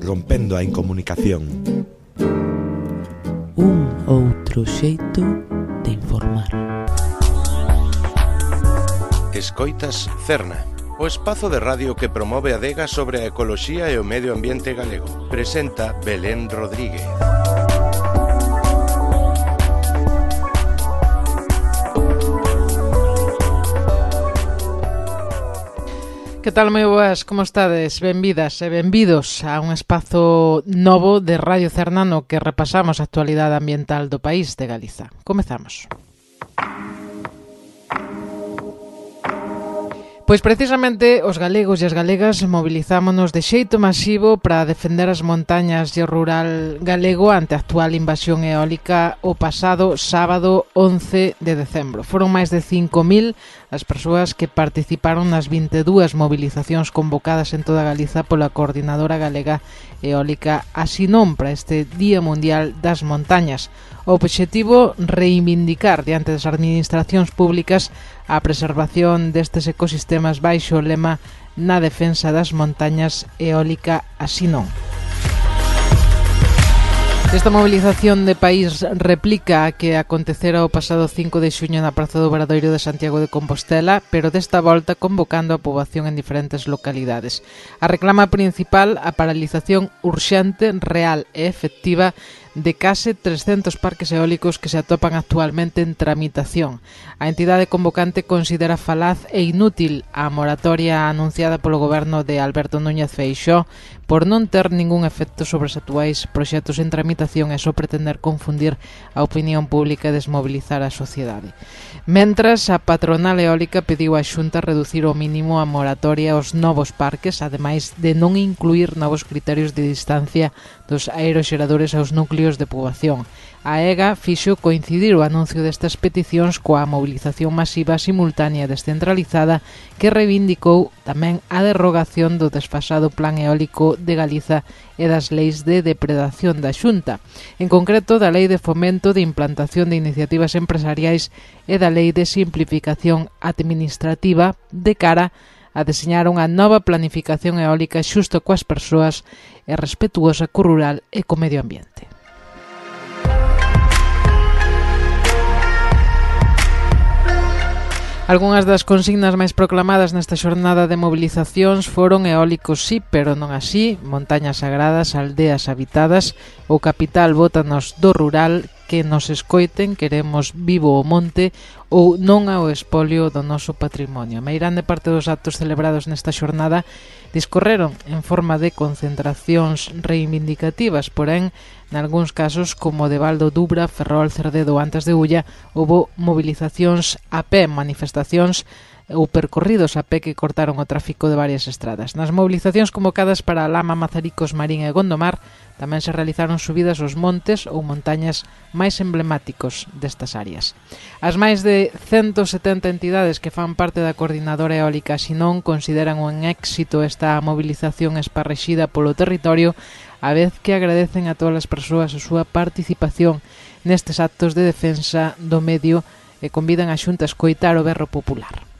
Rompendo a incomunicación Un outro xeito de informar Escoitas Cerna O espazo de radio que promove a Dega sobre a ecoloxía e o medio ambiente galego. Presenta Belén Rodríguez. Que tal, moi boas, como estades? Benvidas e benvidos a un espazo novo de Radio Cernano que repasamos a actualidade ambiental do país de Galiza. Comezamos. Comezamos. Pois precisamente os galegos e as galegas movilizámonos de xeito masivo para defender as montañas e o rural galego ante a actual invasión eólica o pasado sábado 11 de decembro. Foron máis de 5.000 as persoas que participaron nas 22 movilizacións convocadas en toda Galiza pola Coordinadora Galega Eólica Asinón para este Día Mundial das Montañas O obxectivo reivindicar diante das administracións públicas a preservación destes ecosistemas baixo o lema na defensa das montañas eólica así non. Esta movilización de país replica a que acontecera o pasado 5 de xuño na Praza do Obradoiro de Santiago de Compostela, pero desta volta convocando a poboación en diferentes localidades. A reclama principal a paralización urxente, real e efectiva de case 300 parques eólicos que se atopan actualmente en tramitación. A entidade convocante considera falaz e inútil a moratoria anunciada polo goberno de Alberto Núñez Feixó por non ter ningún efecto sobre os actuais proxectos en tramitación e só pretender confundir a opinión pública e desmobilizar a sociedade. Mentras, a patronal eólica pediu á Xunta reducir o mínimo a moratoria aos novos parques, ademais de non incluir novos criterios de distancia dos aeroxeradores aos núcleos de poboación. A EGA fixo coincidir o anuncio destas peticións coa mobilización masiva simultánea descentralizada que reivindicou tamén a derrogación do desfasado plan eólico de Galiza e das leis de depredación da Xunta, en concreto da Lei de Fomento de Implantación de Iniciativas Empresariais e da Lei de Simplificación Administrativa de cara a a deseñar unha nova planificación eólica xusto coas persoas e respetuosa co rural e co medio ambiente. Algunhas das consignas máis proclamadas nesta xornada de mobilizacións foron eólicos sí, pero non así, montañas sagradas, aldeas habitadas, o capital bótanos do rural, que nos escoiten, queremos vivo o monte ou non ao espolio do noso patrimonio. A meirande parte dos actos celebrados nesta xornada discorreron en forma de concentracións reivindicativas, porén, nalgúns casos, como de Valdo Dubra, Ferrol, Cerdedo, Antas de Ulla, houve movilizacións a pé, manifestacións ou percorridos a pé que cortaron o tráfico de varias estradas. Nas mobilizacións convocadas para Lama, Mazaricos, Marín e Gondomar tamén se realizaron subidas aos montes ou montañas máis emblemáticos destas áreas. As máis de 170 entidades que fan parte da Coordinadora Eólica Sinón consideran un éxito esta mobilización esparrexida polo territorio a vez que agradecen a todas as persoas a súa participación nestes actos de defensa do medio e convidan a Xunta a escoitar o berro popular.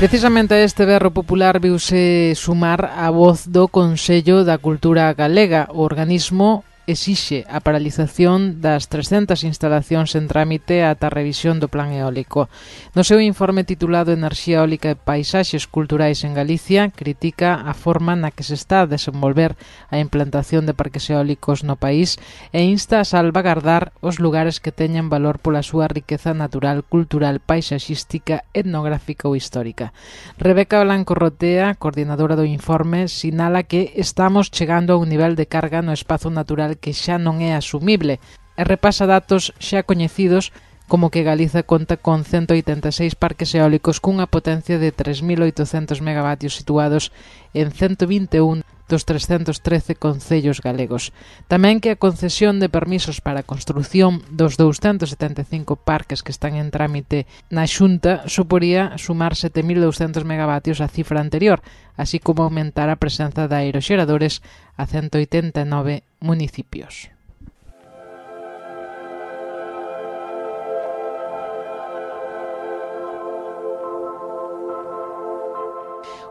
Precisamente a este berro popular viuse sumar a voz do Consello da Cultura Galega, o organismo esixe a paralización das 300 instalacións en trámite ata a revisión do plan eólico. No seu informe titulado Enerxía eólica e paisaxes culturais en Galicia, critica a forma na que se está a desenvolver a implantación de parques eólicos no país e insta a salvagardar os lugares que teñen valor pola súa riqueza natural, cultural, paisaxística, etnográfica ou histórica. Rebeca Blanco Rotea, coordinadora do informe, sinala que estamos chegando a un nivel de carga no espazo natural que xa non é asumible. E repasa datos xa coñecidos como que Galiza conta con 186 parques eólicos cunha potencia de 3.800 megavatios situados en 121 dos 313 concellos galegos. Tamén que a concesión de permisos para a construción dos 275 parques que están en trámite na Xunta suporía sumar 7.200 megavatios á cifra anterior, así como aumentar a presenza de aeroxeradores a 189 municipios.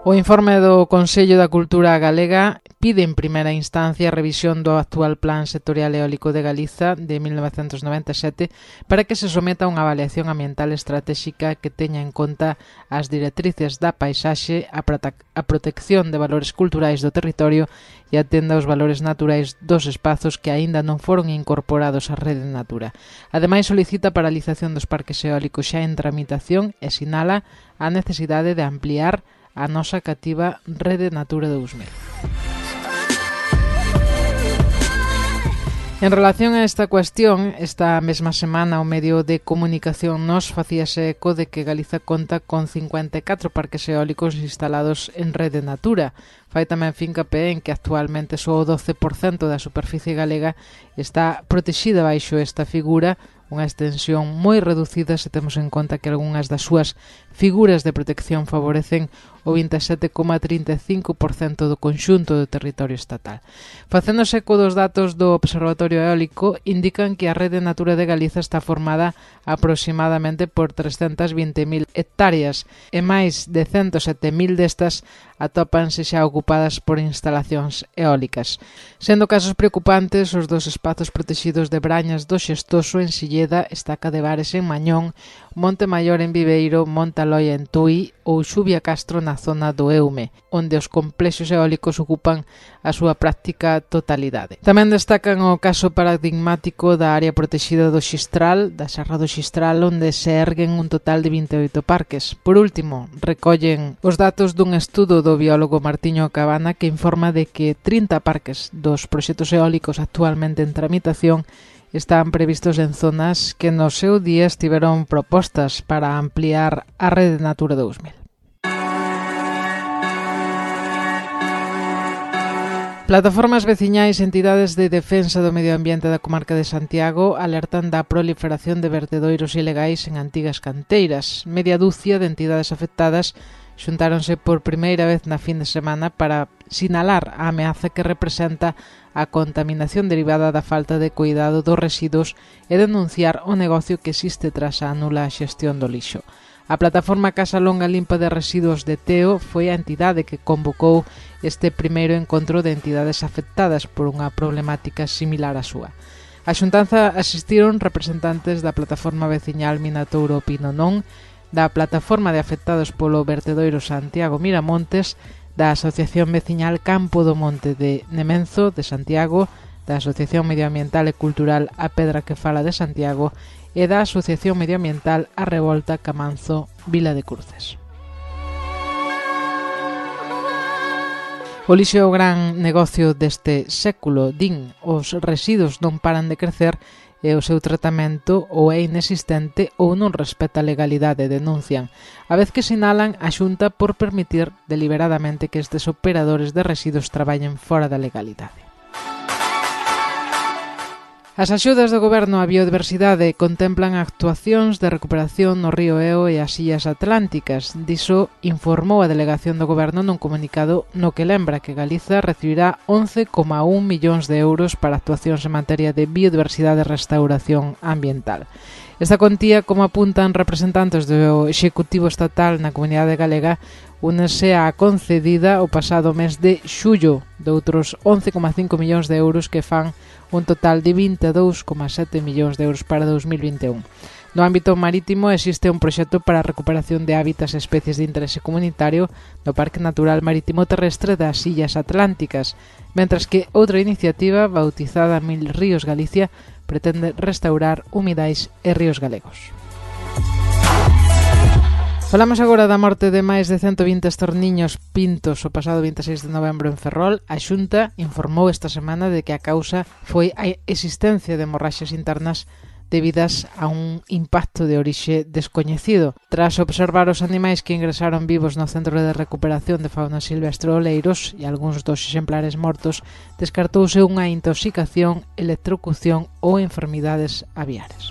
O informe do Consello da Cultura Galega pide en primeira instancia a revisión do actual Plan Sectorial Eólico de Galiza de 1997 para que se someta a unha avaliación ambiental estratégica que teña en conta as directrices da paisaxe, a, a protección de valores culturais do territorio e atenda os valores naturais dos espazos que aínda non foron incorporados á rede natura. Ademais, solicita a paralización dos parques eólicos xa en tramitación e sinala a necesidade de ampliar a a nosa cativa Rede Natura 2000. En relación a esta cuestión, esta mesma semana o medio de comunicación nos facíase eco de que Galiza conta con 54 parques eólicos instalados en rede natura. Fai tamén fincape en que actualmente só o 12% da superficie galega está protexida baixo esta figura, unha extensión moi reducida se temos en conta que algunhas das súas figuras de protección favorecen o 27,35% do conxunto do territorio estatal. Facéndose co dos datos do Observatorio Eólico, indican que a rede Natura de Galiza está formada aproximadamente por 320.000 hectáreas e máis de 107.000 destas atópanse xa ocupadas por instalacións eólicas. Sendo casos preocupantes os dos espazos protegidos de Brañas do Xestoso en Silleda, Estaca de Bares en Mañón Monte Maior en Viveiro, Monte Aloia en Tui ou Xubia Castro na zona do Eume, onde os complexos eólicos ocupan a súa práctica totalidade. Tamén destacan o caso paradigmático da área protegida do Xistral, da Serra do Xistral, onde se erguen un total de 28 parques. Por último, recollen os datos dun estudo do biólogo Martiño Cabana que informa de que 30 parques dos proxectos eólicos actualmente en tramitación están previstos en zonas que no seu día estiveron propostas para ampliar a rede Natura 2000. Plataformas veciñais e entidades de defensa do medio ambiente da comarca de Santiago alertan da proliferación de vertedoiros ilegais en antigas canteiras. Media dúcia de entidades afectadas xuntáronse por primeira vez na fin de semana para sinalar a ameaza que representa a contaminación derivada da falta de cuidado dos residuos e denunciar o negocio que existe tras a nula xestión do lixo. A plataforma Casa Longa Limpa de Residuos de Teo foi a entidade que convocou este primeiro encontro de entidades afectadas por unha problemática similar á súa. A xuntanza asistiron representantes da plataforma veciñal Minatouro Pino Non, da plataforma de afectados polo vertedoiro Santiago Miramontes da Asociación Veciñal Campo do Monte de Nemenzo de Santiago, da Asociación Medioambiental e Cultural A Pedra que Fala de Santiago e da Asociación Medioambiental A Revolta Camanzo Vila de Cruces. O lixo é o gran negocio deste século, din, os residuos non paran de crecer e o seu tratamento ou é inexistente ou non respeta a legalidade, denuncian, a vez que sinalan a Xunta por permitir deliberadamente que estes operadores de residuos traballen fora da legalidade. As axudas do Goberno á biodiversidade contemplan actuacións de recuperación no río Eo e as illas atlánticas. Diso informou a delegación do Goberno nun comunicado no que lembra que Galiza recibirá 11,1 millóns de euros para actuacións en materia de biodiversidade e restauración ambiental. Esta contía, como apuntan representantes do Executivo Estatal na Comunidade Galega, únese á concedida o pasado mes de xullo de outros 11,5 millóns de euros que fan un total de 22,7 millóns de euros para 2021. No ámbito marítimo existe un proxecto para a recuperación de hábitats e especies de interese comunitario no Parque Natural Marítimo Terrestre das Illas Atlánticas, mentras que outra iniciativa bautizada Mil Ríos Galicia pretende restaurar humidais e ríos galegos. Falamos agora da morte de máis de 120 estorniños pintos o pasado 26 de novembro en Ferrol. A Xunta informou esta semana de que a causa foi a existencia de hemorraxes internas debidas a un impacto de orixe descoñecido. Tras observar os animais que ingresaron vivos no Centro de Recuperación de Fauna Silvestre Oleiros e algúns dos exemplares mortos, descartouse unha intoxicación, electrocución ou enfermidades aviares.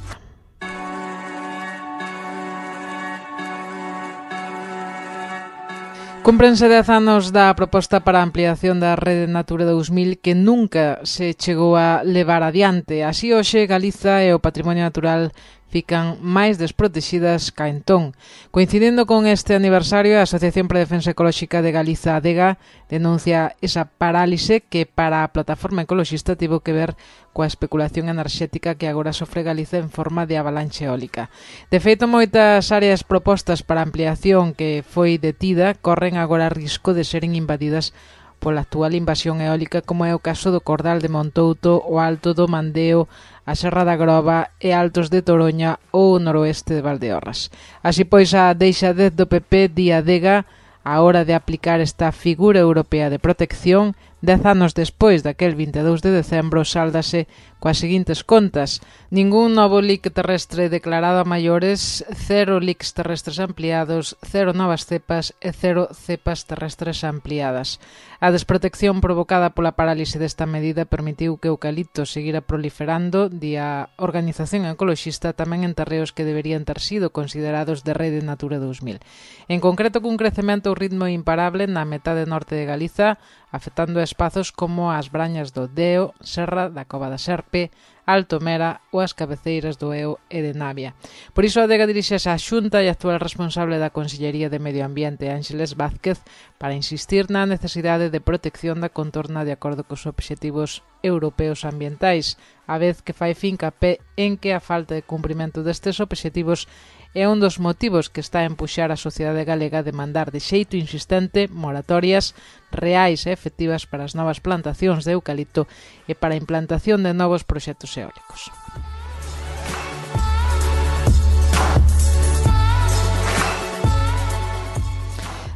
Cúmprense 10 anos da proposta para a ampliación da rede Natura 2000 que nunca se chegou a levar adiante. Así hoxe Galiza é o patrimonio natural fican máis desprotexidas ca entón. Coincidindo con este aniversario, a Asociación para a Defensa Ecolóxica de Galiza ADEGA denuncia esa parálise que para a plataforma ecoloxista tivo que ver coa especulación enerxética que agora sofre Galiza en forma de avalanche eólica. De feito, moitas áreas propostas para ampliación que foi detida corren agora risco de seren invadidas pola actual invasión eólica como é o caso do Cordal de Montouto, o Alto do Mandeo, a Serra da Groba e Altos de Toroña ou o noroeste de Valdeorras. Así pois a deixadez do PP diadega a hora de aplicar esta figura europea de protección Dez anos despois daquel 22 de decembro sáldase coas seguintes contas. Ningún novo leak terrestre declarado a maiores, cero leaks terrestres ampliados, cero novas cepas e cero cepas terrestres ampliadas. A desprotección provocada pola parálise desta medida permitiu que o eucalipto seguira proliferando día organización ecologista tamén en terreos que deberían ter sido considerados de rede Natura 2000. En concreto, cun crecemento ao ritmo imparable na metade norte de Galiza, afectando a espazos como as Brañas do Deo, Serra da Cova da Serpe, Alto Mera ou as cabeceiras do Eo e de Navia. Por iso, a Adega dirixese á Xunta e actual responsable da Consellería de Medio Ambiente, Ángeles Vázquez, para insistir na necesidade de protección da contorna de acordo cos obxectivos europeos ambientais, a vez que fai fincapé en que a falta de cumprimento destes obxectivos é un dos motivos que está a empuxar a sociedade galega a demandar de xeito insistente moratorias reais e efectivas para as novas plantacións de eucalipto e para a implantación de novos proxectos eólicos.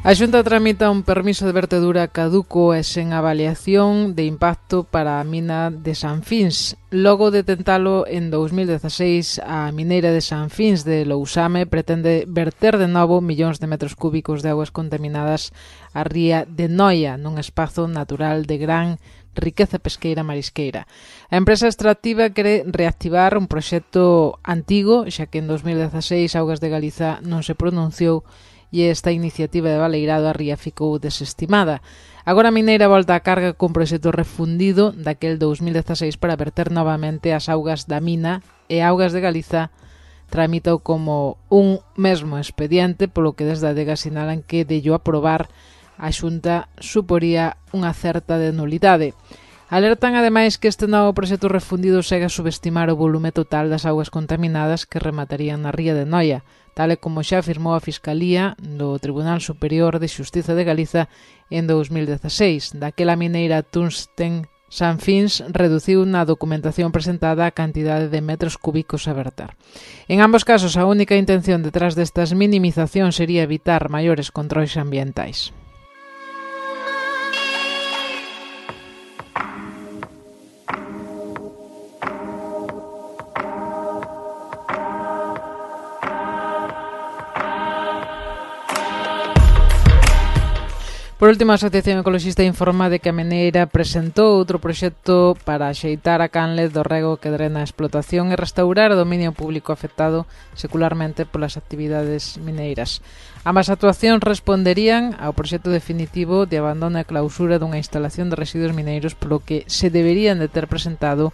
A Xunta tramita un permiso de vertedura caduco e sen avaliación de impacto para a mina de Sanfins. Logo de tentalo en 2016, a mineira de Sanfins de Lousame pretende verter de novo millóns de metros cúbicos de aguas contaminadas a ría de Noia, nun espazo natural de gran riqueza pesqueira marisqueira. A empresa extractiva quere reactivar un proxecto antigo, xa que en 2016 Augas de Galiza non se pronunciou e esta iniciativa de Baleirado a Ría ficou desestimada. Agora a Mineira volta a carga cun proxecto refundido daquel 2016 para verter novamente as augas da mina e augas de Galiza tramitou como un mesmo expediente, polo que desde a DEGA sinalan que dello aprobar a Xunta suporía unha certa de nulidade. Alertan ademais que este novo proxecto refundido segue a subestimar o volume total das augas contaminadas que rematarían na ría de Noia, tal e como xa afirmou a Fiscalía do Tribunal Superior de Xustiza de Galiza en 2016. Daquela mineira Tunsten Sanfins reduciu na documentación presentada a cantidade de metros cúbicos a verter. En ambos casos, a única intención detrás destas minimizacións sería evitar maiores controis ambientais. Por último, a Asociación Ecologista informa de que a Meneira presentou outro proxecto para axeitar a canle do rego que drena a explotación e restaurar o dominio público afectado secularmente polas actividades mineiras. Ambas actuacións responderían ao proxecto definitivo de abandono e clausura dunha instalación de residuos mineiros polo que se deberían de ter presentado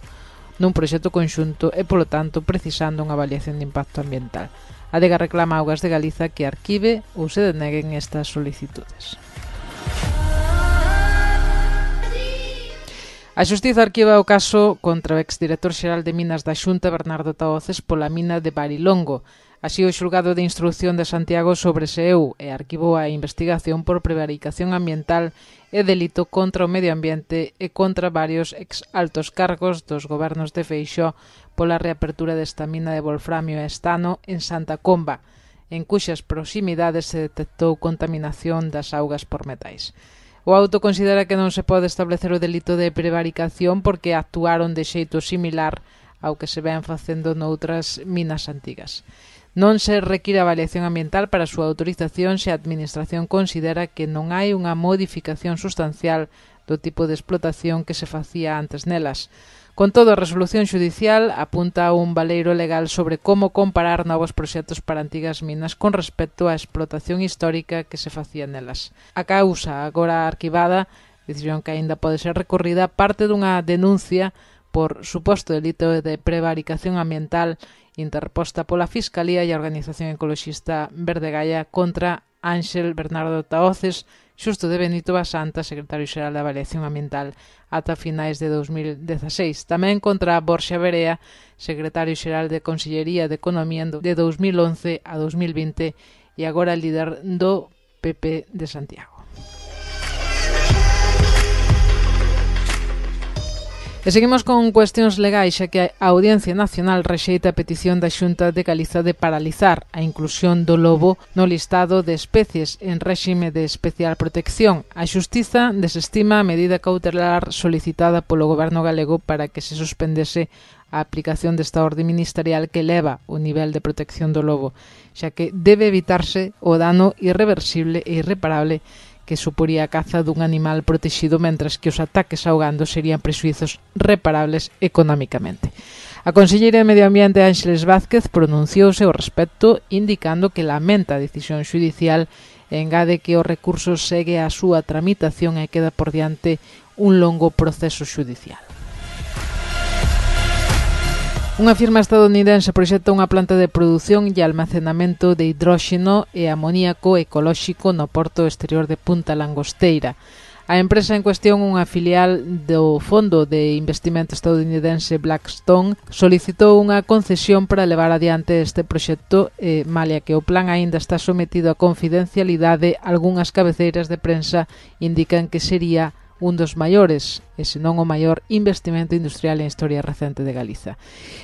nun proxecto conxunto e, polo tanto, precisando unha avaliación de impacto ambiental. A DEGA reclama a Augas de Galiza que arquive ou se deneguen estas solicitudes. A Xustiza arquiva o caso contra o exdirector xeral de Minas da Xunta, Bernardo Taoces, pola mina de Barilongo. Así o xulgado de instrucción de Santiago sobre Seu e arquivou a investigación por prevaricación ambiental e delito contra o medio ambiente e contra varios ex altos cargos dos gobernos de Feixó pola reapertura desta mina de Wolframio e Estano en Santa Comba, en cuxas proximidades se detectou contaminación das augas por metais. O auto considera que non se pode establecer o delito de prevaricación porque actuaron de xeito similar ao que se ven facendo noutras minas antigas. Non se require avaliación ambiental para a súa autorización se a Administración considera que non hai unha modificación sustancial do tipo de explotación que se facía antes nelas. Con todo, a resolución judicial apunta un valeiro legal sobre como comparar novos proxectos para antigas minas con respecto á explotación histórica que se facía nelas. A causa, agora arquivada, decisión que aínda pode ser recorrida, parte dunha denuncia por suposto delito de prevaricación ambiental interposta pola Fiscalía e a Organización Ecologista Verde Gaia contra Ángel Bernardo Taoces, xusto de Benito Basanta, secretario xeral de Avaliación Ambiental, ata finais de 2016. Tamén contra Borxa Berea, secretario xeral de Consellería de Economía de 2011 a 2020 e agora líder do PP de Santiago. E seguimos con cuestións legais, xa que a Audiencia Nacional rexeita a petición da Xunta de Galiza de paralizar a inclusión do lobo no listado de especies en réxime de especial protección. A Xustiza desestima a medida cautelar solicitada polo Goberno galego para que se suspendese a aplicación desta orde ministerial que eleva o nivel de protección do lobo, xa que debe evitarse o dano irreversible e irreparable que suporía a caza dun animal protexido mentras que os ataques ao gando serían presuizos reparables economicamente. A conselleira de Medio Ambiente Ángeles Vázquez pronunciouse ao respecto indicando que lamenta a decisión judicial e engade que o recurso segue a súa tramitación e queda por diante un longo proceso judicial. Unha firma estadounidense proxecta unha planta de produción e almacenamento de hidróxeno e amoníaco ecolóxico no porto exterior de Punta Langosteira. A empresa en cuestión, unha filial do Fondo de Investimento Estadounidense Blackstone, solicitou unha concesión para levar adiante este proxecto e, malia que o plan aínda está sometido a confidencialidade, algunhas cabeceiras de prensa indican que sería un dos maiores, e senón o maior investimento industrial en historia recente de Galiza.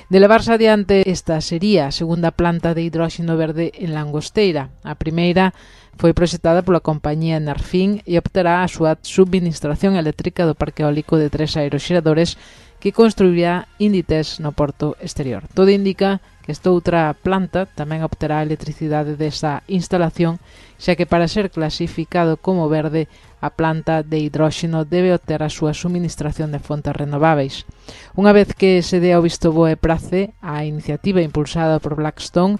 De levarse adiante, esta sería a segunda planta de hidróxeno verde en Langosteira. A primeira foi proxectada pola compañía Narfin e optará a súa subministración eléctrica do parque eólico de tres aeroxeradores que construirá Inditex no porto exterior. Todo indica Esta outra planta tamén obterá a electricidade desta instalación, xa que para ser clasificado como verde, a planta de hidróxeno debe obter a súa suministración de fontes renováveis. Unha vez que se dea o visto boe prace á iniciativa impulsada por Blackstone,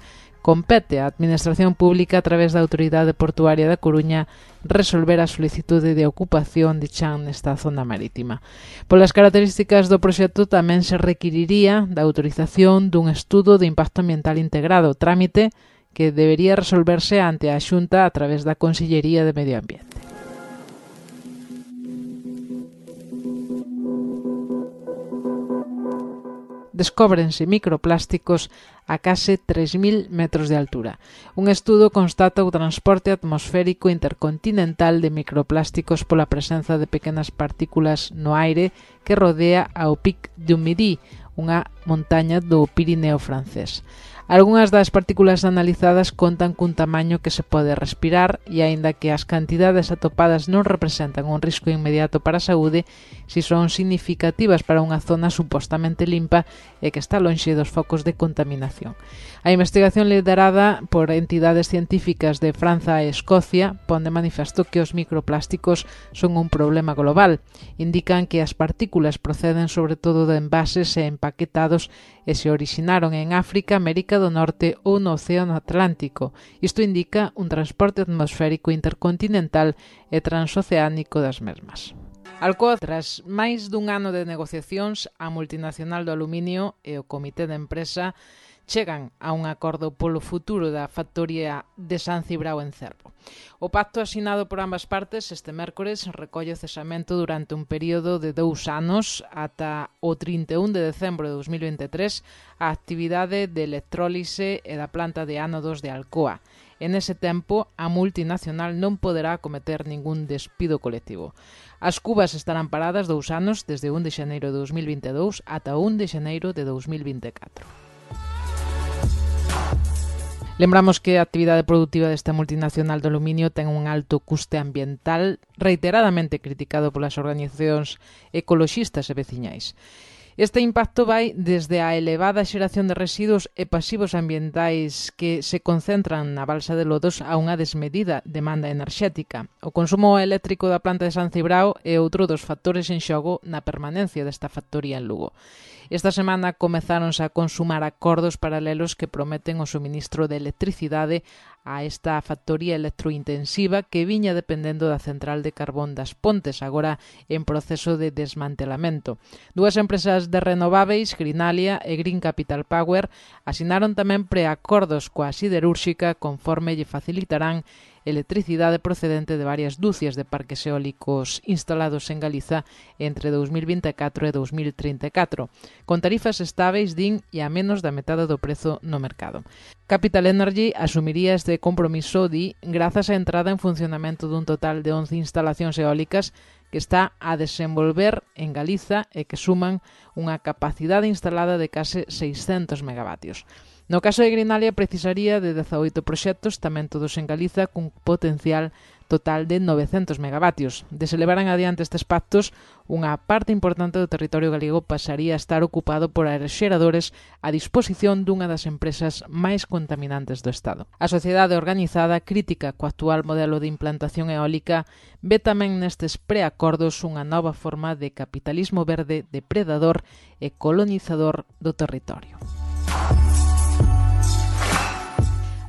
Compete á Administración Pública a través da Autoridade Portuaria da Coruña resolver a solicitude de ocupación de chan nesta zona marítima. Polas características do proxecto tamén se requiriría da autorización dun estudo de impacto ambiental integrado, trámite que debería resolverse ante a Xunta a través da Consellería de Medio Ambiente. descóbrense microplásticos a case 3.000 metros de altura. Un estudo constata o transporte atmosférico intercontinental de microplásticos pola presenza de pequenas partículas no aire que rodea ao Pic du Midi, unha montaña do Pirineo francés. Algunhas das partículas analizadas contan cun tamaño que se pode respirar e aínda que as cantidades atopadas non representan un risco inmediato para a saúde, si son significativas para unha zona supostamente limpa e que está lonxe dos focos de contaminación. A investigación liderada por entidades científicas de Franza e Escocia pon de manifesto que os microplásticos son un problema global. Indican que as partículas proceden sobre todo de envases e empaquetados e se orixinaron en África, América do Norte ou no Océano Atlántico. Isto indica un transporte atmosférico intercontinental e transoceánico das mesmas. Alcoa, tras máis dun ano de negociacións, a multinacional do aluminio e o comité de empresa chegan a un acordo polo futuro da factoría de San Cibrao en Cervo. O pacto asinado por ambas partes este mércores recolle o cesamento durante un período de dous anos ata o 31 de decembro de 2023 a actividade de electrólise e da planta de ánodos de Alcoa. En ese tempo, a multinacional non poderá cometer ningún despido colectivo. As cubas estarán paradas dous anos desde 1 de xaneiro de 2022 ata 1 de xaneiro de 2024. Lembramos que a actividade produtiva desta multinacional do aluminio ten un alto custe ambiental reiteradamente criticado polas organizacións ecoloxistas e veciñais. Este impacto vai desde a elevada xeración de residuos e pasivos ambientais que se concentran na balsa de lodos a unha desmedida demanda enerxética. O consumo eléctrico da planta de San Cibrao é outro dos factores en xogo na permanencia desta factoría en Lugo. Esta semana comezáronse a consumar acordos paralelos que prometen o suministro de electricidade a esta factoría electrointensiva que viña dependendo da central de carbón das Pontes, agora en proceso de desmantelamento. Dúas empresas de renováveis, Grinalia e Green Capital Power, asinaron tamén preacordos coa siderúrxica conforme lle facilitarán electricidade procedente de varias dúcias de parques eólicos instalados en Galiza entre 2024 e 2034, con tarifas estáveis, din, e a menos da metade do prezo no mercado. Capital Energy asumiría este compromiso, di, grazas á entrada en funcionamento dun total de 11 instalacións eólicas que está a desenvolver en Galiza e que suman unha capacidade instalada de case 600 megavatios. No caso de Greenalia precisaría de 18 proxectos, tamén todos en Galiza, cun potencial total de 900 megavatios. De se levaran adiante estes pactos, unha parte importante do territorio galego pasaría a estar ocupado por aeroxeradores a disposición dunha das empresas máis contaminantes do Estado. A sociedade organizada crítica co actual modelo de implantación eólica ve tamén nestes preacordos unha nova forma de capitalismo verde depredador e colonizador do territorio.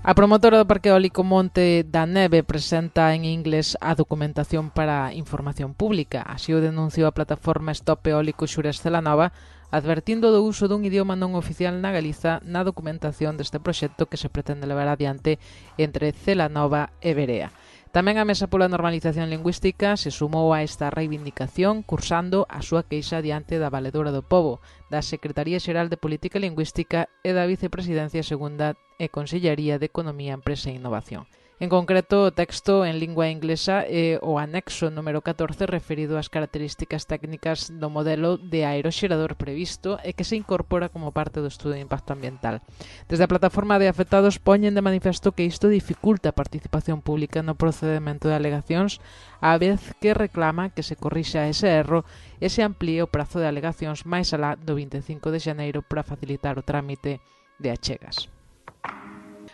A promotora do Parque Eólico Monte da Neve presenta en inglés a documentación para información pública. Así o denunciou a plataforma Stop Eólico Xures Celanova, advertindo do uso dun idioma non oficial na Galiza na documentación deste proxecto que se pretende levar adiante entre Celanova e Berea. Tamén a Mesa pola Normalización Lingüística se sumou a esta reivindicación cursando a súa queixa diante da Valedora do Pobo, da Secretaría Xeral de Política Lingüística e da Vicepresidencia Segunda e Consellería de Economía, Empresa e Innovación. En concreto, o texto en lingua inglesa é o anexo número 14 referido ás características técnicas do modelo de aeroxerador previsto e que se incorpora como parte do estudo de impacto ambiental. Desde a plataforma de afectados poñen de manifesto que isto dificulta a participación pública no procedimento de alegacións, á vez que reclama que se corrixa ese erro e se amplíe o prazo de alegacións máis alá do 25 de xaneiro para facilitar o trámite de achegas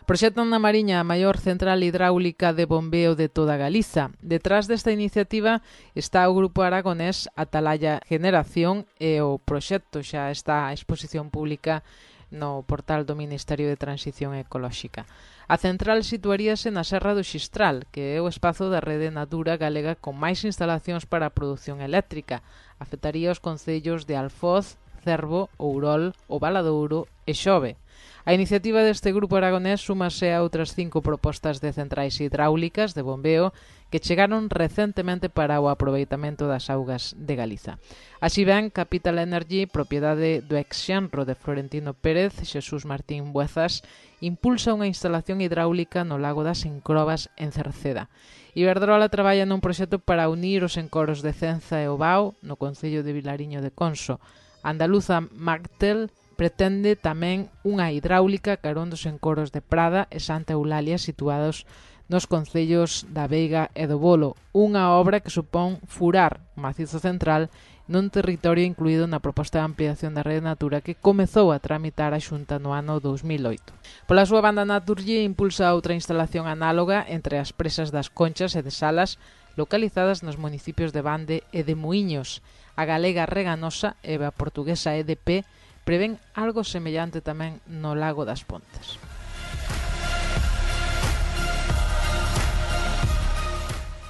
proxectan na Mariña a maior central hidráulica de bombeo de toda Galiza. Detrás desta iniciativa está o grupo aragonés Atalaya Generación e o proxecto xa está a exposición pública no portal do Ministerio de Transición Ecolóxica. A central situaríase na Serra do Xistral, que é o espazo da rede natura galega con máis instalacións para a produción eléctrica. Afectaría os concellos de Alfoz, Cervo, Ourol, O Valadouro e Xove. A iniciativa deste grupo aragonés súmase a outras cinco propostas de centrais hidráulicas de bombeo que chegaron recentemente para o aproveitamento das augas de Galiza. Así ben, Capital Energy, propiedade do exxenro de Florentino Pérez, Xesús Martín Buezas, impulsa unha instalación hidráulica no lago das Encrobas en Cerceda. Iberdrola traballa nun proxecto para unir os encoros de Cenza e Obao no Concello de Vilariño de Conso. Andaluza Martel pretende tamén unha hidráulica carón dos encoros de Prada e Santa Eulalia situados nos concellos da Veiga e do Bolo, unha obra que supón furar o macizo central nun territorio incluído na proposta de ampliación da rede Natura que comezou a tramitar a Xunta no ano 2008. Pola súa banda Naturgy impulsa outra instalación análoga entre as presas das Conchas e de Salas localizadas nos municipios de Bande e de Muiños, A galega Reganosa e a portuguesa EDP prevén algo semellante tamén no lago das Pontes.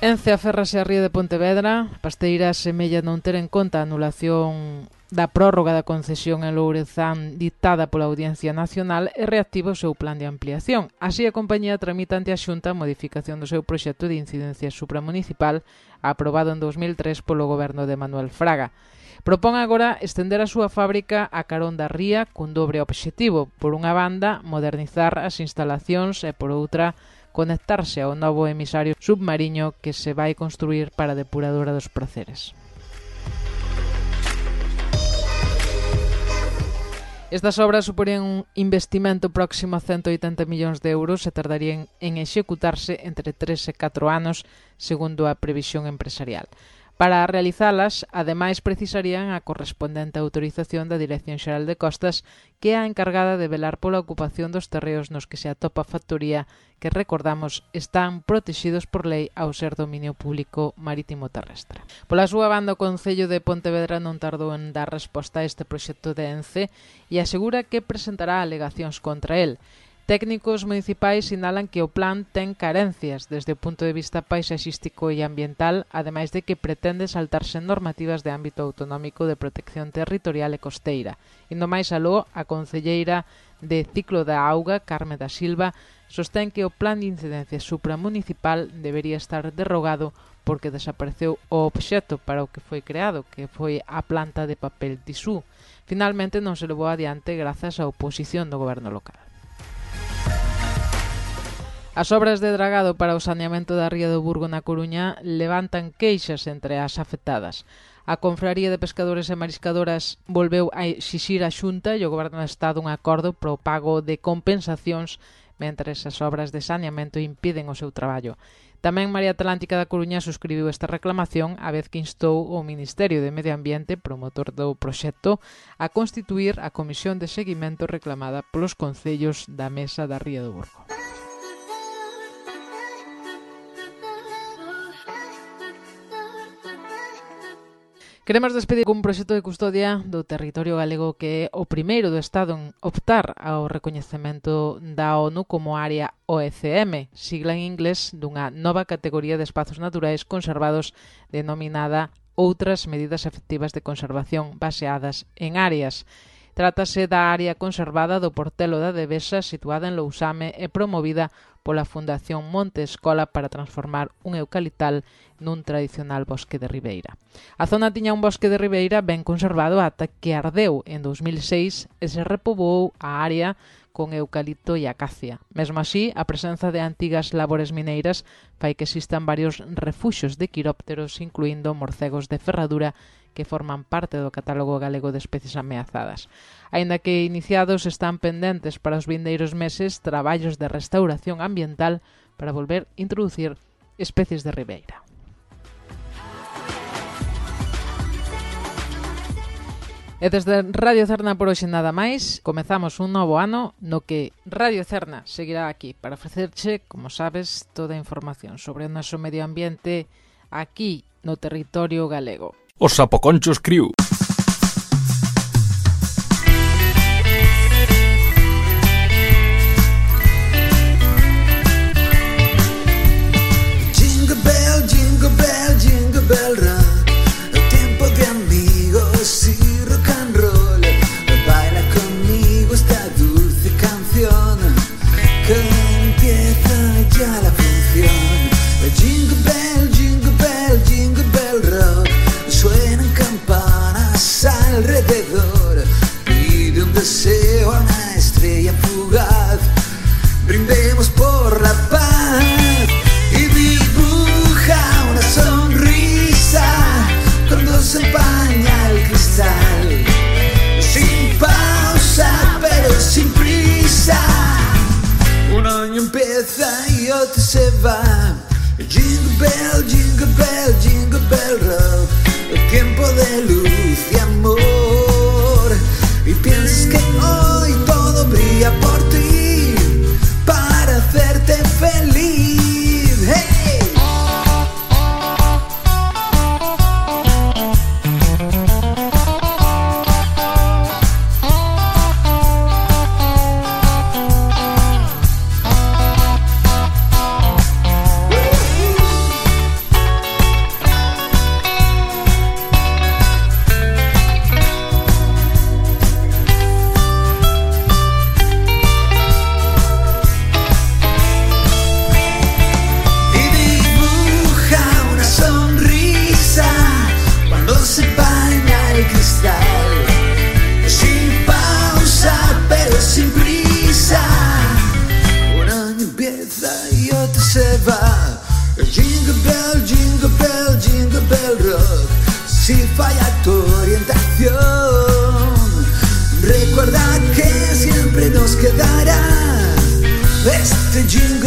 Ence aferrase a ría de Pontevedra, Pasteira semella non ter en conta a anulación da prórroga da concesión en Lourezán dictada pola Audiencia Nacional e reactiva o seu plan de ampliación. Así a compañía tramita ante a Xunta a modificación do seu proxecto de incidencia supramunicipal aprobado en 2003 polo goberno de Manuel Fraga. Propón agora estender a súa fábrica a Carón da Ría cun dobre obxectivo, por unha banda modernizar as instalacións e por outra conectarse ao novo emisario submarino que se vai construir para a depuradora dos proceres. Estas obras suporían un investimento próximo a 180 millóns de euros e tardarían en executarse entre 3 e 4 anos, segundo a previsión empresarial. Para realizalas, ademais, precisarían a correspondente autorización da Dirección Xeral de Costas, que é a encargada de velar pola ocupación dos terreos nos que se atopa a factoría, que recordamos están protexidos por lei ao ser dominio público marítimo terrestre. Pola súa banda, o Concello de Pontevedra non tardou en dar resposta a este proxecto de ENCE e asegura que presentará alegacións contra el Técnicos municipais sinalan que o plan ten carencias desde o punto de vista paisaxístico e ambiental, ademais de que pretende saltarse normativas de ámbito autonómico de protección territorial e costeira. Indo máis aló, a concelleira de Ciclo da Auga, Carme da Silva, sostén que o plan de incidencia supramunicipal debería estar derrogado porque desapareceu o obxecto para o que foi creado, que foi a planta de papel tisú. Finalmente non se levou adiante grazas á oposición do goberno local. As obras de dragado para o saneamento da ría do Burgo na Coruña levantan queixas entre as afectadas. A Confraría de Pescadores e Mariscadoras volveu a exixir a Xunta e o Goberno do Estado un acordo para o pago de compensacións mentre as obras de saneamento impiden o seu traballo. Tamén María Atlántica da Coruña suscribiu esta reclamación a vez que instou o Ministerio de Medio Ambiente, promotor do proxecto, a constituir a comisión de seguimento reclamada polos concellos da Mesa da Ría do Burgo. Queremos despedir cun proxecto de custodia do territorio galego que é o primeiro do Estado en optar ao recoñecemento da ONU como área OECM, sigla en inglés dunha nova categoría de espazos naturais conservados denominada outras medidas efectivas de conservación baseadas en áreas. Trátase da área conservada do Portelo da Devesa situada en Lousame e promovida pola Fundación Monte Escola para transformar un eucaliptal nun tradicional bosque de ribeira. A zona tiña un bosque de ribeira ben conservado ata que ardeu en 2006 e se repobou a área con eucalipto e acacia. Mesmo así, a presenza de antigas labores mineiras fai que existan varios refuxos de quirópteros, incluindo morcegos de ferradura que forman parte do catálogo galego de especies ameazadas. Aínda que iniciados están pendentes para os vindeiros meses traballos de restauración ambiental para volver introducir especies de ribeira. E desde Radio Cerna por hoxe nada máis, comezamos un novo ano no que Radio Cerna seguirá aquí para ofrecerche, como sabes, toda a información sobre o noso medio ambiente aquí no territorio galego. Os Sapoconchos Crew.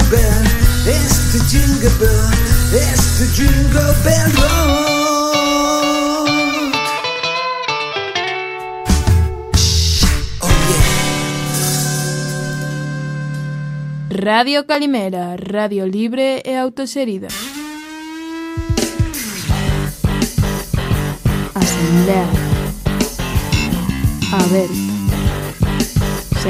bell, it's the jingle bell, it's the jingle bell. Oh yeah. Radio Calimera, radio libre e autoserida. Asamblea. A ver. Se